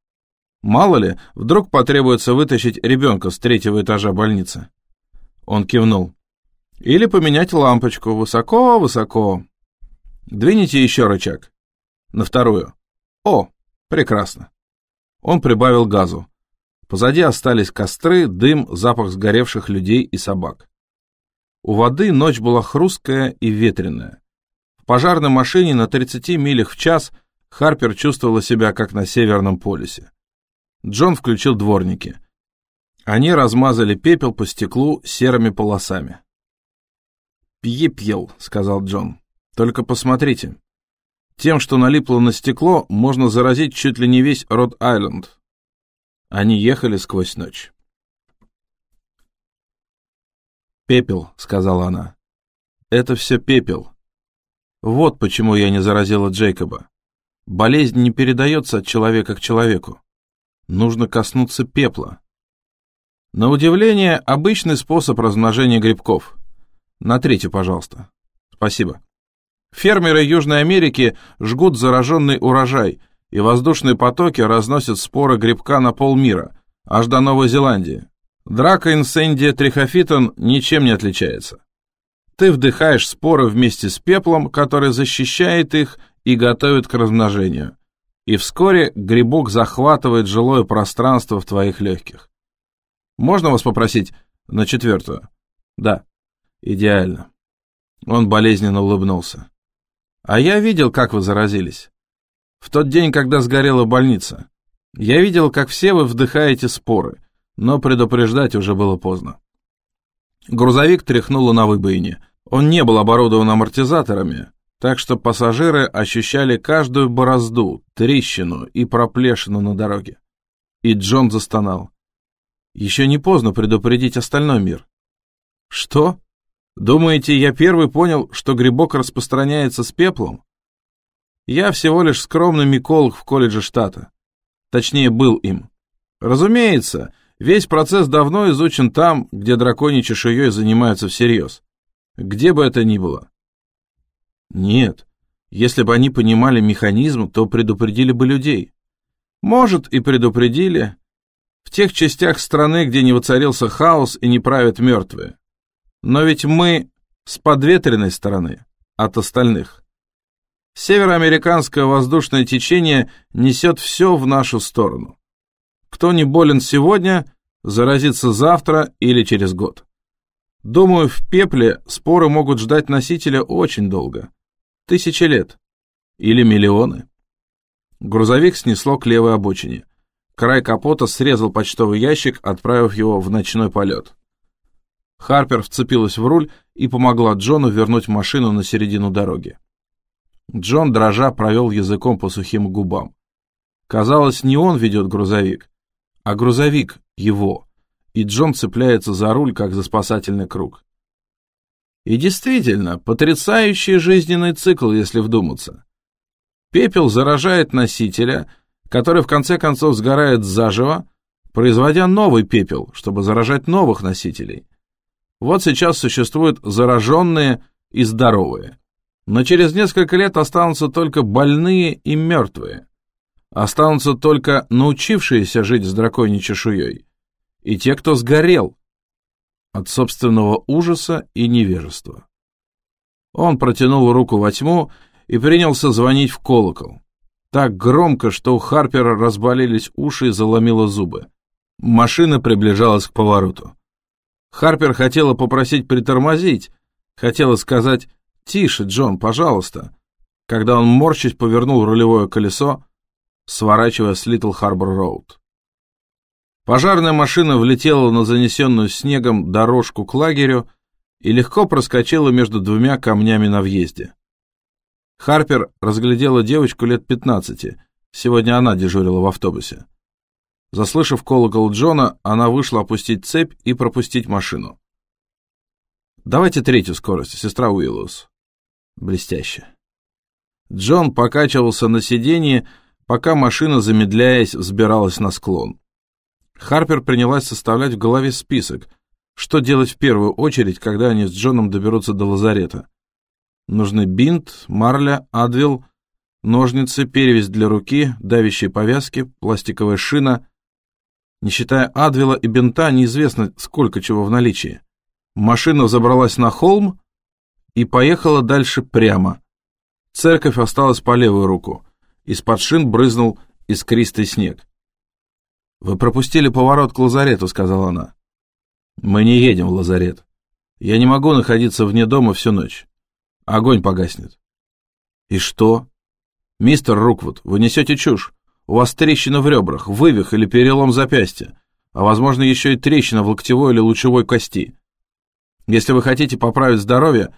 Мало ли, вдруг потребуется вытащить ребенка с третьего этажа больницы. Он кивнул. Или поменять лампочку высоко-высоко. Двините еще рычаг. На вторую. О, прекрасно. Он прибавил газу. Позади остались костры, дым, запах сгоревших людей и собак. У воды ночь была хрусткая и ветреная. В пожарной машине на 30 милях в час Харпер чувствовала себя как на Северном полюсе. Джон включил дворники. Они размазали пепел по стеклу серыми полосами. «Пьепел», — сказал Джон. «Только посмотрите. Тем, что налипло на стекло, можно заразить чуть ли не весь Род-Айленд». Они ехали сквозь ночь. «Пепел», — сказала она. «Это все пепел. Вот почему я не заразила Джейкоба. Болезнь не передается от человека к человеку. Нужно коснуться пепла. На удивление, обычный способ размножения грибков. Натрите, пожалуйста. Спасибо. Фермеры Южной Америки жгут зараженный урожай, и воздушные потоки разносят споры грибка на полмира, аж до Новой Зеландии. Драка инсендия трихофитон ничем не отличается. Ты вдыхаешь споры вместе с пеплом, который защищает их и готовит к размножению. И вскоре грибок захватывает жилое пространство в твоих легких. Можно вас попросить на четвертую? Да. Идеально. Он болезненно улыбнулся. А я видел, как вы заразились. В тот день, когда сгорела больница. Я видел, как все вы вдыхаете споры, но предупреждать уже было поздно. Грузовик тряхнуло на выбоине. Он не был оборудован амортизаторами, так что пассажиры ощущали каждую борозду, трещину и проплешину на дороге. И Джон застонал. Еще не поздно предупредить остальной мир. Что? Думаете, я первый понял, что грибок распространяется с пеплом? Я всего лишь скромный миколог в колледже штата. Точнее, был им. Разумеется, весь процесс давно изучен там, где драконьей чешуей занимаются всерьез. Где бы это ни было. Нет, если бы они понимали механизм, то предупредили бы людей. Может, и предупредили. В тех частях страны, где не воцарился хаос и не правят мертвые. Но ведь мы с подветренной стороны, от остальных. Североамериканское воздушное течение несет все в нашу сторону. Кто не болен сегодня, заразится завтра или через год. Думаю, в пепле споры могут ждать носителя очень долго. Тысячи лет. Или миллионы. Грузовик снесло к левой обочине. Край капота срезал почтовый ящик, отправив его в ночной полет. Харпер вцепилась в руль и помогла Джону вернуть машину на середину дороги. Джон, дрожа, провел языком по сухим губам. Казалось, не он ведет грузовик, а грузовик его, и Джон цепляется за руль, как за спасательный круг. И действительно, потрясающий жизненный цикл, если вдуматься. Пепел заражает носителя, который в конце концов сгорает заживо, производя новый пепел, чтобы заражать новых носителей. Вот сейчас существуют зараженные и здоровые. Но через несколько лет останутся только больные и мертвые. Останутся только научившиеся жить с драконьей чешуей. И те, кто сгорел, от собственного ужаса и невежества. Он протянул руку во тьму и принялся звонить в колокол. Так громко, что у Харпера разболелись уши и заломило зубы. Машина приближалась к повороту. Харпер хотела попросить притормозить, хотела сказать «Тише, Джон, пожалуйста», когда он морщись повернул рулевое колесо, сворачивая с Литл Харбор Роуд. Пожарная машина влетела на занесенную снегом дорожку к лагерю и легко проскочила между двумя камнями на въезде. Харпер разглядела девочку лет 15, сегодня она дежурила в автобусе. Заслышав колокол Джона, она вышла опустить цепь и пропустить машину. Давайте третью скорость, сестра Уиллус. Блестяще. Джон покачивался на сиденье, пока машина, замедляясь, взбиралась на склон. Харпер принялась составлять в голове список, что делать в первую очередь, когда они с Джоном доберутся до лазарета. Нужны бинт, марля, адвил, ножницы, перевязь для руки, давящие повязки, пластиковая шина. Не считая адвила и бинта, неизвестно, сколько чего в наличии. Машина забралась на холм и поехала дальше прямо. Церковь осталась по левую руку. Из-под шин брызнул искристый снег. «Вы пропустили поворот к лазарету», — сказала она. «Мы не едем в лазарет. Я не могу находиться вне дома всю ночь. Огонь погаснет». «И что?» «Мистер Руквуд, вы несете чушь. У вас трещина в ребрах, вывих или перелом запястья, а, возможно, еще и трещина в локтевой или лучевой кости. Если вы хотите поправить здоровье,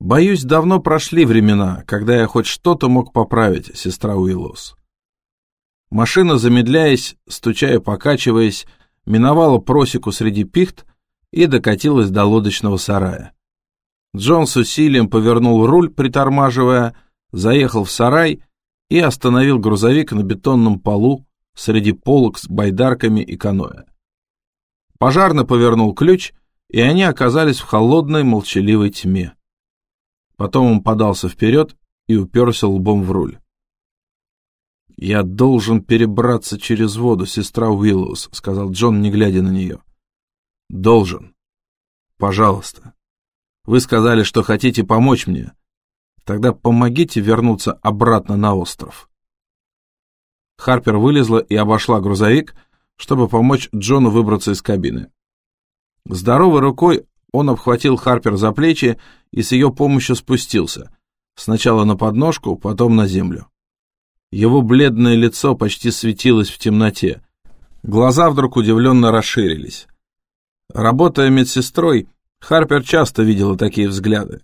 Боюсь, давно прошли времена, когда я хоть что-то мог поправить, сестра Уиллос. Машина, замедляясь, стучая, покачиваясь, миновала просеку среди пихт и докатилась до лодочного сарая. Джон с усилием повернул руль, притормаживая, заехал в сарай и остановил грузовик на бетонном полу среди полок с байдарками и каноэ. Пожарно повернул ключ, и они оказались в холодной молчаливой тьме. Потом он подался вперед и уперся лбом в руль. «Я должен перебраться через воду, сестра Уиллус», — сказал Джон, не глядя на нее. «Должен. Пожалуйста. Вы сказали, что хотите помочь мне. Тогда помогите вернуться обратно на остров». Харпер вылезла и обошла грузовик, чтобы помочь Джону выбраться из кабины. Здоровой рукой он обхватил Харпер за плечи и с ее помощью спустился. Сначала на подножку, потом на землю. Его бледное лицо почти светилось в темноте. Глаза вдруг удивленно расширились. Работая медсестрой, Харпер часто видела такие взгляды.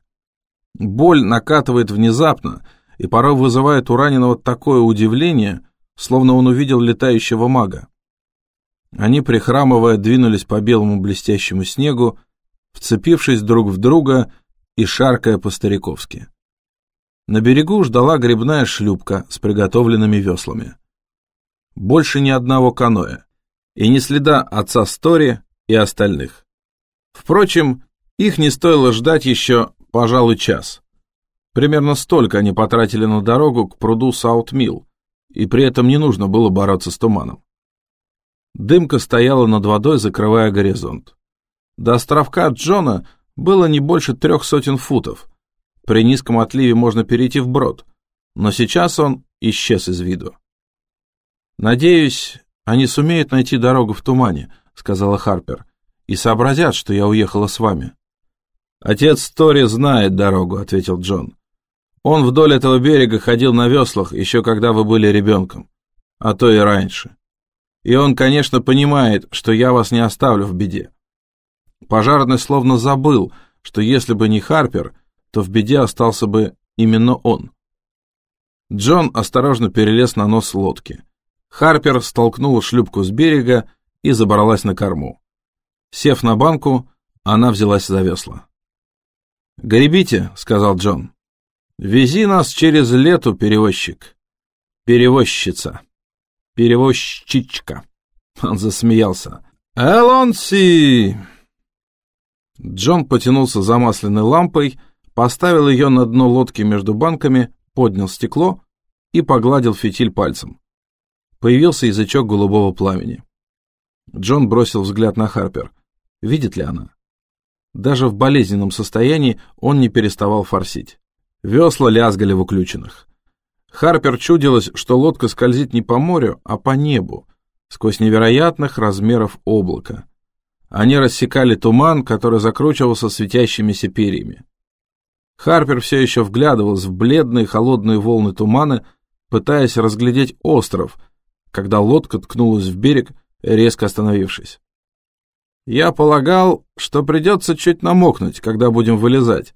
Боль накатывает внезапно и порой вызывает у раненого такое удивление, словно он увидел летающего мага. Они, прихрамывая, двинулись по белому блестящему снегу, вцепившись друг в друга и шаркая по-стариковски. На берегу ждала грибная шлюпка с приготовленными веслами. Больше ни одного каноэ, и ни следа отца Стори и остальных. Впрочем, их не стоило ждать еще, пожалуй, час. Примерно столько они потратили на дорогу к пруду Саут-Милл, и при этом не нужно было бороться с туманом. Дымка стояла над водой, закрывая горизонт. До островка Джона было не больше трех сотен футов. При низком отливе можно перейти вброд, но сейчас он исчез из виду. «Надеюсь, они сумеют найти дорогу в тумане», — сказала Харпер, «и сообразят, что я уехала с вами». «Отец Тори знает дорогу», — ответил Джон. «Он вдоль этого берега ходил на веслах, еще когда вы были ребенком, а то и раньше. И он, конечно, понимает, что я вас не оставлю в беде. Пожарный словно забыл, что если бы не Харпер, то в беде остался бы именно он. Джон осторожно перелез на нос лодки. Харпер столкнула шлюпку с берега и забралась на корму. Сев на банку, она взялась за весла. «Гребите», — сказал Джон. «Вези нас через лету, перевозчик. Перевозчица. Перевозчичка». Он засмеялся. «Элонси!» Джон потянулся за масляной лампой, поставил ее на дно лодки между банками, поднял стекло и погладил фитиль пальцем. Появился язычок голубого пламени. Джон бросил взгляд на Харпер. Видит ли она? Даже в болезненном состоянии он не переставал форсить. Весла лязгали в уключенных. Харпер чудилось, что лодка скользит не по морю, а по небу, сквозь невероятных размеров облака. Они рассекали туман, который закручивался светящимися перьями. Харпер все еще вглядывался в бледные холодные волны тумана, пытаясь разглядеть остров, когда лодка ткнулась в берег, резко остановившись. «Я полагал, что придется чуть намокнуть, когда будем вылезать,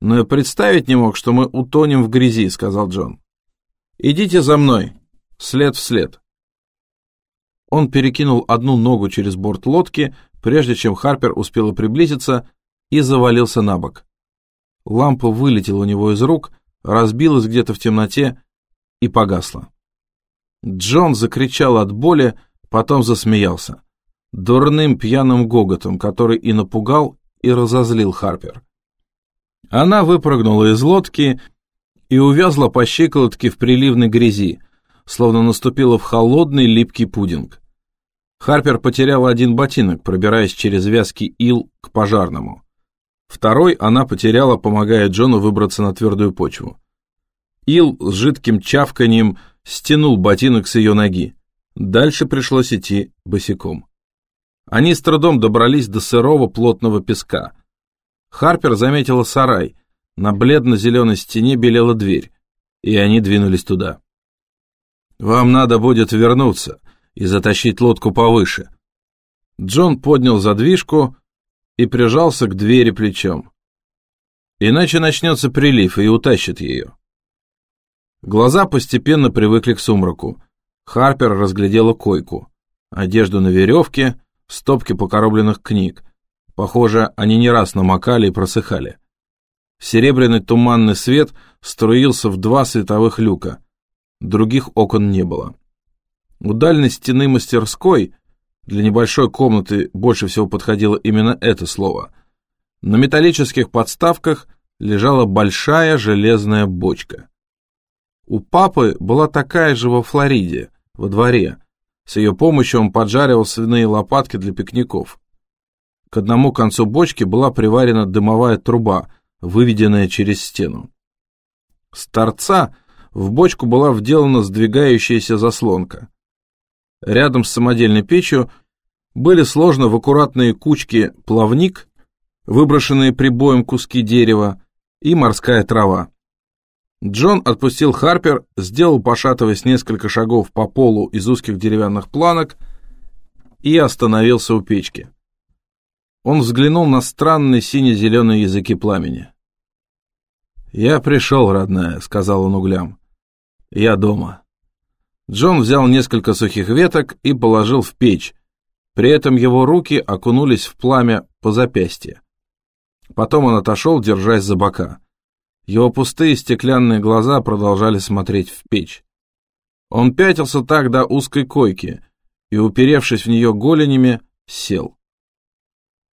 но я представить не мог, что мы утонем в грязи», — сказал Джон. «Идите за мной, след в след». Он перекинул одну ногу через борт лодки, прежде чем Харпер успела приблизиться, и завалился на бок. Лампа вылетела у него из рук, разбилась где-то в темноте и погасла. Джон закричал от боли, потом засмеялся. Дурным пьяным гоготом, который и напугал, и разозлил Харпер. Она выпрыгнула из лодки и увязла по щиколотке в приливной грязи, словно наступила в холодный липкий пудинг. Харпер потерял один ботинок, пробираясь через вязкий ил к пожарному. Второй она потеряла, помогая Джону выбраться на твердую почву. Ил с жидким чавканием стянул ботинок с ее ноги. Дальше пришлось идти босиком. Они с трудом добрались до сырого плотного песка. Харпер заметила сарай. На бледно-зеленой стене белела дверь, и они двинулись туда. «Вам надо будет вернуться и затащить лодку повыше». Джон поднял задвижку и прижался к двери плечом. Иначе начнется прилив и утащит ее. Глаза постепенно привыкли к сумраку. Харпер разглядела койку, одежду на веревке, стопки покоробленных книг. Похоже, они не раз намокали и просыхали. Серебряный туманный свет струился в два световых люка. Других окон не было. У дальней стены мастерской, для небольшой комнаты больше всего подходило именно это слово, на металлических подставках лежала большая железная бочка. У папы была такая же во Флориде, во дворе, с ее помощью он поджаривал свиные лопатки для пикников. К одному концу бочки была приварена дымовая труба, выведенная через стену. С торца в бочку была вделана сдвигающаяся заслонка. Рядом с самодельной печью были сложены в аккуратные кучки плавник, выброшенные прибоем куски дерева, и морская трава. Джон отпустил Харпер, сделал, пошатываясь несколько шагов по полу из узких деревянных планок и остановился у печки. Он взглянул на странные сине-зеленые языки пламени. «Я пришел, родная», — сказал он углям. «Я дома». Джон взял несколько сухих веток и положил в печь. При этом его руки окунулись в пламя по запястье. Потом он отошел, держась за бока. Его пустые стеклянные глаза продолжали смотреть в печь. Он пятился так до узкой койки и, уперевшись в нее голенями, сел.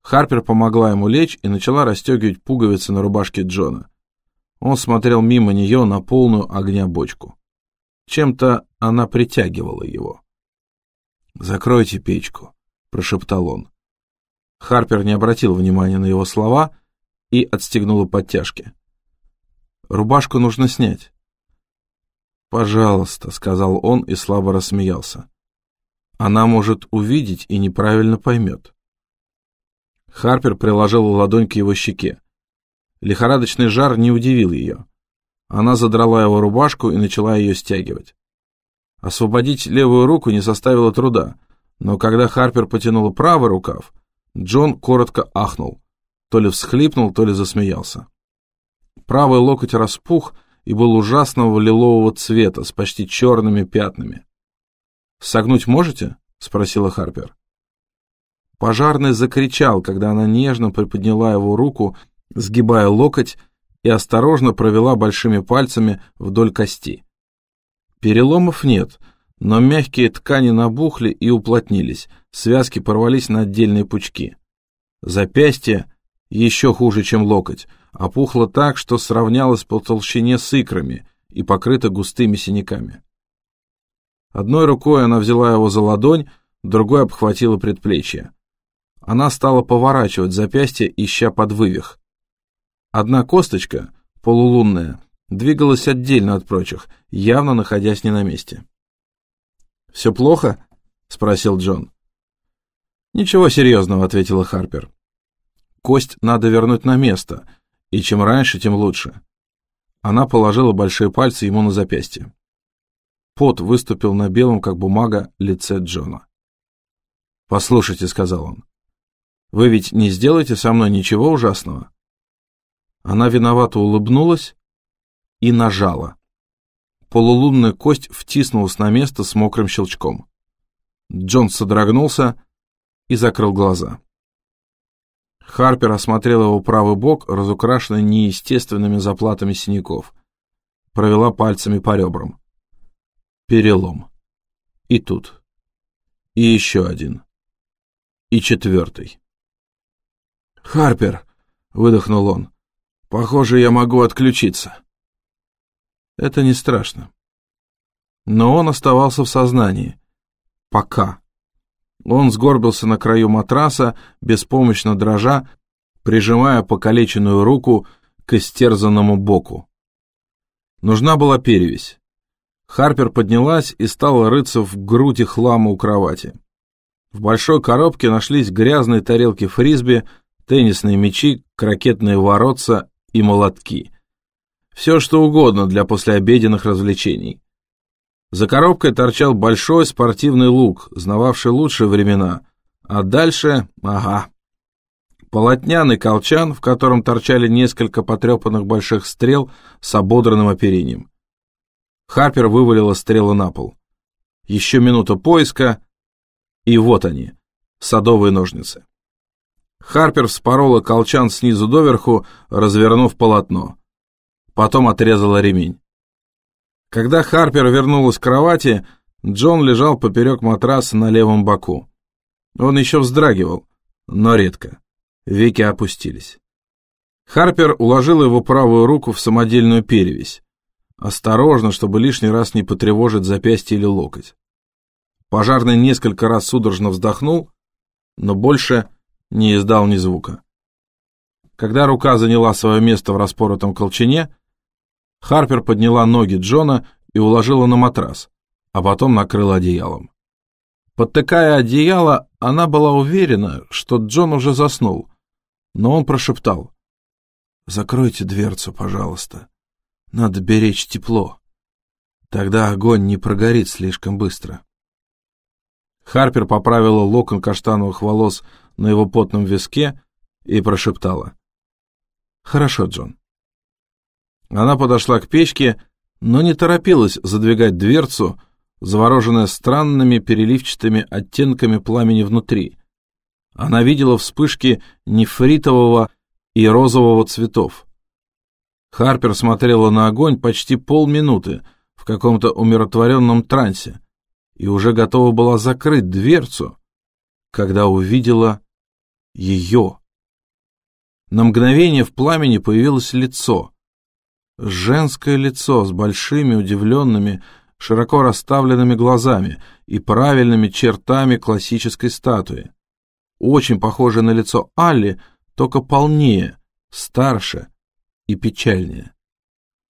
Харпер помогла ему лечь и начала расстегивать пуговицы на рубашке Джона. Он смотрел мимо нее на полную огня бочку. Чем-то она притягивала его. «Закройте печку», — прошептал он. Харпер не обратил внимания на его слова и отстегнула подтяжки. Рубашку нужно снять. «Пожалуйста», — сказал он и слабо рассмеялся. «Она может увидеть и неправильно поймет». Харпер приложил ладонь к его щеке. Лихорадочный жар не удивил ее. Она задрала его рубашку и начала ее стягивать. Освободить левую руку не составило труда, но когда Харпер потянула правый рукав, Джон коротко ахнул, то ли всхлипнул, то ли засмеялся. Правый локоть распух и был ужасного лилового цвета с почти черными пятнами. «Согнуть можете?» — спросила Харпер. Пожарный закричал, когда она нежно приподняла его руку, сгибая локоть, и осторожно провела большими пальцами вдоль кости. Переломов нет, но мягкие ткани набухли и уплотнились, связки порвались на отдельные пучки. Запястье еще хуже, чем локоть, опухла так, что сравнялась по толщине с икрами и покрыта густыми синяками. Одной рукой она взяла его за ладонь, другой обхватила предплечье. Она стала поворачивать запястье, ища под вывих. Одна косточка, полулунная, двигалась отдельно от прочих, явно находясь не на месте. «Все плохо?» — спросил Джон. «Ничего серьезного», — ответила Харпер. «Кость надо вернуть на место, и чем раньше, тем лучше. Она положила большие пальцы ему на запястье. Пот выступил на белом, как бумага, лице Джона. «Послушайте», — сказал он, — «вы ведь не сделаете со мной ничего ужасного?» Она виновато улыбнулась и нажала. Полулунная кость втиснулась на место с мокрым щелчком. Джон содрогнулся и закрыл глаза. Харпер осмотрел его правый бок, разукрашенный неестественными заплатами синяков. Провела пальцами по ребрам. Перелом. И тут. И еще один. И четвертый. «Харпер!» — выдохнул он. «Похоже, я могу отключиться». Это не страшно. Но он оставался в сознании. Пока. Он сгорбился на краю матраса, беспомощно дрожа, прижимая покалеченную руку к истерзанному боку. Нужна была перевесь. Харпер поднялась и стала рыться в груди хлама у кровати. В большой коробке нашлись грязные тарелки фрисби, теннисные мячи, крокетные воротца и молотки. Все, что угодно для послеобеденных развлечений. За коробкой торчал большой спортивный лук, знававший лучшие времена. А дальше... ага. Полотняный колчан, в котором торчали несколько потрепанных больших стрел с ободранным оперением. Харпер вывалила стрелы на пол. Еще минута поиска, и вот они, садовые ножницы. Харпер вспорола колчан снизу доверху, развернув полотно. Потом отрезала ремень. Когда Харпер вернулась к кровати, Джон лежал поперек матраса на левом боку. Он еще вздрагивал, но редко. Веки опустились. Харпер уложил его правую руку в самодельную перевязь. Осторожно, чтобы лишний раз не потревожить запястье или локоть. Пожарный несколько раз судорожно вздохнул, но больше не издал ни звука. Когда рука заняла свое место в распоротом колчане, Харпер подняла ноги Джона и уложила на матрас, а потом накрыла одеялом. Подтыкая одеяло, она была уверена, что Джон уже заснул, но он прошептал. «Закройте дверцу, пожалуйста. Надо беречь тепло. Тогда огонь не прогорит слишком быстро». Харпер поправила локон каштановых волос на его потном виске и прошептала. «Хорошо, Джон. Она подошла к печке, но не торопилась задвигать дверцу, завороженная странными переливчатыми оттенками пламени внутри. Она видела вспышки нефритового и розового цветов. Харпер смотрела на огонь почти полминуты в каком-то умиротворенном трансе и уже готова была закрыть дверцу, когда увидела ее. На мгновение в пламени появилось лицо — Женское лицо с большими удивленными, широко расставленными глазами и правильными чертами классической статуи. Очень похоже на лицо Алли, только полнее, старше и печальнее.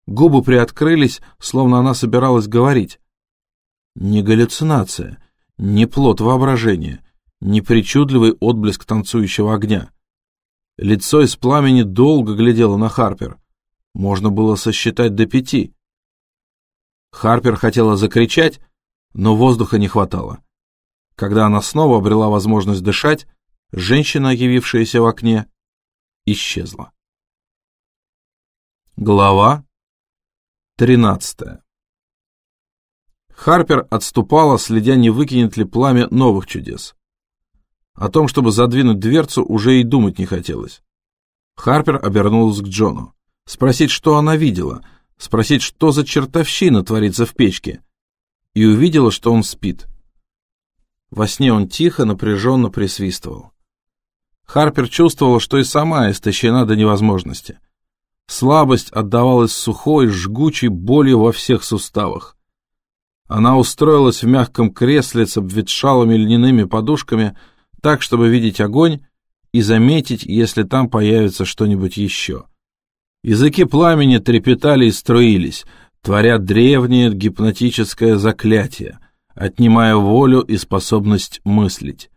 Губы приоткрылись, словно она собиралась говорить. Не галлюцинация, не плод воображения, не причудливый отблеск танцующего огня. Лицо из пламени долго глядело на Харпер — можно было сосчитать до пяти. Харпер хотела закричать, но воздуха не хватало. Когда она снова обрела возможность дышать, женщина, явившаяся в окне, исчезла. Глава тринадцатая. Харпер отступала, следя, не выкинет ли пламя новых чудес. О том, чтобы задвинуть дверцу, уже и думать не хотелось. Харпер обернулась к Джону спросить, что она видела, спросить, что за чертовщина творится в печке, и увидела, что он спит. Во сне он тихо, напряженно присвистывал. Харпер чувствовала, что и сама истощена до невозможности. Слабость отдавалась сухой, жгучей болью во всех суставах. Она устроилась в мягком кресле с обветшалыми льняными подушками, так, чтобы видеть огонь и заметить, если там появится что-нибудь еще. Языки пламени трепетали и струились, творя древнее гипнотическое заклятие, отнимая волю и способность мыслить.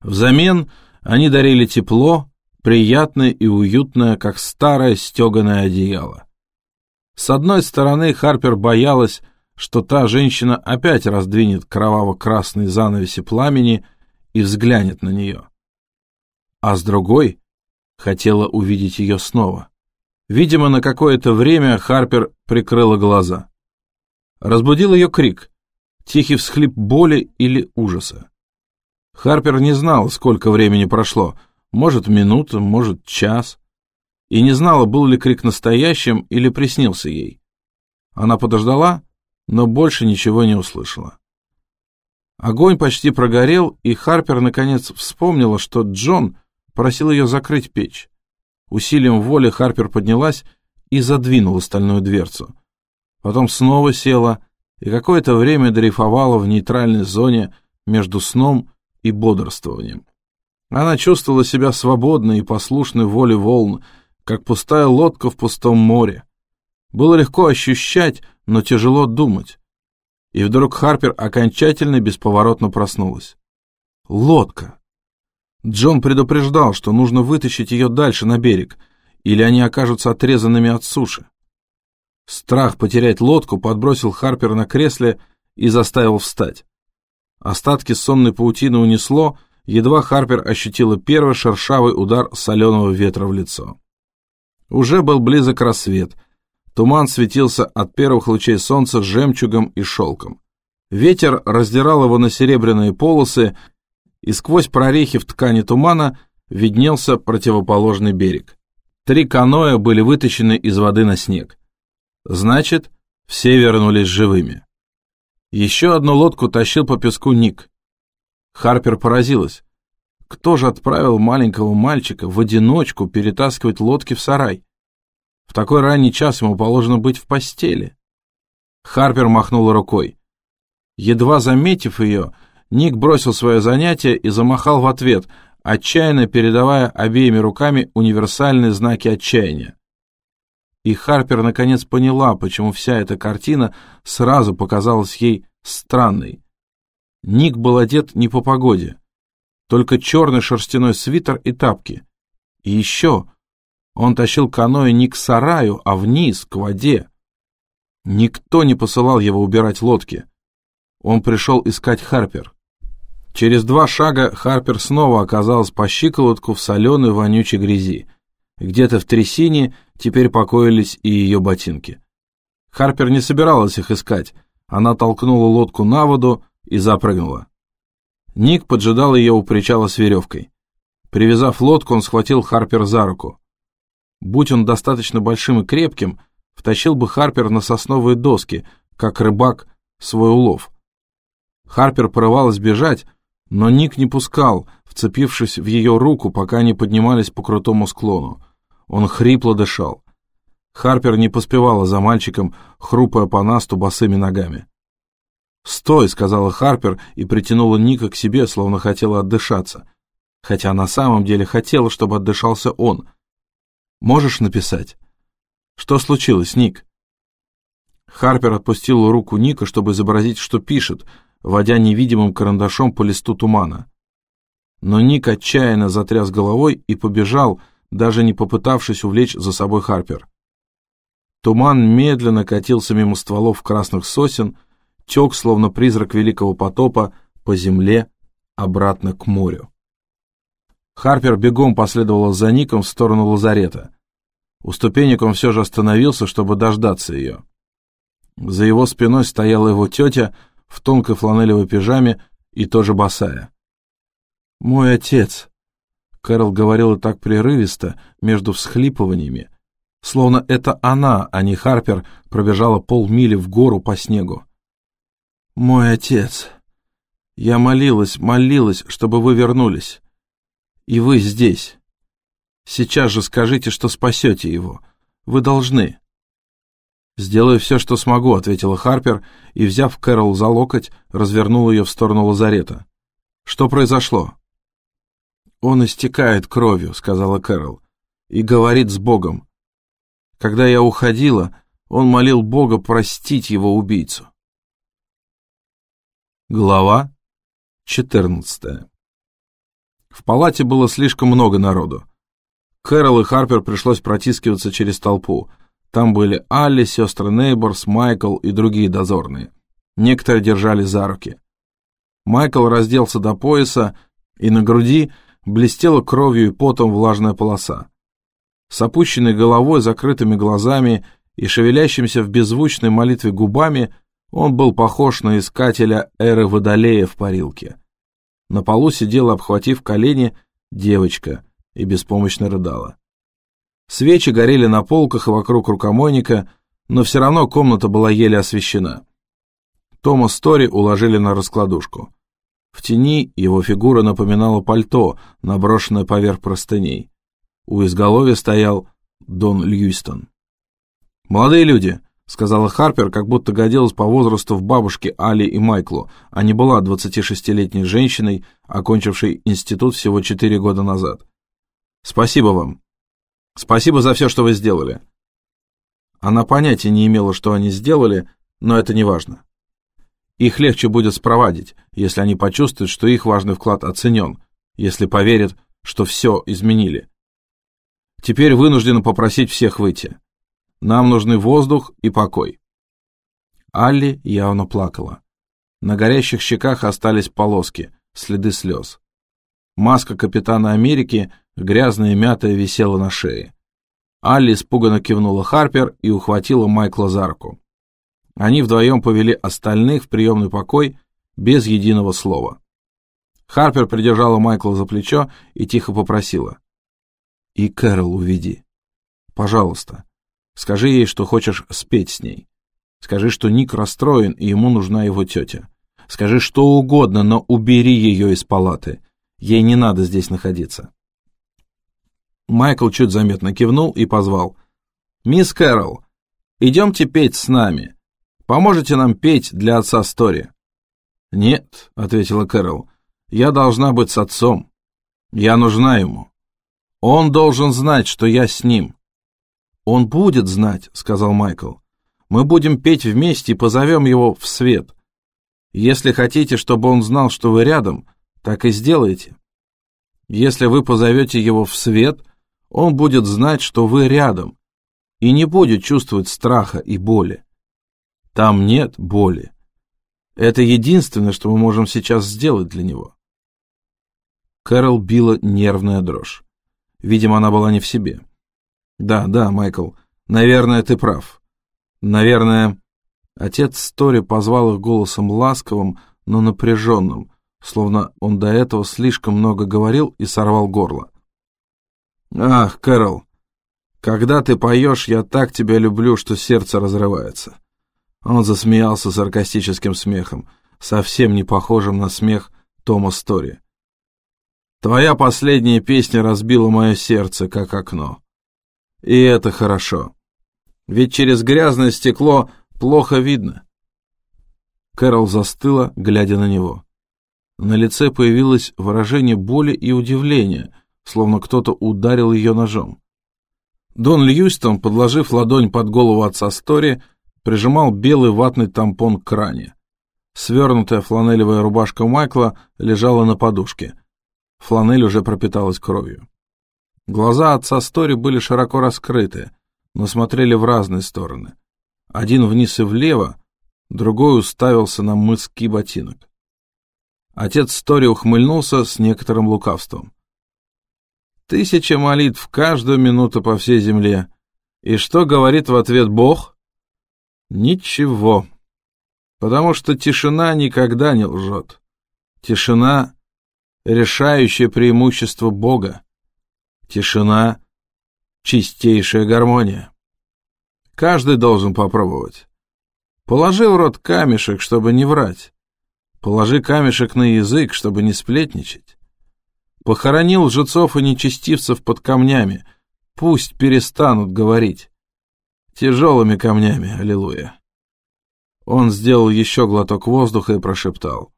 Взамен они дарили тепло, приятное и уютное, как старое стеганое одеяло. С одной стороны, Харпер боялась, что та женщина опять раздвинет кроваво-красные занавеси пламени и взглянет на нее. А с другой, хотела увидеть ее снова. Видимо, на какое-то время Харпер прикрыла глаза. Разбудил ее крик, тихий всхлип боли или ужаса. Харпер не знал, сколько времени прошло, может, минута, может, час, и не знала, был ли крик настоящим или приснился ей. Она подождала, но больше ничего не услышала. Огонь почти прогорел, и Харпер наконец вспомнила, что Джон просил ее закрыть печь. Усилием воли Харпер поднялась и задвинула стальную дверцу. Потом снова села и какое-то время дрейфовала в нейтральной зоне между сном и бодрствованием. Она чувствовала себя свободной и послушной воле волн, как пустая лодка в пустом море. Было легко ощущать, но тяжело думать. И вдруг Харпер окончательно бесповоротно проснулась. Лодка. Джон предупреждал, что нужно вытащить ее дальше на берег, или они окажутся отрезанными от суши. Страх потерять лодку подбросил Харпер на кресле и заставил встать. Остатки сонной паутины унесло, едва Харпер ощутила первый шершавый удар соленого ветра в лицо. Уже был близок рассвет. Туман светился от первых лучей солнца жемчугом и шелком. Ветер раздирал его на серебряные полосы, и сквозь прорехи в ткани тумана виднелся противоположный берег. Три каноэ были вытащены из воды на снег. Значит, все вернулись живыми. Еще одну лодку тащил по песку Ник. Харпер поразилась. Кто же отправил маленького мальчика в одиночку перетаскивать лодки в сарай? В такой ранний час ему положено быть в постели. Харпер махнула рукой. Едва заметив ее, Ник бросил свое занятие и замахал в ответ, отчаянно передавая обеими руками универсальные знаки отчаяния. И Харпер наконец поняла, почему вся эта картина сразу показалась ей странной. Ник был одет не по погоде только черный шерстяной свитер и тапки. И еще он тащил каноэ не к сараю, а вниз, к воде. Никто не посылал его убирать лодки. Он пришел искать Харпер. Через два шага Харпер снова оказалась по щиколотку в соленой вонючей грязи. Где-то в трясине теперь покоились и ее ботинки. Харпер не собиралась их искать. Она толкнула лодку на воду и запрыгнула. Ник поджидал ее у причала с веревкой. Привязав лодку, он схватил Харпер за руку. Будь он достаточно большим и крепким, втащил бы Харпер на сосновые доски, как рыбак свой улов. Харпер порывалась бежать, но Ник не пускал, вцепившись в ее руку, пока они поднимались по крутому склону. Он хрипло дышал. Харпер не поспевала за мальчиком, хрупая по насту босыми ногами. «Стой!» — сказала Харпер и притянула Ника к себе, словно хотела отдышаться. Хотя на самом деле хотела, чтобы отдышался он. «Можешь написать?» «Что случилось, Ник?» Харпер отпустила руку Ника, чтобы изобразить, что пишет, водя невидимым карандашом по листу тумана. Но Ник отчаянно затряс головой и побежал, даже не попытавшись увлечь за собой Харпер. Туман медленно катился мимо стволов красных сосен, тек, словно призрак великого потопа, по земле обратно к морю. Харпер бегом последовала за Ником в сторону лазарета. У ступенек он все же остановился, чтобы дождаться ее. За его спиной стояла его тетя в тонкой фланелевой пижаме и тоже босая. «Мой отец», — Кэрол говорила так прерывисто, между всхлипываниями, словно это она, а не Харпер, пробежала полмили в гору по снегу. «Мой отец. Я молилась, молилась, чтобы вы вернулись. И вы здесь. Сейчас же скажите, что спасете его. Вы должны». «Сделаю все, что смогу», — ответила Харпер, и, взяв Кэрол за локоть, развернула ее в сторону лазарета. «Что произошло?» «Он истекает кровью», — сказала Кэрол, — «и говорит с Богом. Когда я уходила, он молил Бога простить его убийцу. Глава 14 В палате было слишком много народу. Кэрол и Харпер пришлось протискиваться через толпу. Там были Алли, сестры Нейборс, Майкл и другие дозорные. Некоторые держали за руки. Майкл разделся до пояса, и на груди блестела кровью и потом влажная полоса. С опущенной головой, закрытыми глазами и шевелящимся в беззвучной молитве губами – он был похож на искателя эры Водолея в парилке. На полу сидела, обхватив колени, девочка, и беспомощно рыдала. Свечи горели на полках и вокруг рукомойника, но все равно комната была еле освещена. Тома Стори уложили на раскладушку. В тени его фигура напоминала пальто, наброшенное поверх простыней. У изголовья стоял Дон Льюистон. «Молодые люди», — сказала Харпер, как будто годилась по возрасту в бабушке Али и Майклу, а не была 26-летней женщиной, окончившей институт всего 4 года назад. «Спасибо вам. Спасибо за все, что вы сделали». Она понятия не имела, что они сделали, но это не важно. Их легче будет спровадить, если они почувствуют, что их важный вклад оценен, если поверят, что все изменили. Теперь вынуждена попросить всех выйти. Нам нужны воздух и покой. Алли явно плакала. На горящих щеках остались полоски, следы слез. Маска капитана Америки, грязная и мятая, висела на шее. Алли испуганно кивнула Харпер и ухватила Майкла за руку. Они вдвоем повели остальных в приемный покой без единого слова. Харпер придержала Майкла за плечо и тихо попросила. И Кэрол уведи. Пожалуйста. Скажи ей, что хочешь спеть с ней. Скажи, что Ник расстроен, и ему нужна его тетя. Скажи что угодно, но убери ее из палаты. Ей не надо здесь находиться. Майкл чуть заметно кивнул и позвал. «Мисс Кэрол, идемте петь с нами. Поможете нам петь для отца Стори?» «Нет», — ответила Кэрол, — «я должна быть с отцом. Я нужна ему. Он должен знать, что я с ним. Он будет знать, сказал Майкл. Мы будем петь вместе и позовем его в свет. Если хотите, чтобы он знал, что вы рядом, так и сделайте. Если вы позовете его в свет, он будет знать, что вы рядом, и не будет чувствовать страха и боли. Там нет боли. Это единственное, что мы можем сейчас сделать для него. Кэрол била нервная дрожь. Видимо, она была не в себе. Да, да, Майкл, наверное, ты прав. Наверное... Отец Стори позвал их голосом ласковым, но напряженным, словно он до этого слишком много говорил и сорвал горло. «Ах, Кэрол, когда ты поешь, я так тебя люблю, что сердце разрывается». Он засмеялся саркастическим смехом, совсем не похожим на смех Тома Стори. Твоя последняя песня разбила мое сердце, как окно. И это хорошо. Ведь через грязное стекло плохо видно. Кэрол застыла, глядя на него. На лице появилось выражение боли и удивления, словно кто-то ударил ее ножом. Дон Льюистон, подложив ладонь под голову отца Стори, прижимал белый ватный тампон к ране. Свернутая фланелевая рубашка Майкла лежала на подушке. Фланель уже пропиталась кровью. Глаза отца Стори были широко раскрыты, но смотрели в разные стороны. Один вниз и влево, другой уставился на мыски ботинок. Отец Стори ухмыльнулся с некоторым лукавством. Тысяча молитв каждую минуту по всей земле. И что говорит в ответ Бог? Ничего. Потому что тишина никогда не лжет. Тишина решающее преимущество Бога. Тишина — чистейшая гармония. Каждый должен попробовать. Положи в рот камешек, чтобы не врать. Положи камешек на язык, чтобы не сплетничать. Похорони лжецов и нечестивцев под камнями. Пусть перестанут говорить. Тяжелыми камнями, аллилуйя. Он сделал еще глоток воздуха и прошептал.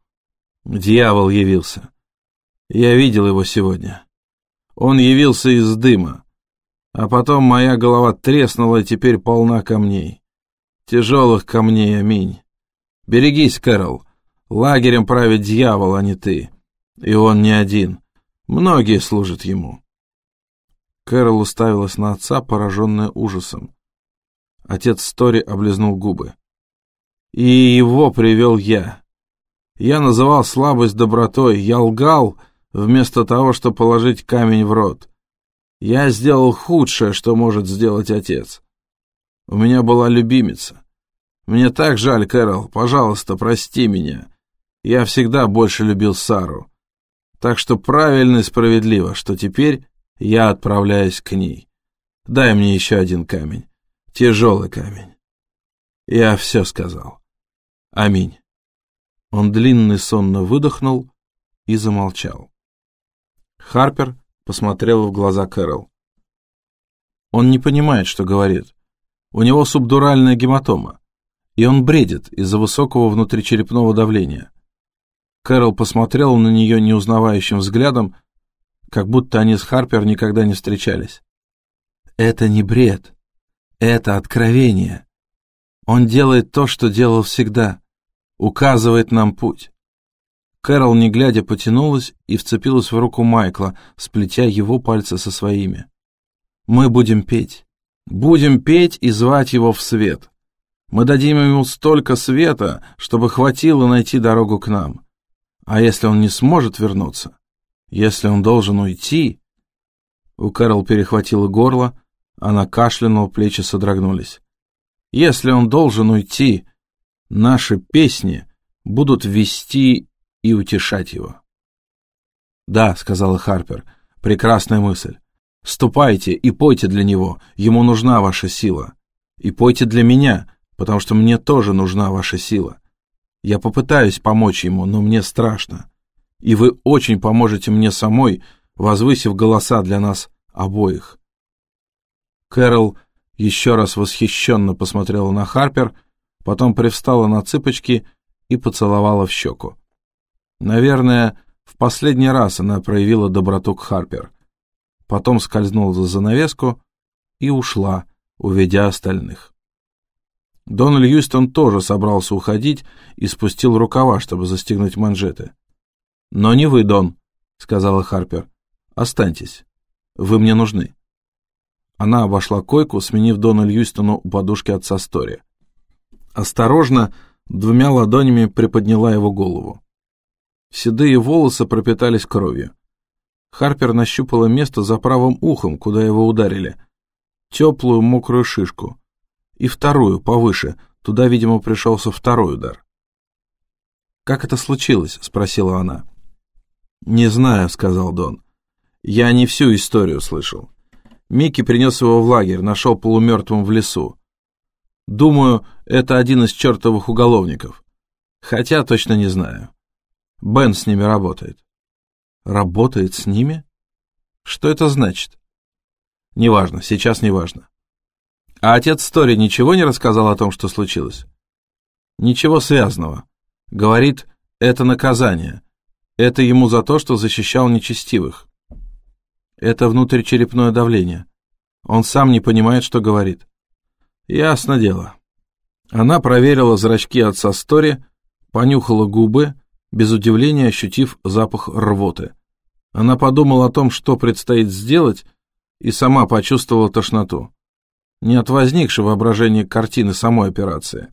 Дьявол явился. Я видел его сегодня. Он явился из дыма. А потом моя голова треснула и теперь полна камней. Тяжелых камней, аминь. Берегись, Кэрол. Лагерем правит дьявол, а не ты. И он не один. Многие служат ему. Кэрол уставилась на отца, пораженная ужасом. Отец Стори облизнул губы. И его привел я. Я называл слабость добротой, я лгал вместо того, чтобы положить камень в рот. Я сделал худшее, что может сделать отец. У меня была любимица. Мне так жаль, Кэрол, пожалуйста, прости меня. Я всегда больше любил Сару. Так что правильно и справедливо, что теперь Я отправляюсь к ней. Дай мне еще один камень. Тяжелый камень. Я все сказал. Аминь. Он длинный сонно выдохнул и замолчал. Харпер посмотрел в глаза Кэрол. Он не понимает, что говорит. У него субдуральная гематома, и он бредит из-за высокого внутричерепного давления. Кэрол посмотрел на нее неузнавающим взглядом, как будто они с Харпер никогда не встречались. «Это не бред. Это откровение. Он делает то, что делал всегда. Указывает нам путь». Кэрол, не глядя, потянулась и вцепилась в руку Майкла, сплетя его пальцы со своими. «Мы будем петь. Будем петь и звать его в свет. Мы дадим ему столько света, чтобы хватило найти дорогу к нам. А если он не сможет вернуться? Если он должен уйти...» У Кэрол перехватило горло, она кашлянула, плечи содрогнулись. «Если он должен уйти, наши песни будут вести и утешать его». «Да», — сказала Харпер, — «прекрасная мысль. Ступайте и пойте для него, ему нужна ваша сила. И пойте для меня, потому что мне тоже нужна ваша сила. Я попытаюсь помочь ему, но мне страшно. И вы очень поможете мне самой, возвысив голоса для нас обоих. Кэрол еще раз восхищенно посмотрела на Харпер, потом привстала на цыпочки и поцеловала в щеку. Наверное, в последний раз она проявила доброту к Харпер. Потом скользнула за занавеску и ушла, уведя остальных. Дон Льюистон тоже собрался уходить и спустил рукава, чтобы застегнуть манжеты. «Но не вы, Дон», — сказала Харпер. «Останьтесь. Вы мне нужны». Она обошла койку, сменив Дона Льюистону у подушки отца Стори. Осторожно, двумя ладонями приподняла его голову. Седые волосы пропитались кровью. Харпер нащупала место за правым ухом, куда его ударили. Теплую мокрую шишку — и вторую, повыше. Туда, видимо, пришелся второй удар. «Как это случилось?» — спросила она. «Не знаю», — сказал Дон. «Я не всю историю слышал. Микки принес его в лагерь, нашел полумертвым в лесу. Думаю, это один из чертовых уголовников. Хотя точно не знаю. Бен с ними работает». «Работает с ними? Что это значит?» «Неважно, сейчас неважно. А отец Стори ничего не рассказал о том, что случилось? Ничего связанного. Говорит, это наказание. Это ему за то, что защищал нечестивых. Это внутричерепное давление. Он сам не понимает, что говорит. Ясно дело. Она проверила зрачки отца Стори, понюхала губы, без удивления ощутив запах рвоты. Она подумала о том, что предстоит сделать, и сама почувствовала тошноту не от возникшей воображения картины самой операции.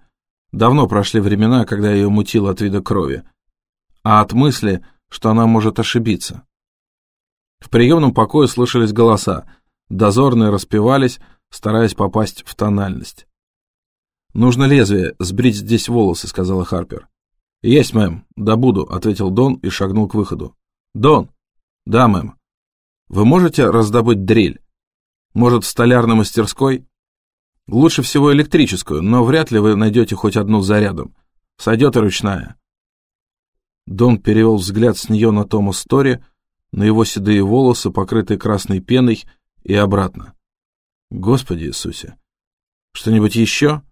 Давно прошли времена, когда ее мутило от вида крови, а от мысли, что она может ошибиться. В приемном покое слышались голоса, дозорные распевались, стараясь попасть в тональность. «Нужно лезвие, сбрить здесь волосы», — сказала Харпер. «Есть, мэм, да буду», — ответил Дон и шагнул к выходу. «Дон!» «Да, мэм». «Вы можете раздобыть дрель? Может, в столярной мастерской?» Лучше всего электрическую, но вряд ли вы найдете хоть одну зарядом. Сойдет и ручная. Дон перевел взгляд с нее на Тома Стори, на его седые волосы, покрытые красной пеной, и обратно. Господи Иисусе! Что-нибудь еще?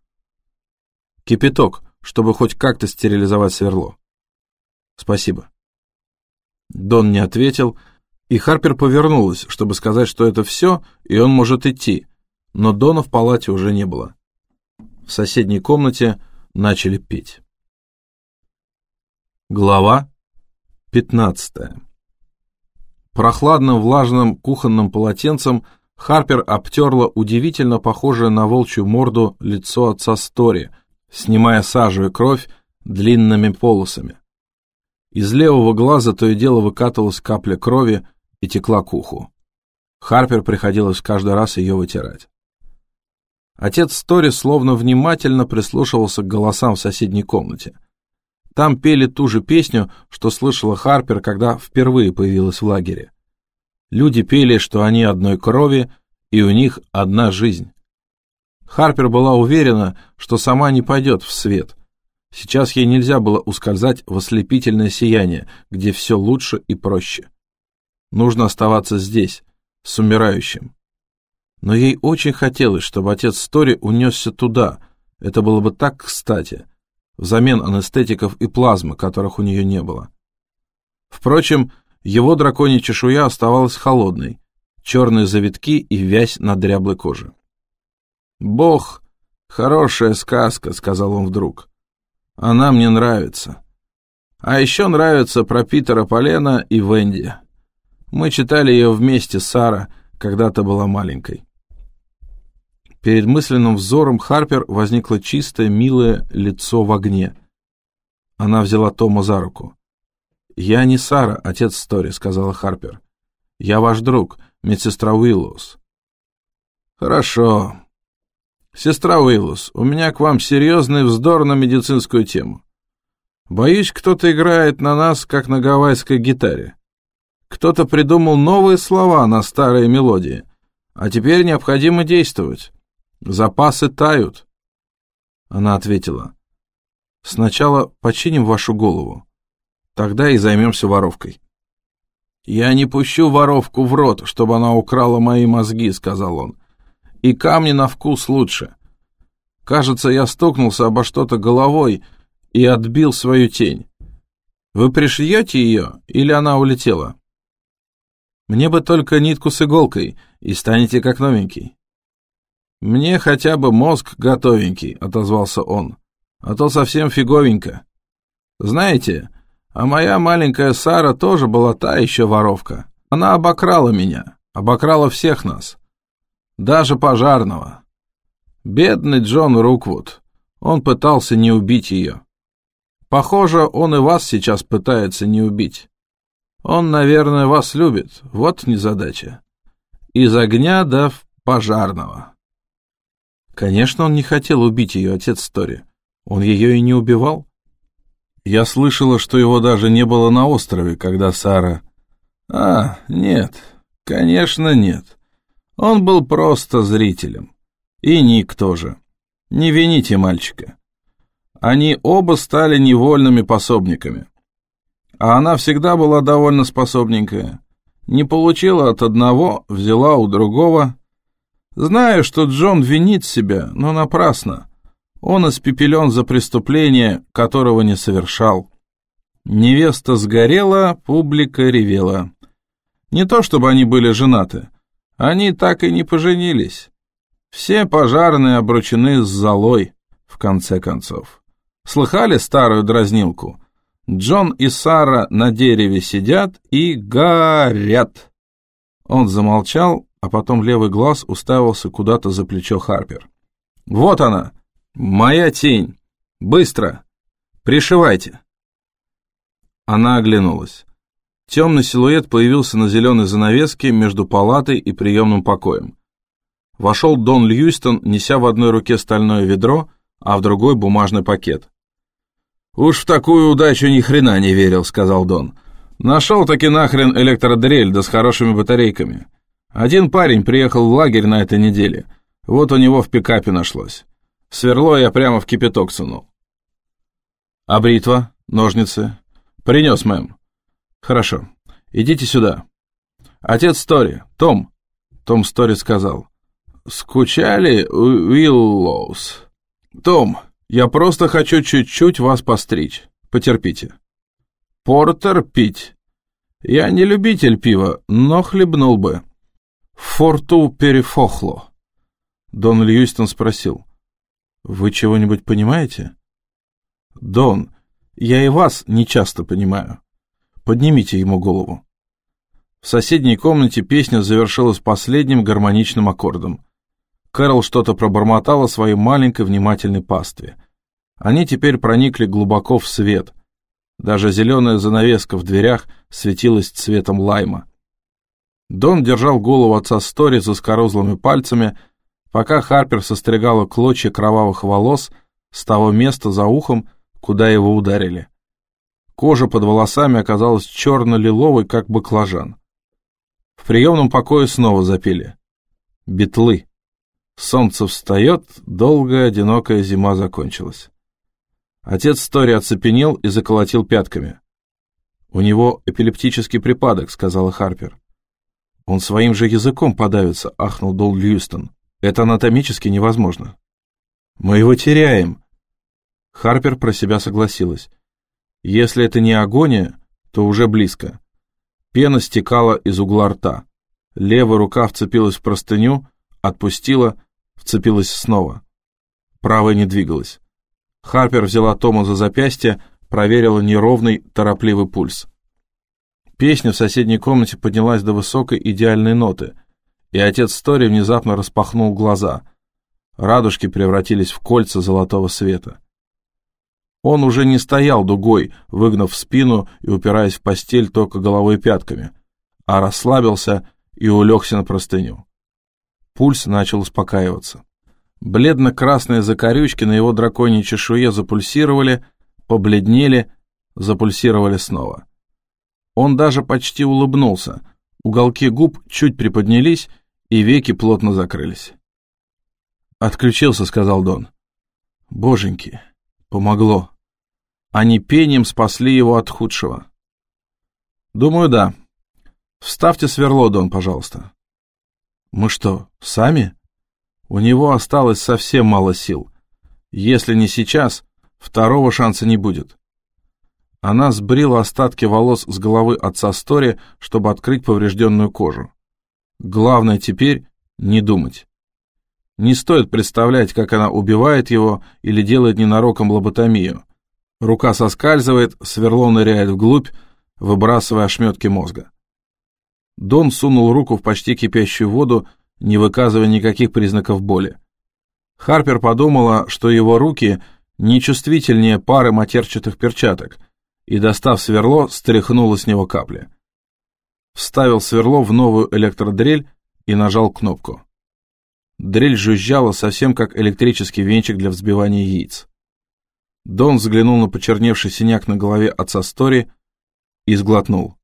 Кипяток, чтобы хоть как-то стерилизовать сверло. Спасибо. Дон не ответил, и Харпер повернулась, чтобы сказать, что это все, и он может идти, но Дона в палате уже не было. В соседней комнате начали петь. Глава 15 Прохладным влажным кухонным полотенцем Харпер обтерла удивительно похожее на волчью морду лицо отца Стори, снимая сажу и кровь длинными полосами. Из левого глаза то и дело выкатывалась капля крови и текла к уху. Харпер приходилось каждый раз ее вытирать. Отец Стори словно внимательно прислушивался к голосам в соседней комнате. Там пели ту же песню, что слышала Харпер, когда впервые появилась в лагере. Люди пели, что они одной крови, и у них одна жизнь. Харпер была уверена, что сама не пойдет в свет. Сейчас ей нельзя было ускользать в ослепительное сияние, где все лучше и проще. Нужно оставаться здесь, с умирающим. Но ей очень хотелось, чтобы отец Стори унесся туда. Это было бы так кстати, взамен анестетиков и плазмы, которых у нее не было. Впрочем, его драконья чешуя оставалась холодной, черные завитки и вязь на дряблой коже. «Бог — хорошая сказка», — сказал он вдруг. «Она мне нравится. А еще нравится про Питера Полена и Венди. Мы читали ее вместе, Сара, когда ты была маленькой». Перед мысленным взором Харпер возникло чистое, милое лицо в огне. Она взяла Тома за руку. «Я не Сара, отец Стори», — сказала Харпер. «Я ваш друг, медсестра Уиллоус». «Хорошо. Сестра Уиллоус, у меня к вам серьезный вздор на медицинскую тему. Боюсь, кто-то играет на нас, как на гавайской гитаре. Кто-то придумал новые слова на старые мелодии, а теперь необходимо действовать. Запасы тают». Она ответила. «Сначала починим вашу голову. Тогда и займемся воровкой». «Я не пущу воровку в рот, чтобы она украла мои мозги», — сказал он. «И камни на вкус лучше. Кажется, я стукнулся обо что-то головой и отбил свою тень. Вы пришьете ее, или она улетела?» «Мне бы только нитку с иголкой, и станете как новенький». «Мне хотя бы мозг готовенький», — отозвался он, — «а то совсем фиговенько. Знаете, а моя маленькая Сара тоже была та еще воровка. Она обокрала меня, обокрала всех нас. Даже пожарного. Бедный Джон Руквуд. Он пытался не убить ее. Похоже, он и вас сейчас пытается не убить. Он, наверное, вас любит. Вот незадача. Из огня до пожарного. Конечно, он не хотел убить ее, отец Стори. Он ее и не убивал. Я слышала, что его даже не было на острове, когда Сара... А, нет, конечно, нет. Он был просто зрителем. И Ник тоже. Не вините мальчика. Они оба стали невольными пособниками. А она всегда была довольно способненькая. Не получила от одного, взяла у другого. Знаю, что Джон винит себя, но напрасно. Он испепелен за преступление, которого не совершал. Невеста сгорела, публика ревела. Не то чтобы они были женаты. Они так и не поженились. Все пожарные обручены с золой, в конце концов. Слыхали старую дразнилку? Джон и Сара на дереве сидят и горят. Он замолчал, а потом левый глаз уставился куда-то за плечо Харпер. «Вот она, «Моя тень! Быстро! Пришивайте!» Она оглянулась. Темный силуэт появился на зеленой занавеске между палатой и приемным покоем. Вошел Дон Льюистон, неся в одной руке стальное ведро, а в другой бумажный пакет. «Уж в такую удачу ни хрена не верил», — сказал Дон. «Нашел таки нахрен электродрель, да с хорошими батарейками. Один парень приехал в лагерь на этой неделе. Вот у него в пикапе нашлось. Сверло я прямо в кипяток сунул. А бритва, ножницы? Принес, мэм. Хорошо. Идите сюда. Отец Стори, Том. Том Стори сказал. Скучали, Уиллоус? Том, я просто хочу чуть-чуть вас постричь. Потерпите. Портер пить. Я не любитель пива, но хлебнул бы. Форту перефохло. Дон Льюистон спросил. Вы чего-нибудь понимаете? Дон, я и вас не часто понимаю. Поднимите ему голову. В соседней комнате песня завершилась последним гармоничным аккордом. Кэрол что-то пробормотала своей маленькой внимательной пастве. Они теперь проникли глубоко в свет. Даже зеленая занавеска в дверях светилась цветом лайма. Дон держал голову отца Стори за скорозлыми пальцами, пока Харпер состригала клочья кровавых волос с того места за ухом, куда его ударили. Кожа под волосами оказалась черно-лиловой, как баклажан. В приемном покое снова запели. Бетлы. Солнце встает, долгая, одинокая зима закончилась. Отец Стори оцепенел и заколотил пятками. «У него эпилептический припадок», — сказала Харпер. «Он своим же языком подавится», — ахнул Дол Льюстон. «Это анатомически невозможно». «Мы его теряем». Харпер про себя согласилась. «Если это не агония, то уже близко». Пена стекала из угла рта. Левая рука вцепилась в простыню, отпустила, вцепилась снова. Правая не двигалась. Харпер взяла Тома за запястье, проверила неровный, торопливый пульс. Песня в соседней комнате поднялась до высокой идеальной ноты, и отец Стори внезапно распахнул глаза. Радужки превратились в кольца золотого света. Он уже не стоял дугой, выгнув спину и упираясь в постель только головой и пятками, а расслабился и улегся на простыню. Пульс начал успокаиваться. Бледно-красные закорючки на его драконьей чешуе запульсировали, побледнели, запульсировали снова. Он даже почти улыбнулся. Уголки губ чуть приподнялись, и веки плотно закрылись. «Отключился», — сказал Дон. «Боженьки, помогло. Они пением спасли его от худшего». «Думаю, да. Вставьте сверло, Дон, пожалуйста». «Мы что, сами?» «У него осталось совсем мало сил. Если не сейчас, второго шанса не будет. Она сбрила остатки волос с головы отца Стори, чтобы открыть поврежденную кожу. Главное теперь не думать. Не стоит представлять, как она убивает его или делает ненароком лоботомию. Рука соскальзывает, сверло ныряет вглубь, выбрасывая ошметки мозга. Дон сунул руку в почти кипящую воду, не выказывая никаких признаков боли. Харпер подумала, что его руки нечувствительнее пары матерчатых перчаток, и, достав сверло, стряхнула с него капли. Вставил сверло в новую электродрель и нажал кнопку. Дрель жужжала совсем как электрический венчик для взбивания яиц. Дон взглянул на почерневший синяк на голове отца Стори и сглотнул.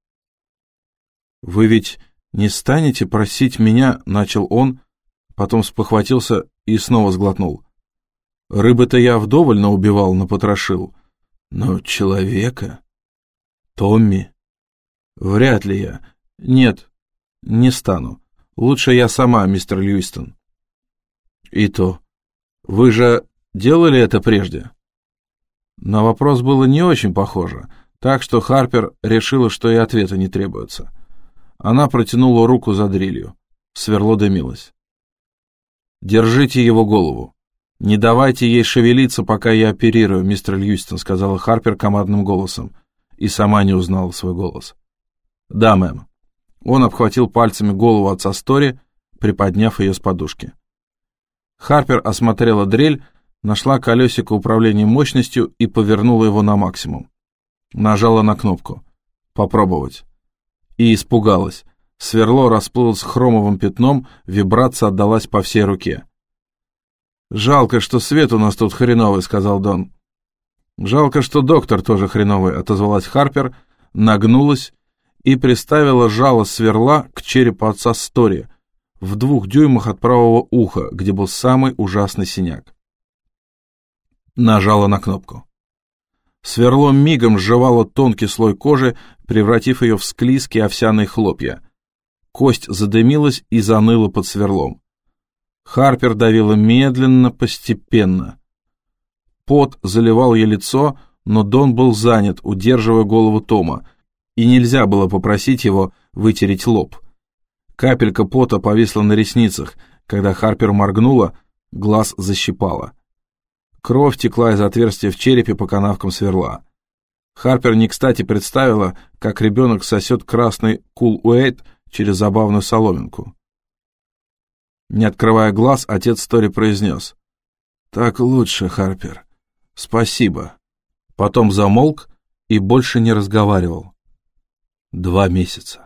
«Вы ведь не станете просить меня?» — начал он, потом спохватился и снова сглотнул. «Рыбы-то я вдоволь наубивал, напотрошил. Но человека? Томми? Вряд ли я. Нет, не стану. Лучше я сама, мистер Льюистон. И то. Вы же делали это прежде? На вопрос было не очень похоже, так что Харпер решила, что и ответа не требуется. Она протянула руку за дрелью. Сверло дымилось. «Держите его голову. «Не давайте ей шевелиться, пока я оперирую, мистер Льюистон», — сказала Харпер командным голосом, и сама не узнала свой голос. «Да, мэм». Он обхватил пальцами голову отца Стори, приподняв ее с подушки. Харпер осмотрела дрель, нашла колесико управления мощностью и повернула его на максимум. Нажала на кнопку. «Попробовать». И испугалась. Сверло расплылось хромовым пятном, вибрация отдалась по всей руке. «Жалко, что свет у нас тут хреновый», — сказал Дон. «Жалко, что доктор тоже хреновый», — отозвалась Харпер, нагнулась и приставила жало сверла к черепу отца Стори в двух дюймах от правого уха, где был самый ужасный синяк. Нажала на кнопку. Сверло мигом сживало тонкий слой кожи, превратив ее в склизкие овсяные хлопья. Кость задымилась и заныла под сверлом. Харпер давила медленно, постепенно. Пот заливал ей лицо, но Дон был занят, удерживая голову Тома, и нельзя было попросить его вытереть лоб. Капелька пота повисла на ресницах, когда Харпер моргнула, глаз защипала. Кровь текла из отверстия в черепе по канавкам сверла. Харпер не кстати представила, как ребенок сосет красный кул-уэйт через забавную соломинку. Не открывая глаз, отец Стори произнес. «Так лучше, Харпер. Спасибо». Потом замолк и больше не разговаривал. Два месяца.